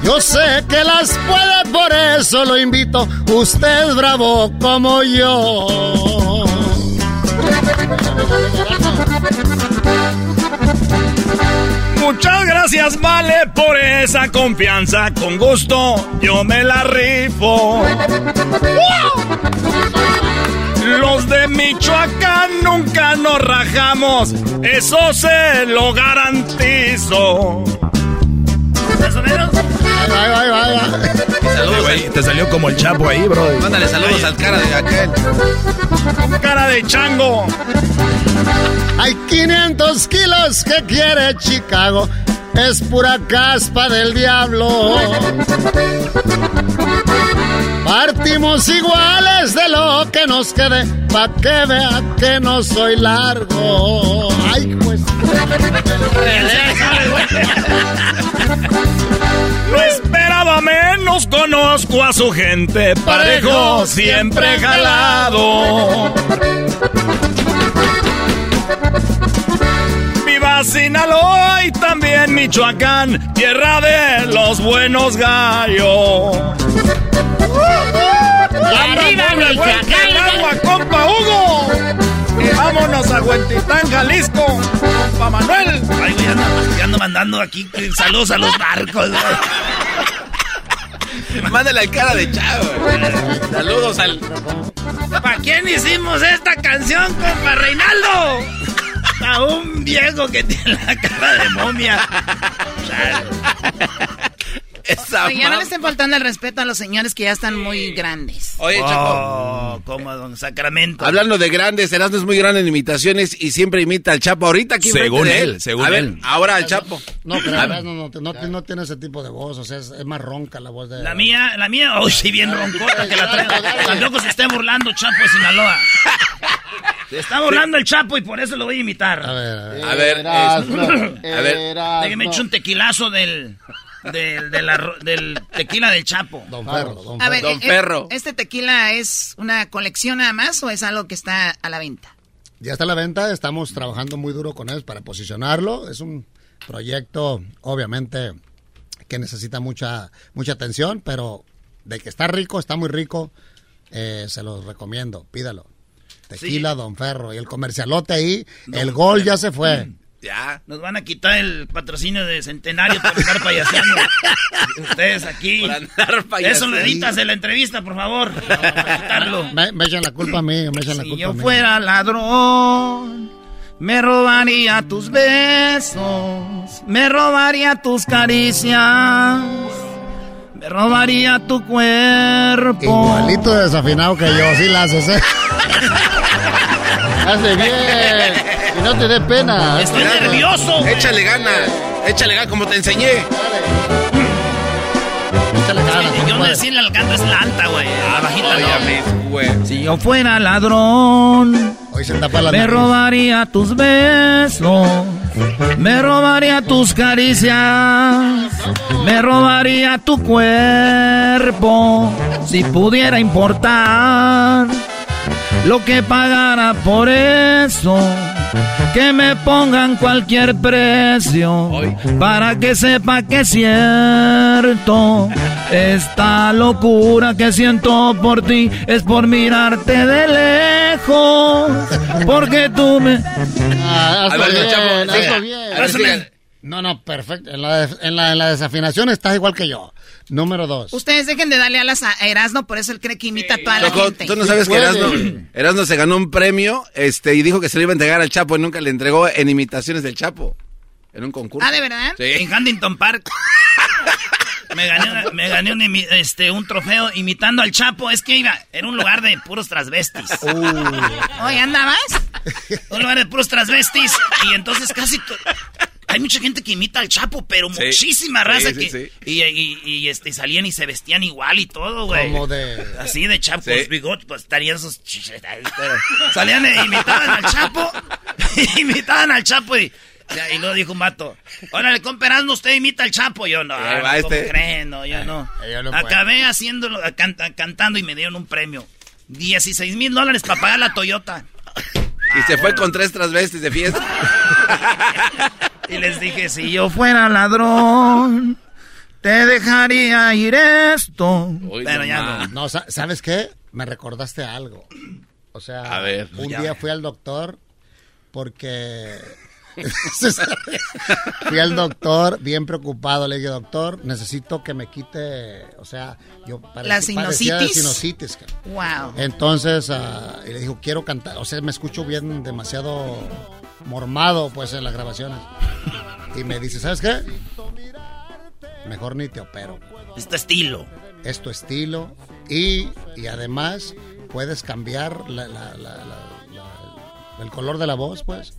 Yo sé que las puede, por eso lo invito. Usted es bravo como yo. Muchas gracias, vale, por esa confianza. Con gusto yo me la rifo. Los de Michoacán nunca nos rajamos. Eso se lo garantizo. Va, ahí va, ahí va. Saludos, Güey, te salió como el chapo ahí, bro. Mándale saludos al cara de aquel. Cara de chango. Hay 500 kilos que quiere Chicago. Es pura caspa del diablo. Partimos iguales de lo que nos quede, pa' que vea que no soy largo. Ay, pues. [laughs] esperaba menos, conozco a su gente. Parejo, siempre jalado. Viva Sinaloa y también Michoacán, tierra de los buenos gallos. arriba, Michoacán! el agua, compa Hugo! Y vámonos a Huentitán, Jalisco, compa Manuel. Ay, güey, ando, ya ando mandando aquí eh, saludos a los barcos. [laughs] Mándale al cara de chavo. Saludos al. ¿Para quién hicimos esta canción, compa Reinaldo? A un viejo que tiene la cara de momia. [laughs] Esa Oye, ya no le estén faltando el respeto a los señores que ya están muy grandes. Oye, Chapo. Oh, como don Sacramento. Hablando de grandes, Erasmo es muy grande en imitaciones y siempre imita al Chapo. Ahorita aquí Según él, según A ver, él. ahora al Chapo. No, pero A no, no, no, no, no tiene ese tipo de voz, o sea, es, es más ronca la voz de... La mía, la mía, oh, sí, bien roncota que la traigo. Tampoco se esté burlando Chapo de Sinaloa. Se está burlando el Chapo y por eso lo voy a imitar. A ver, a ver. A ver, Erasmo, es- [clears throat] a ver. Erasmo. Déjeme echar un tequilazo del, del, del arro- del tequila del Chapo. Don Ferro, Don A ver, Don eh, Ferro. ¿este tequila es una colección nada más o es algo que está a la venta? Ya está a la venta, estamos trabajando muy duro con él para posicionarlo. Es un proyecto, obviamente, que necesita mucha, mucha atención, pero de que está rico, está muy rico, eh, se los recomiendo, pídalo. Tequila Don Ferro y el comercialote ahí, el gol ya se fue. Ya. Nos van a quitar el patrocinio de Centenario por estar payaseando. [laughs] Ustedes aquí. Por andar Eso lo editas de la entrevista, por favor. Para quitarlo. [laughs] Me, me echan la culpa a mí, me echan la Si culpa yo a mí. fuera ladrón, me robaría tus besos, me robaría tus caricias, me robaría tu cuerpo. Igualito desafinado que yo, sí la haces, ¿eh? [laughs] Hace bien. Y no te dé pena. Estoy nervioso. Échale ganas. Échale ganas como te enseñé. échale ganas. Yo decirle al canto es la alta, güey. La bajita no. Si yo fuera ladrón, Hoy se tapa la me nariz. robaría tus besos, me robaría tus caricias, me robaría tu cuerpo, si pudiera importar lo que pagara por eso. Que me pongan cualquier precio para que sepa que es cierto. Esta locura que siento por ti es por mirarte de lejos. Porque tú me. Ah, hazlo bien, hazlo bien. No, no, perfecto. En la, de- en, la, en la desafinación estás igual que yo. Número dos. Ustedes dejen de darle alas a Erasmo, por eso él cree que imita a toda la gente. tú no sabes que Erasmo, Erasmo se ganó un premio este, y dijo que se lo iba a entregar al Chapo y nunca le entregó en imitaciones del Chapo. En un concurso. Ah, ¿de verdad? Sí. En Huntington Park. Me gané, una- me gané un, imi- este, un trofeo imitando al Chapo. Es que iba en un lugar de puros transvestis. Oye, ¿andabas? Un lugar de puros transvestis. Y entonces casi... Hay mucha gente que imita al Chapo, pero Sí. muchísima raza Sí, sí, que... sí. Y, y- y, este, salían y se vestían igual y todo, güey. Como de- Así de Chapo, bigotes, pues estarían sus... Salían e imitaban al Chapo. [laughs] imitaban al Chapo y... luego dijo un vato, órale, comperando, usted imita al Chapo. Yo no, va no, ¿cómo este. creen? No, yo no. yo no puedo. Acabé haciéndolo, canta- cantando y me dieron un premio. 16 mil dólares para pagar la Toyota. Y se fue con tres transvestis de fiesta. [laughs] Y les dije, si yo fuera ladrón, te dejaría ir esto. Pero ya no. No, sa- ¿sabes qué? Me recordaste algo. O sea, A ver. un Ya. día fui al doctor porque... [laughs] fui al doctor bien preocupado. Le dije, doctor, necesito que me quite... O sea, yo pare- ¿La padecía de sinusitis? sinusitis, cabrón. Wow. Entonces, ah, y le dijo, quiero cantar. O sea, me escucho bien demasiado mormado, pues, en las grabaciones. Y me dice, ¿sabes qué? Mejor ni te opero. Es tu estilo. Es tu estilo. Y, y además, puedes cambiar la- la- la- la- la- el color de la voz, pues.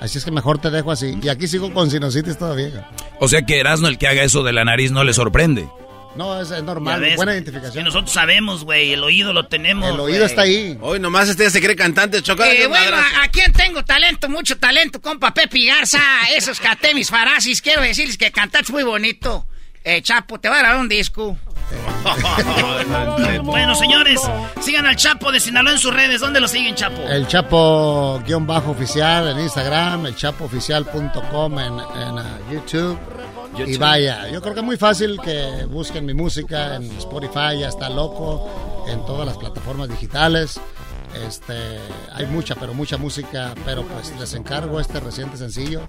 Así es que mejor te dejo así. Y aquí sigo con sinusitis todavía. O sea que Erasmo, el que haga eso de la nariz, no le sorprende. No, es, es normal. ves, Buena Que identificación. nosotros sabemos, güey, el oído lo tenemos. El oído está ahí. Hoy nomás este se cree cantante, Choco. dale Eh, bueno. ¿a, a quién tengo talento? Mucho talento, compa Pepe Garza. Esos catemis farasis. Quiero decirles que cantaste muy bonito. Eh, Chapo, te voy a grabar un disco. [laughs] bueno, señores, sigan al Chapo de Sinaloa en sus redes. ¿Dónde lo siguen, Chapo? El Chapo guion bajo oficial en Instagram, el chapooficial.com en, en ah, YouTube. Y vaya, yo creo que es muy fácil que busquen mi música en Spotify, ya está loco, en todas las plataformas digitales. Este, hay mucha, pero mucha música, pero pues les encargo este reciente sencillo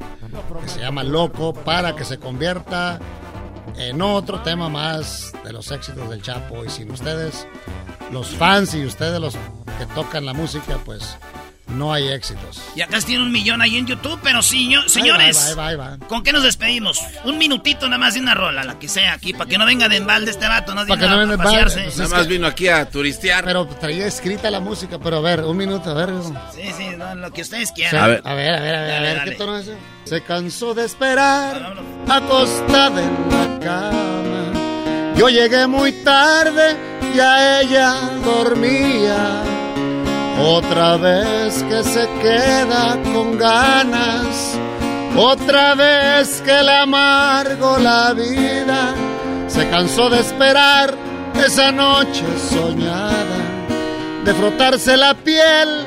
que se llama Loco para que se convierta en otro tema más de los éxitos del Chapo. Y sin ustedes, los fans y ustedes los que tocan la música, pues no hay éxitos. Y acá tiene un millón ahí en YouTube, pero sí, yo- señores, Ahí va, ahí va, ahí va. ¿con qué nos despedimos? Un minutito nada más de una rola, la que sea aquí, para que no venga de embalde este vato, no Para que no venga de embalde, pues Nada más que- vino aquí a turistear. Pero traía escrita la música, pero a ver, un minuto, a ver. Sí, sí, no, lo que ustedes quieran. a ver, a ver, a ver, a ver, Dale, ¿qué dale. tono es ese? Se cansó de esperar, acostada en la cama. Yo llegué muy tarde, ya ella dormía. Otra vez que se queda con ganas, otra vez que le amargo la vida. Se cansó de esperar esa noche soñada, de frotarse la piel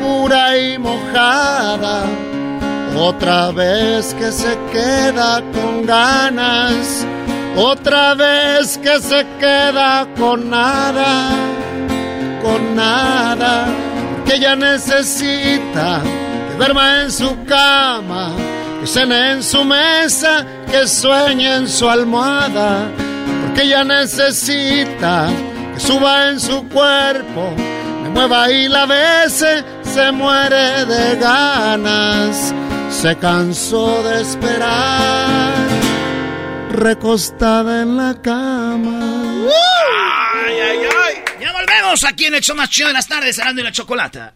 pura y mojada. Otra vez que se queda con ganas, otra vez que se queda con nada, con nada, que ella necesita que duerma en su cama, que cene en su mesa, que sueñe en su almohada, porque ella necesita que suba en su cuerpo, me mueva y la bese, se muere de ganas, se cansó de esperar, recostada en la cama. Aquí en el show más chido de las tardes, Cerrando y la Chocolata.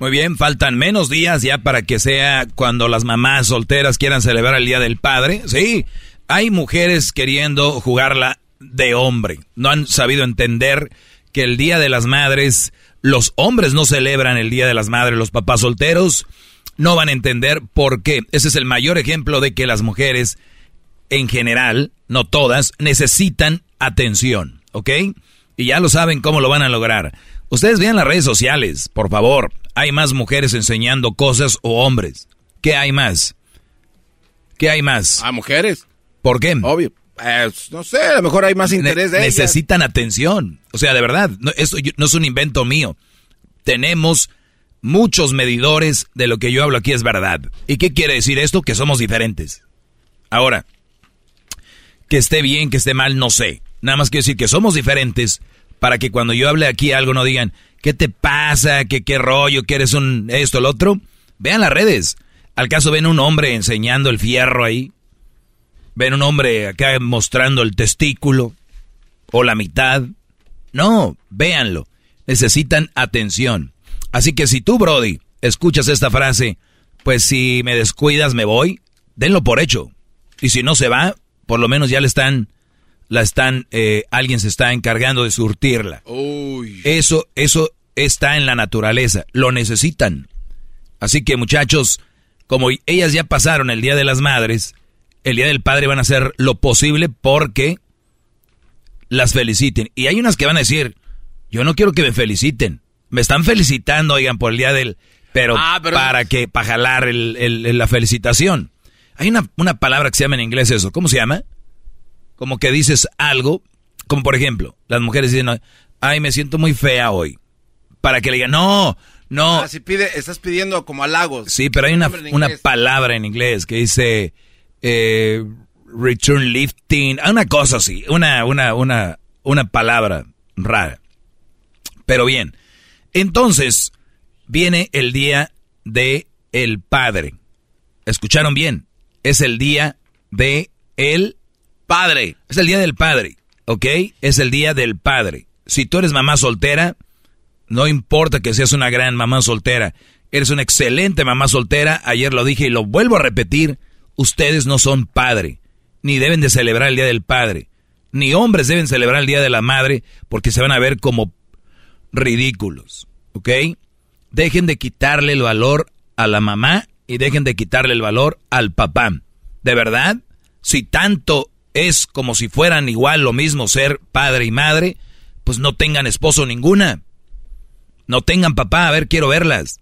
Muy bien, faltan menos días ya para que sea cuando las mamás solteras quieran celebrar el Día del Padre. Sí, hay mujeres queriendo jugarla de hombre. No han sabido entender que el Día de las Madres, los hombres no celebran el Día de las Madres, los papás solteros no van a entender por qué. Ese es el mayor ejemplo de que las mujeres en general, no todas, necesitan atención, ¿ok? Y ya lo saben cómo lo van a lograr. Ustedes vean las redes sociales, por favor. Hay más mujeres enseñando cosas o hombres. ¿Qué hay más? ¿Qué hay más? Ah, mujeres. ¿Por qué? Obvio. Pues, no sé, a lo mejor hay más interés de ellas. Necesitan atención. O sea, de verdad, no, esto no es un invento mío. Tenemos muchos medidores de lo que yo hablo aquí es verdad. ¿Y qué quiere decir esto? Que somos diferentes. Ahora, que esté bien, que esté mal, no sé. Nada más quiero decir que somos diferentes para que cuando yo hable aquí algo no digan, ¿qué te pasa? ¿Qué, qué rollo? ¿Que eres un esto, el otro? Vean las redes. ¿Al caso ven un hombre enseñando el fierro ahí? ¿Ven un hombre acá mostrando el testículo? ¿O la mitad? No, véanlo. Necesitan atención. Así que si tú, Brody, escuchas esta frase, pues si me descuidas me voy, denlo por hecho. Y si no se va, por lo menos ya le están la están, eh, alguien se está encargando de surtirla. Eso, eso está en la naturaleza, lo necesitan. Así que muchachos, como ellas ya pasaron el Día de las Madres, el Día del Padre van a hacer lo posible porque las feliciten. Y hay unas que van a decir, yo no quiero que me feliciten. Me están felicitando, oigan, por el Día del... Pero, Ah, pero- para que, para jalar el- el- la felicitación. Hay una, una palabra que se llama en inglés eso. ¿Cómo se llama? Como que dices algo, como por ejemplo, las mujeres dicen, ay, me siento muy fea hoy. Para que le digan, no, no. Ah, si pide, estás pidiendo como halagos. Sí, pero hay una, una palabra en inglés que dice eh, return lifting, ah, una cosa así, una, una, una, una palabra rara. Pero bien, entonces viene el día de el padre. ¿Escucharon bien? Es el día de el padre. Es el día del padre, ¿ok? Es el día del padre. Si tú eres mamá soltera, no importa que seas una gran mamá soltera, eres una excelente mamá soltera, ayer lo dije y lo vuelvo a repetir, ustedes no son padre, ni deben de celebrar el Día del Padre, ni hombres deben celebrar el Día de la Madre porque se van a ver como ridículos, ¿ok? Dejen de quitarle el valor a la mamá y dejen de quitarle el valor al papá. ¿De verdad? Si tanto es como si fueran igual lo mismo ser padre y madre, pues no tengan esposo ninguna. No tengan papá, a ver, quiero verlas.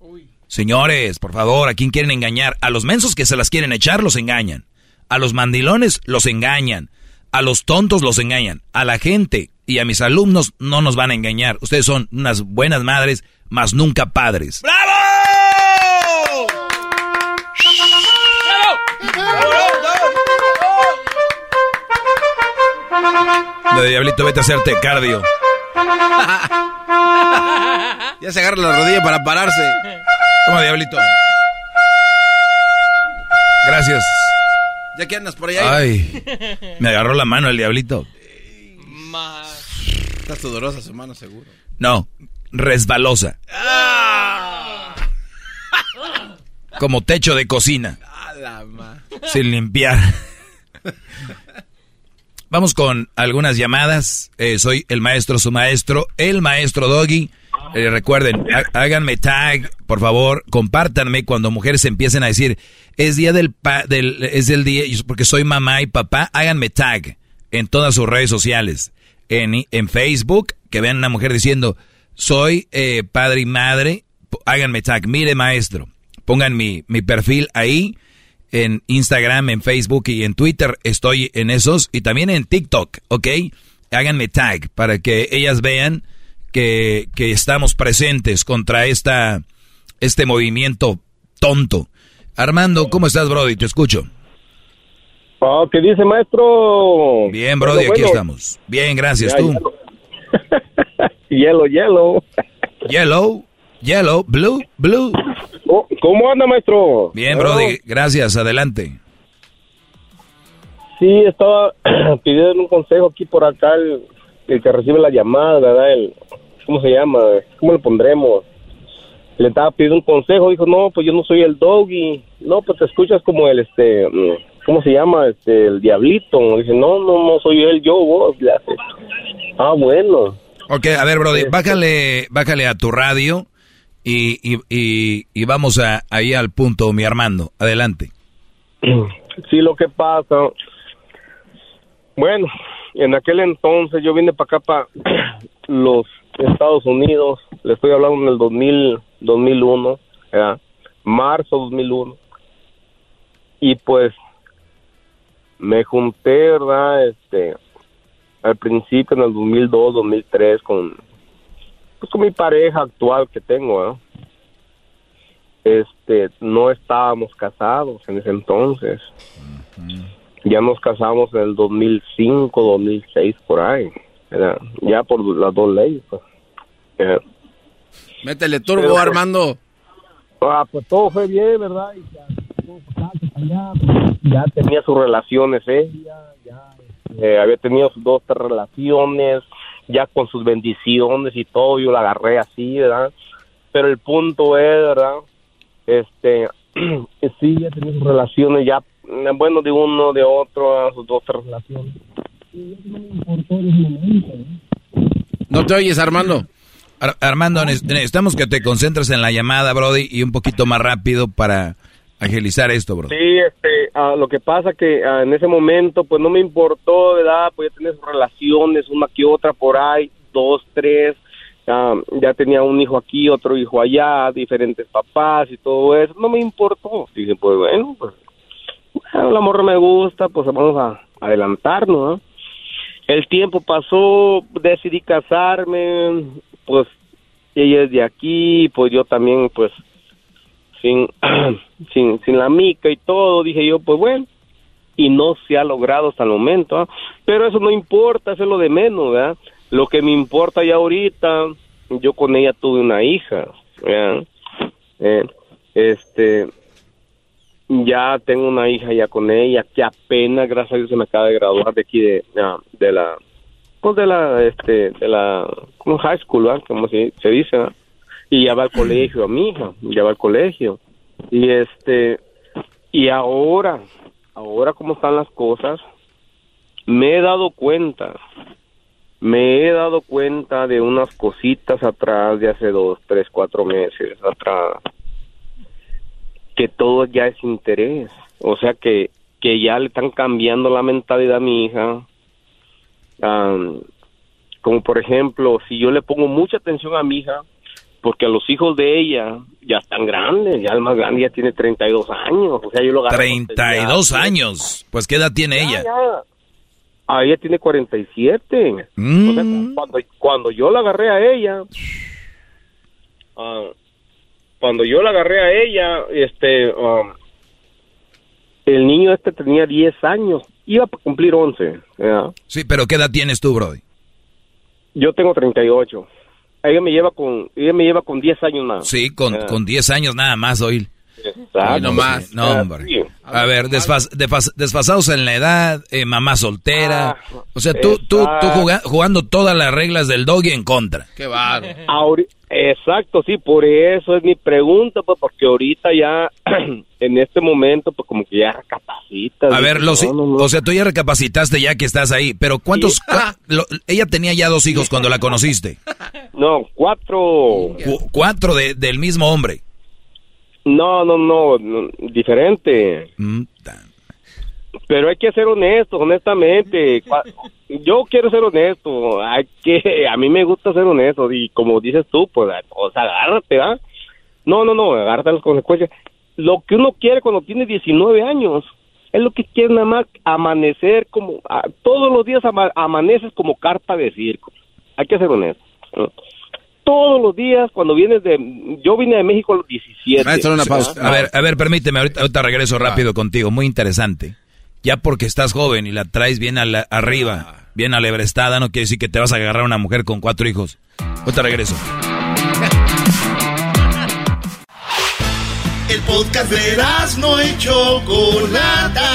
Señores, por favor, ¿a quién quieren engañar? A los mensos que se las quieren echar los engañan. A los mandilones los engañan. A los tontos los engañan. A la gente y a mis alumnos no nos van a engañar. Ustedes son unas buenas madres, mas nunca padres. Diablito, vete a hacerte cardio. [laughs] ya se agarra la rodilla para pararse. Toma, diablito. Gracias. Ya que andas por allá. Ay, me agarró la mano el diablito. Está sudorosa su mano, seguro. No, resbalosa. Como techo de cocina. A la ma- Sin limpiar. [laughs] Vamos con algunas llamadas. Eh, soy el maestro, su maestro, el maestro Doggy. Eh, recuerden, há- háganme tag, por favor, compártanme cuando mujeres empiecen a decir, es día del, pa- del es el día, porque soy mamá y papá, háganme tag en todas sus redes sociales. En, en Facebook, que vean una mujer diciendo, soy eh, padre y madre, háganme tag, mire maestro, pongan mi, mi perfil ahí, en Instagram, en Facebook y en Twitter, estoy en esos, y también en TikTok, ¿ok? Háganme tag para que ellas vean que, que estamos presentes contra esta, este movimiento tonto. Armando, ¿cómo estás, Brody? Te escucho. Oh, ¿Qué dice, maestro? Bien, Brody, Bueno, aquí bueno. estamos. Bien, gracias. Ya, ¿Tú? [laughs] Hielo, hielo. Yellow, yellow, blue, blue. ¿Cómo anda, maestro? Bien, Brody, gracias. Adelante. Sí, estaba [clears throat] pidiendo un consejo aquí por acá, el, el que recibe la llamada, ¿verdad? El, ¿Cómo se llama? ¿Cómo le pondremos? le estaba pidiendo un consejo, dijo, no, pues yo no soy el doggy, no, pues te escuchas como el, este, mm, ¿cómo se llama? Este, el diablito, dice, no, no, no soy él, yo, vos, le hace, ah, bueno. Ok, a ver, Brody, Este- bájale, bájale a tu radio y, y, y, vamos a, ahí al punto, mi Armando. Adelante. Sí, lo que pasa, bueno, en aquel entonces yo vine para acá, para [clears throat] los Estados Unidos, le estoy hablando en el 2000, 2001, ¿verdad? marzo 2001, y pues me junté, ¿verdad? Este, al principio en el 2002, 2003 con, pues, con mi pareja actual que tengo, ¿verdad? Este, no estábamos casados en ese entonces. Ya nos casamos en el 2005, 2006, por ahí. Ya por las dos leyes. Pues. Eh, Métele turbo, Pero- Armando. Ah, pues todo fue bien, ¿verdad? Y ya, allá, pues, ya tenía sus relaciones ya eh, había tenido sus dos, tres relaciones, ya con sus bendiciones y todo, yo la agarré así, ¿verdad? Pero el punto es, ¿verdad? Este, [clears throat] sí, ya tenía sus relaciones, ya, bueno, de uno, de otro, a sus dos, relaciones. No te oyes, Armando. Ar- Armando, ne- necesitamos que te concentres en la llamada, Brody, y un poquito más rápido para agilizar esto, Brody. Sí, este, ah, lo que pasa que ah, en ese momento, pues no me importó, ¿verdad? Pues ya tenía relaciones, una que otra por ahí, dos, tres. ah, ya tenía un hijo aquí, otro hijo allá, diferentes papás y todo eso. No me importó. Dije, pues bueno, pues bueno, la morra me gusta, pues vamos a adelantarnos, ¿no? El tiempo pasó, decidí casarme, pues ella es de aquí, pues yo también, pues sin, [clears throat] sin, sin la mica y todo, dije yo, pues bueno, y no se ha logrado hasta el momento, ¿ah? pero eso no importa, eso es lo de menos, ¿verdad? Lo que me importa ya ahorita, yo con ella tuve una hija, ¿verdad? Eh, este, ya tengo una hija ya con ella, que apenas, gracias a Dios, se me acaba de graduar de aquí de, de la, pues de la, este, de la, high school, ¿verdad? Como se, se dice. Y ya va al colegio a mi hija, ya va al colegio. Y este, y ahora, ahora como están las cosas, me he dado cuenta, me he dado cuenta de unas cositas atrás de hace dos, tres, cuatro meses atrás, que todo ya es interés, o sea que, que ya le están cambiando la mentalidad a mi hija. Como por ejemplo, si yo le pongo mucha atención a mi hija, porque los hijos de ella ya están grandes, ya el más grande ya tiene 32 años, o sea, yo lo agarro 32 años. Pues, ¿qué edad tiene ella? ya. Ah, ella tiene 47. O sea, Mm. cuando, cuando yo la agarré a ella, ah, cuando yo la agarré a ella, este, um, el niño este tenía 10 años, iba a cumplir 11. ¿ya? Sí, pero ¿qué edad tienes tú, Brody? Yo tengo 38. Ella me lleva con, ella me lleva con 10 años más. Sí, con, Ya. con 10 años nada más, hoy. Exacto. no más. No, hombre. A ver, desfas- desfas- desfasados en la edad, eh, mamá soltera. Ah, o sea, tú, tú, tú jugando todas las reglas del doggy en contra. Qué barro. Exacto, sí, por eso es mi pregunta, pues porque ahorita ya, [clears throat] en este momento, pues como que ya recapacitas. A ver, los, no, no, no. o sea, tú ya recapacitaste ya que estás ahí, pero ¿cuántos? [laughs] lo- ella tenía ya dos hijos cuando la conociste. No, cuatro. Cu- cuatro de- del mismo hombre. No, no, no, no, diferente. Mm, Pero hay que ser honesto, honestamente. Yo quiero ser honesto. Hay que, a mí me gusta ser honesto y como dices tú, pues, o sea, agárrate, ¿ah? No, no, no, agárrate las consecuencias. Lo que uno quiere cuando tiene 19 años es lo que quiere nada más amanecer como todos los días ama- amaneces como carpa de circo. Hay que ser honesto. ¿no? Todos los días cuando vienes de yo vine de México a los 17. A ver, a ver, permíteme, ahorita, ahorita regreso rápido contigo, muy interesante. Ya porque estás joven y la traes bien a la- arriba, bien alebrestada, no quiere decir que te vas a agarrar a una mujer con cuatro hijos. Ahorita regreso. El podcast de no y Chocolata.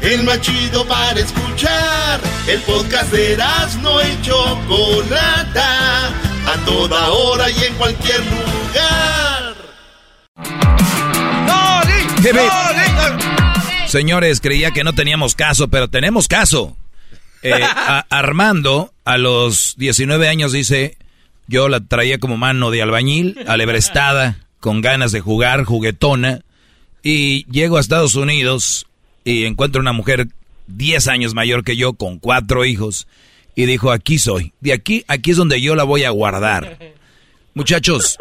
El más chido para escuchar. El podcast de no y Chocolata. A toda hora y en cualquier lugar. Señores, creía que no teníamos caso, pero tenemos caso. Eh, a- Armando, a los 19 años, dice, yo la traía como mano de albañil, alebrestada, con ganas de jugar, juguetona, y llego a Estados Unidos y encuentro una mujer 10 años mayor que yo, con cuatro hijos, y dijo, aquí soy, de aquí, aquí es donde yo la voy a guardar. [laughs] Muchachos,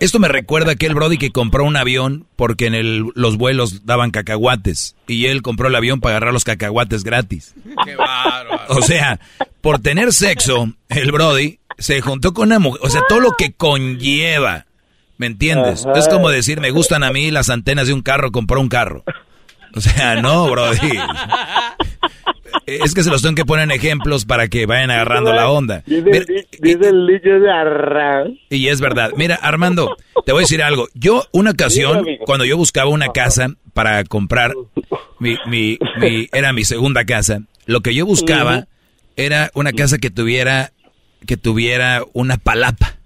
esto me recuerda a aquel Brody que compró un avión porque en el- los vuelos daban cacahuates y él compró el avión para agarrar los cacahuates gratis. Qué bárbaro. O sea, por tener sexo, el Brody se juntó con una mujer, o sea, todo lo que conlleva, ¿me entiendes? Ajá. Es como decir, me gustan a mí las antenas de un carro, compró un carro. O sea, no, Brody. Es que se los tengo que poner en ejemplos para que vayan agarrando la onda. Dice, Mira, el- dice el dicho de arra. y es verdad. Mira, Armando, te voy a decir algo. Yo, una ocasión, cuando yo buscaba una casa para comprar, mi, mi, mi- era mi segunda casa, lo que yo buscaba era una casa que tuviera, que tuviera una palapa.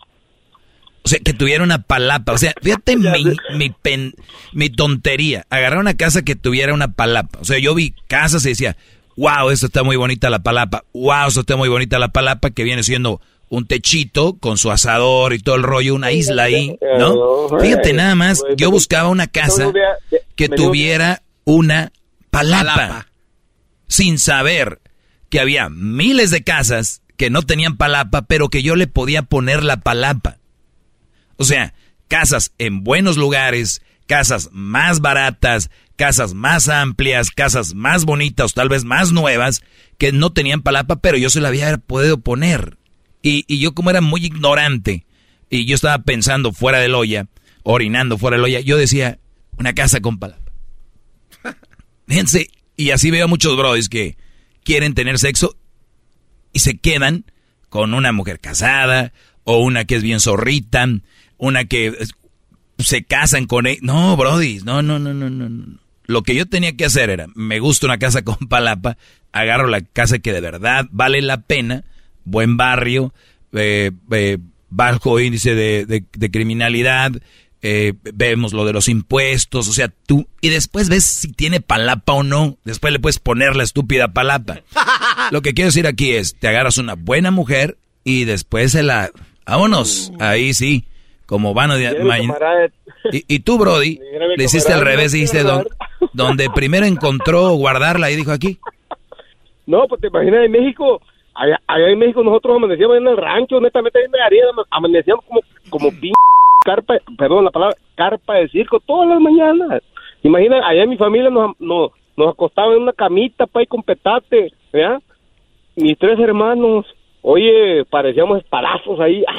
O sea, que tuviera una palapa. O sea, fíjate [laughs] mi, mi, pen- mi tontería. Agarrar una casa que tuviera una palapa. O sea, yo vi casas y decía, wow, esto está muy bonita la palapa. Wow, esto está muy bonita la palapa, que viene siendo un techito con su asador y todo el rollo, una isla ahí, ¿no? Fíjate nada más, yo buscaba una casa que tuviera una palapa, sin saber que había miles de casas que no tenían palapa, pero que yo le podía poner la palapa. O sea, casas en buenos lugares, casas más baratas, casas más amplias, casas más bonitas, tal vez más nuevas, que no tenían palapa, pero yo se la había podido poner. Y, yo como era muy ignorante, y yo estaba pensando fuera del olla, orinando fuera del olla, yo decía, una casa con palapa. [laughs] Fíjense, y así veo a muchos brodis que quieren tener sexo y se quedan con una mujer casada o una que es bien zorrita, una que se casan con él. No, Brody, no, no, no, no, no. no. Lo que yo tenía que hacer era, me gusta una casa [laughs] con palapa, agarro la casa que de verdad vale la pena, buen barrio, eh, eh, bajo índice de, de- de criminalidad, eh, vemos lo de los impuestos, o sea, tú, y después ves si tiene palapa o no, después le puedes poner la estúpida palapa. [laughs] Lo que quiero decir aquí es, te agarras una buena mujer y después se la... Vámonos, ahí sí, como van a... Y, y tú, Brody, le hiciste al revés, dijiste don- donde primero encontró guardarla y dijo aquí. No, pues te imaginas en México, allá, allá en México nosotros amanecíamos en el rancho, honestamente ahí en María, amanecíamos como, como pin carpa, perdón la palabra, carpa de circo todas las mañanas. Imagina, allá en mi familia nos, nos, nos acostaba en una camita, pa, con petate, ¿verdad? Mis tres hermanos, oye, parecíamos espadazos ahí. [laughs]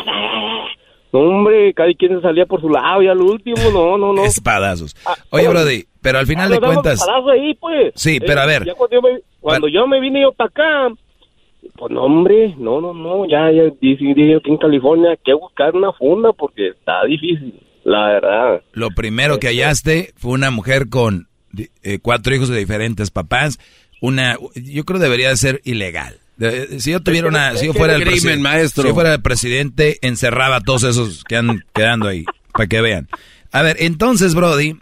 No, hombre, cada quien se salía por su lado y al último, no, no, no. Espadazos. Oye, Brody, pero al final Ah, de cuentas... ahí, pues. Sí, pero a ver. ya cuando yo me, cuando yo me vine yo para acá, pues no, hombre, no, no, no, ya, ya yo aquí en California que buscar una funda porque está difícil, la verdad. Lo primero que hallaste fue una mujer con eh, cuatro hijos de diferentes papás. Una, yo creo debería de ser ilegal. De- si yo tuviera una, si yo fuera el crimen, maestro. si yo fuera el presidente, encerraba a todos esos que han quedando ahí, para que vean. A ver, entonces, Brody,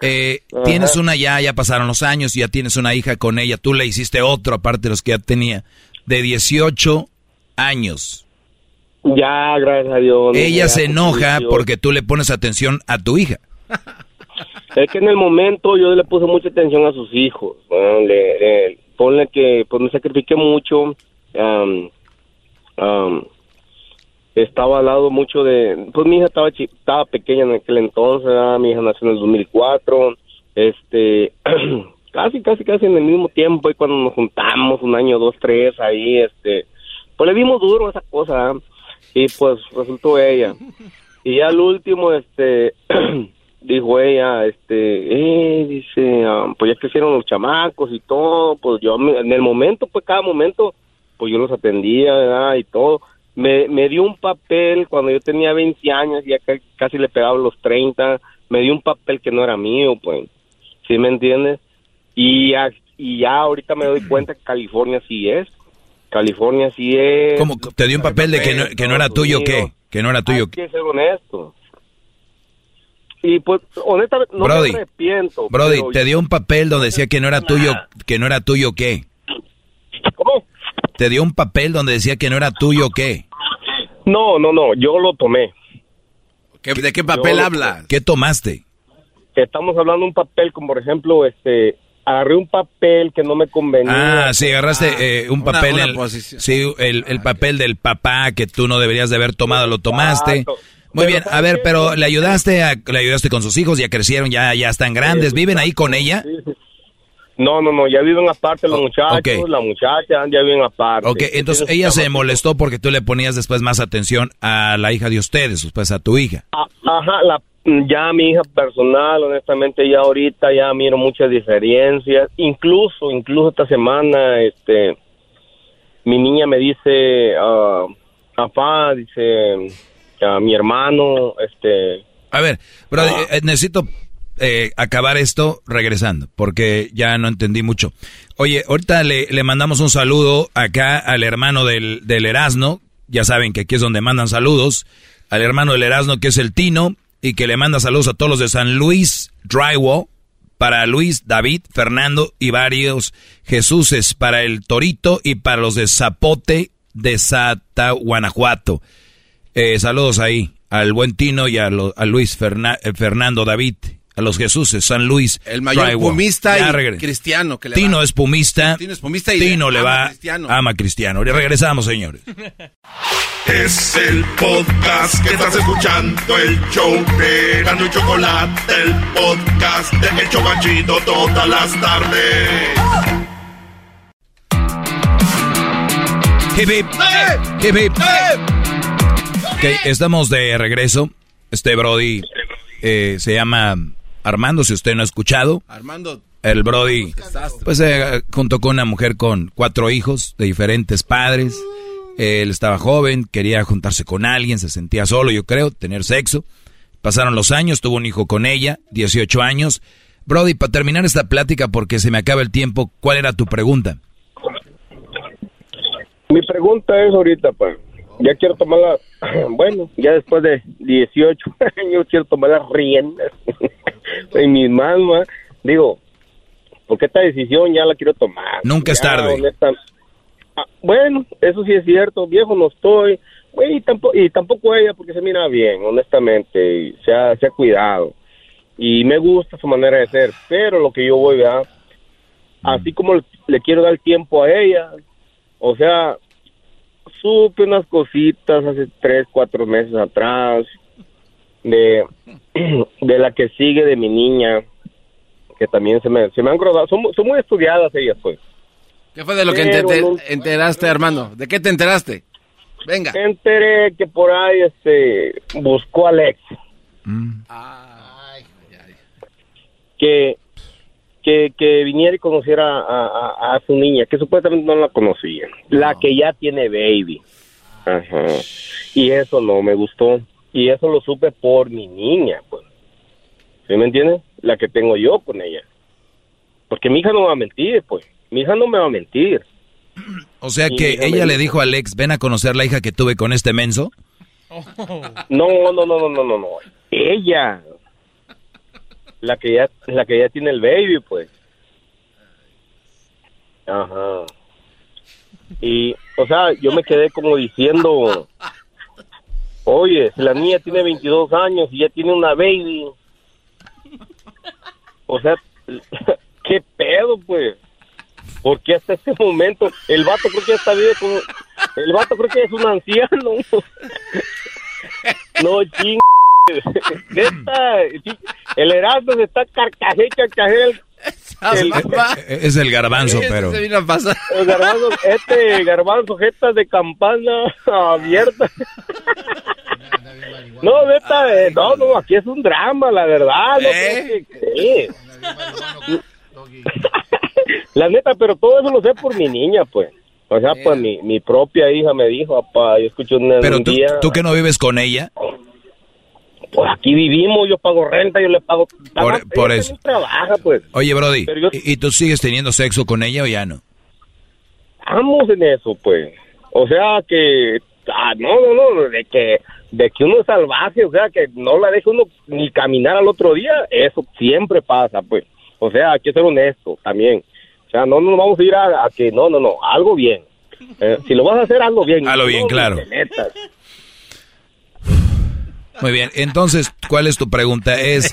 eh, tienes una ya, ya pasaron los años, ya tienes una hija con ella, tú le hiciste otro aparte de los que ya tenía, de 18 años. Ya, gracias a Dios. Ella se enoja 18. porque tú le pones atención a tu hija. Es que en el momento yo le puse mucha atención a sus hijos. ¿no? Le, le- ponle que pues me sacrifiqué mucho. estaba al lado mucho de... Pues mi hija estaba, estaba pequeña en aquel entonces. Mi hija nació en el 2004. Este... [clears throat] casi, casi, casi en el mismo tiempo. Y cuando nos juntamos, un año, dos, tres, ahí, este... Pues le dimos duro a esa cosa. ¿verdad? Y pues resultó ella. Y ya al último, este... [clears throat] dijo ella, este, eh, dice, ah, pues ya crecieron los chamacos y todo, pues yo en el momento, pues cada momento, pues yo los atendía, ¿verdad? Y todo. Me, me dio un papel cuando yo tenía 20 años, ya ca- casi le pegaba los 30, me dio un papel que no era mío, pues, ¿sí me entiendes? Y ya, y ya ahorita me doy cuenta que California sí es, California sí es. ¿Cómo te dio un papel de que no, que no era tuyo qué? Que no era tuyo. Hay que ser honesto. Y pues honestamente no Brody, me arrepiento. Brody, pero- te dio un papel donde decía que no era tuyo, que no era tuyo qué. ¿Cómo? Te dio un papel donde decía que no era tuyo qué. No, no, no, yo lo tomé. ¿De qué papel Yo- habla? ¿Qué tomaste? Estamos hablando de un papel como por ejemplo, este, agarré un papel que no me convenía. Ah, sí, agarraste eh, un una- papel, una el- posición. sí, el, el papel del papá que tú no deberías de haber tomado, lo tomaste. Exacto. Muy bien, a ver, pero le ayudaste, a, le ayudaste con sus hijos, ya crecieron, ya, ya están grandes, viven ahí con ella. No, no, no, ya viven aparte los muchachos, ok. la muchacha ya viven aparte. Ok, entonces ella se molestó porque tú le ponías después más atención a la hija de ustedes, después a tu hija. Ah, Ajá, la, ya mi hija personal, honestamente, ya ahorita ya miro muchas diferencias. Incluso, incluso esta semana, este, mi niña me dice, ah, papá, dice, a mi hermano, este, A ver, pero eh, necesito eh, acabar esto regresando, porque ya no entendí mucho. Oye, ahorita le, le mandamos un saludo acá al hermano del, del Erasno, ya saben que aquí es donde mandan saludos, al hermano del Erasno que es el Tino, y que le manda saludos a todos los de San Luis Drywall, para Luis, David, Fernando y varios Jesuses, para el Torito y para los de Zapote de Sata, Guanajuato. Eh, saludos ahí al buen Tino y a, lo- a Luis Ferna- eh, Fernando David, a los Jesuses, San Luis. El mayor Drywall. pumista Ya y regre- cristiano que le Tino va. es pumista. Tino es pumista y Tino le ama va, a Cristiano. ama Cristiano. Y regresamos, señores. Es el podcast que estás escuchando, el show de Gano y Chocolate, el podcast de El Chocachito todas las tardes. Hip, hip. Hip, hip. Ok, estamos de regreso. Este Brody eh, se llama Armando, si usted no ha escuchado. Armando, El Brody, pues eh, junto con una mujer con cuatro hijos de diferentes padres. Él estaba joven, quería juntarse con alguien, se sentía solo, yo creo, tener sexo. Pasaron los años, tuvo un hijo con ella, 18 años. Brody, para terminar esta plática, porque se me acaba el tiempo, ¿cuál era tu pregunta? Mi pregunta es ahorita, pues, ya quiero tomar la, [clears throat] bueno, ya después de 18 [laughs] años quiero tomar las riendas [laughs] en mis manos, digo, porque esta decisión ya la quiero tomar. Nunca es tarde. honesta- Ah, bueno, eso sí es cierto, viejo no estoy, y tampoco, y tampoco ella porque se mira bien, honestamente, y se ha, se ha cuidado. Y me gusta su manera de ser, pero lo que yo voy, ¿verdad? Así como le, le quiero dar tiempo a ella, o sea, supe unas cositas hace tres, cuatro meses atrás de, [clears throat] de la que sigue de mi niña, que también se me, se me han grabado, son, mu- son muy estudiadas ellas, pues. ¿qué fue de lo que Pero no- enteraste, Armando? ¿De qué te enteraste? Venga. Me enteré que por ahí este buscó a Alex. Que, que, que viniera y conociera a, a- a su niña, que supuestamente no la conocía. La que ya tiene baby. Ajá. Y eso no me gustó. Y eso lo supe por mi niña, pues. ¿Sí me entiendes? La que tengo yo con ella. Porque mi hija no me va a mentir, pues. Mi hija no me va a mentir. O sea que ella le dijo a Alex, ven a conocer la hija que tuve con este menso. No, no, no, no, no, no, no. Ella. La que ya, la que ya tiene el baby, pues. Ajá. Y, o sea, yo me quedé como diciendo, oye, la niña tiene 22 años y ya tiene una baby, o sea, [laughs] ¿qué pedo, pues? Porque hasta este momento el vato creo que ya está vivo como... El vato creo que es un anciano. [laughs] No, ching... Neta, el Erasmo se está carcajé, carcajé. El, el- Eh, Es el garbanzo, pero... el garbanzo, este garbanzo, jetas de campana abierta. [laughs] No, neta, eh, no, no, aquí es un drama, la verdad. No creo que. [laughs] La neta, pero todo eso lo sé por mi niña, pues. O sea, pues mi, mi propia hija me dijo, papá, yo escuché un, Pero un tú, día... tú que no vives con ella, Pues aquí vivimos, yo pago renta, yo le pago... Por- también eso. trabaja, pues. oye Brody, yo- ¿y, tú sigues teniendo sexo con ella o ya no? Estamos en eso, pues. O sea que ah, no, no, no, de que, de que uno es salvaje, o sea, que no la deja uno ni caminar al otro día, eso siempre pasa, pues. O sea, hay que ser honesto también. O sea, no nos vamos a ir a, a que, no, no, no, algo bien. Eh, si lo vas a hacer, algo bien. Hazlo bien, No, claro. te metas. Muy bien, entonces, ¿cuál es tu pregunta? Es,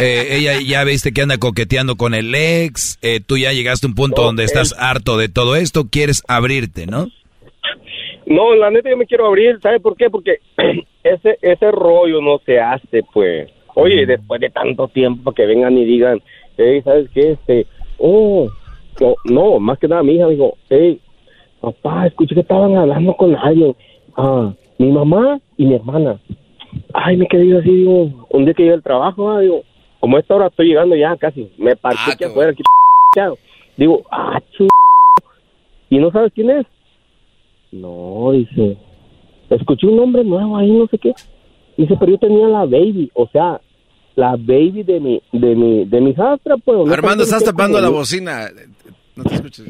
eh, ella ya viste que anda coqueteando con el ex, eh, tú ya llegaste a un punto donde estás harto de todo esto, quieres abrirte, ¿no? No, la neta yo me quiero abrir, ¿sabe por qué? Porque [clears throat] ese ese rollo no se hace, pues. Oye, después de tanto tiempo que vengan y digan, hey, ¿sabes qué? Este, oh, no, no, más que nada mi hija dijo, hey, papá, escuché que estaban hablando con alguien, ah, mi mamá y mi hermana. Ay, me quedé yo así, digo, un día que llegué al trabajo, ah, digo, como a esta hora estoy llegando ya casi, me parqué aquí afuera, aquí, digo, ah, ch... ¿y no sabes quién es? No, dice, escuché un nombre nuevo ahí, no sé qué. Dice, pero yo tenía la baby, o sea, la baby de mi, de mi, de mi hijastra, pues. ¿no? Armando, estás tapando la bocina. No te escuches.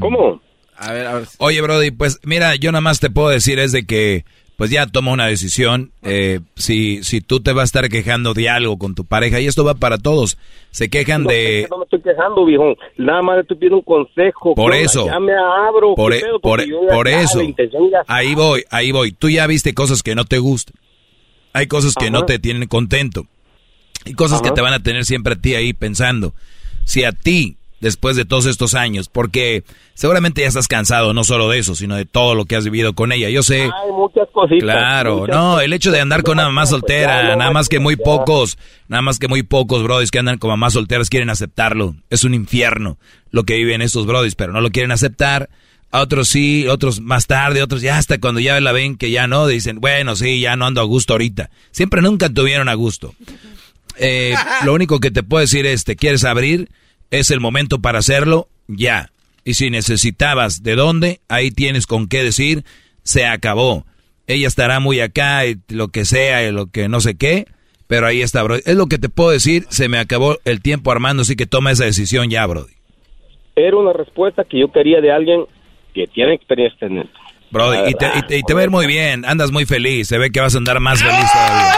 ¿Cómo? A ver, a ver. Oye, Brody, pues mira, yo nada más te puedo decir es de que, pues ya toma una decisión. Eh, si, si tú te vas a estar quejando de algo con tu pareja, y esto va para todos, se quejan No, es de... que no me estoy quejando, viejo. Nada más le estoy pidiendo un consejo. Por eso. Ya me abro. Por, ¿qué e- pedo? por, ya por eso. Ahí voy, ahí voy. Tú ya viste cosas que no te gustan. Hay cosas que no te tienen contento. Y cosas que te van a tener siempre a ti ahí pensando. Si a ti, después de todos estos años, porque seguramente ya estás cansado no solo de eso, sino de todo lo que has vivido con ella. Yo sé... Hay muchas cositas. Claro, muchas no, el hecho de andar con una mamá soltera, nada más que muy pocos, nada más que muy pocos brodis que andan con mamás solteras quieren aceptarlo. Es un infierno lo que viven estos brodis, pero no lo quieren aceptar. A otros sí, otros más tarde, otros ya hasta cuando ya la ven que ya no, dicen, bueno, sí, ya no ando a gusto ahorita. Siempre nunca tuvieron a gusto. Eh, lo único que te puedo decir es, ¿te quieres abrir? Es el momento para hacerlo, ya. Y si necesitabas de dónde, ahí tienes con qué decir, se acabó. Ella estará muy acá, y lo que sea, y lo que no sé qué, pero ahí está, bro. Es lo que te puedo decir, se me acabó el tiempo armando, así que toma esa decisión ya, Brody. Era una respuesta que yo quería de alguien que tiene experiencia en esto. Brody, y te, y te- y te va a ir muy bien, andas muy feliz, se ve que vas a andar más feliz todavía.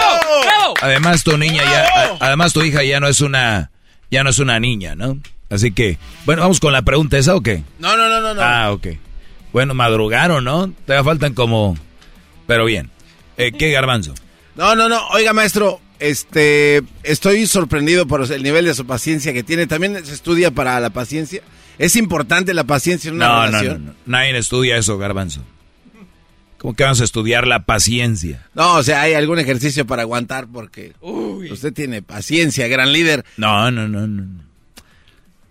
Además tu niña ya, además tu hija ya no es una, ya no es una niña, ¿no? Así que, bueno, vamos con la pregunta esa o qué? No, no, no, no. no. Ah, ok. Bueno, madrugaron, ¿no? Todavía faltan como, pero bien. Eh, ¿Qué garbanzo? No, no, no. Oiga, maestro, este, estoy sorprendido por el nivel de su paciencia que tiene. También se estudia para la paciencia. Es importante la paciencia en una No, no, relación. no, no. Nadie estudia eso, garbanzo. ¿Cómo que vamos a estudiar la paciencia? No, o sea, hay algún ejercicio para aguantar porque usted tiene paciencia, gran líder. No, no, no, no. no.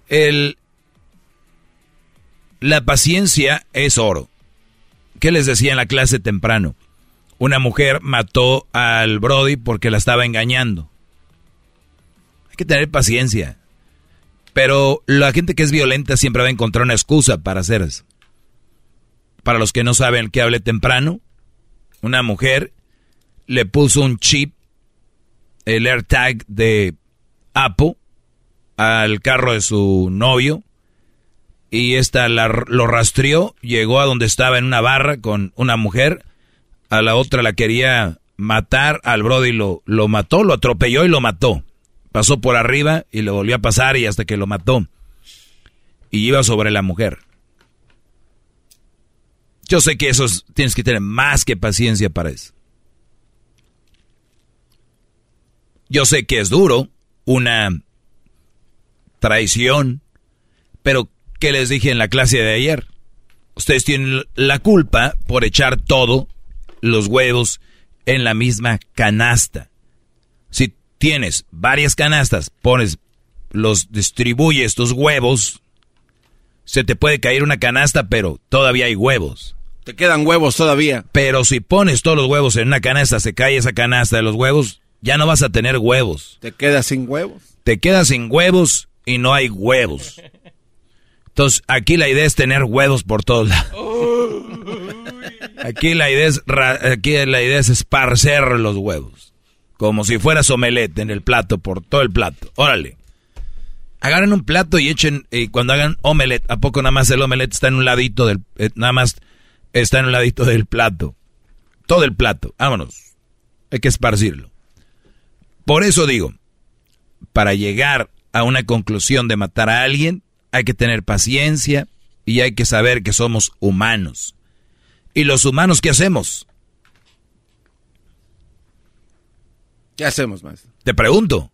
El, la paciencia es oro. ¿Qué les decía en la clase temprano? Una mujer mató al Brody porque la estaba engañando. Hay que tener paciencia. Pero la gente que es violenta siempre va a encontrar una excusa para hacer eso. Para los que no saben que hablé temprano, una mujer le puso un chip, el AirTag de Apple, al carro de su novio y esta la- lo rastreó, llegó a donde estaba en una barra con una mujer, a la otra la quería matar, al Brody lo, lo mató, lo atropelló y lo mató. Pasó por arriba y le volvió a pasar y hasta que lo mató. Y iba sobre la mujer. Yo sé que eso es- tienes que tener más que paciencia para eso. Yo sé que es duro, una traición, pero ¿qué les dije en la clase de ayer? Ustedes tienen la culpa por echar todo los huevos en la misma canasta. Si tienes varias canastas, pones, los distribuyes tus huevos, se te puede caer una canasta, pero todavía hay huevos. Te quedan huevos todavía. Pero si pones todos los huevos en una canasta, se cae esa canasta de los huevos, ya no vas a tener huevos. Te quedas sin huevos. Te quedas sin huevos y no hay huevos. Entonces, aquí la idea es tener huevos por todos lados. Aquí la idea es, aquí la idea es esparcer los huevos. Como si fueras omelette en el plato, por todo el plato. Órale. Agarren un plato y echen, y cuando hagan omelette, ¿a poco nada más el omelette está en un ladito del, eh, nada más está en un ladito del plato. Todo el plato, vámonos. Hay que esparcirlo. Por eso digo, para llegar a una conclusión de matar a alguien, hay que tener paciencia y hay que saber que somos humanos. ¿Y los humanos qué hacemos? ¿Qué hacemos, maestro? Te pregunto.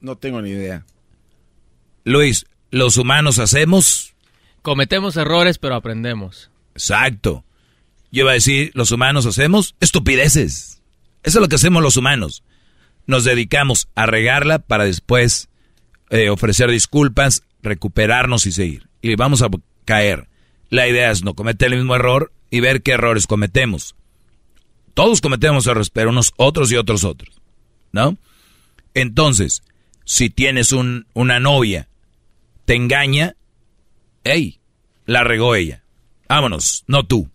No tengo ni idea. Luis, ¿los humanos hacemos? Cometemos errores, pero aprendemos. Exacto. Yo iba a decir, los humanos hacemos estupideces. Eso es lo que hacemos los humanos. Nos dedicamos a regarla para después eh, ofrecer disculpas, recuperarnos y seguir. Y vamos a caer. La idea es no cometer el mismo error y ver qué errores cometemos. Todos cometemos errores, pero unos otros y otros otros. ¿No? Entonces, si tienes un, una novia, te engaña, hey, la regó ella. Vámonos, no tú.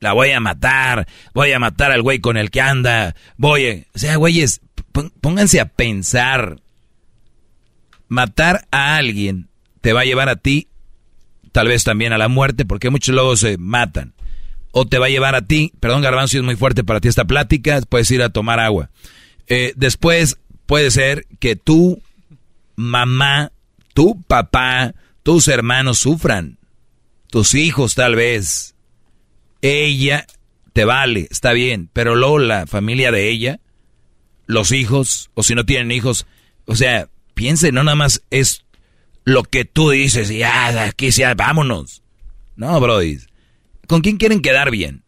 La voy a matar, voy a matar al güey con el que anda, voy a... O sea, güeyes, pónganse a pensar. Matar a alguien te va a llevar a ti, tal vez también a la muerte, porque muchos luego se matan. O te va a llevar a ti, perdón Garbanzo, es muy fuerte para ti esta plática, puedes ir a tomar agua. Eh, después puede ser que tu mamá, tu papá, tus hermanos sufran. Tus hijos tal vez ella te vale, está bien, pero luego la familia de ella, los hijos, o si no tienen hijos, o sea, piense, no nada más es lo que tú dices y ya, aquí sea, vámonos. No, Brody. ¿Con quién quieren quedar bien?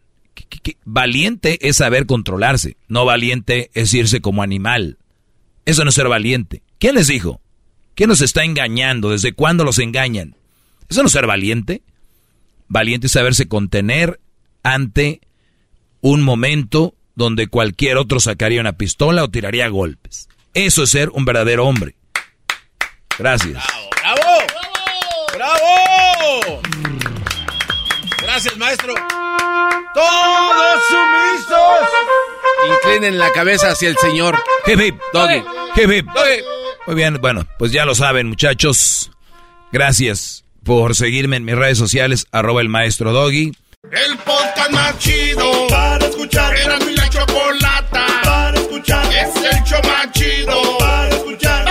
Valiente es saber controlarse, no valiente es irse como animal. Eso no es ser valiente. ¿Quién les dijo? ¿Quién nos está engañando? ¿Desde cuándo los engañan? ¿Eso no es ser valiente? Valiente es saberse contener ante un momento donde cualquier otro sacaría una pistola o tiraría golpes. Eso es ser un verdadero hombre. Gracias. ¡Bravo! ¡Bravo! Gracias, maestro. Todos sumisos. Inclinen la cabeza hacia el señor. Hip hip, doggy. Hip hip. Muy bien, bueno, pues ya lo saben, muchachos. Gracias por seguirme en mis redes sociales, arroba el maestro Doggy. El podcast más chido para escuchar. Era mi la chocolata para escuchar. Es el show más chido para escuchar.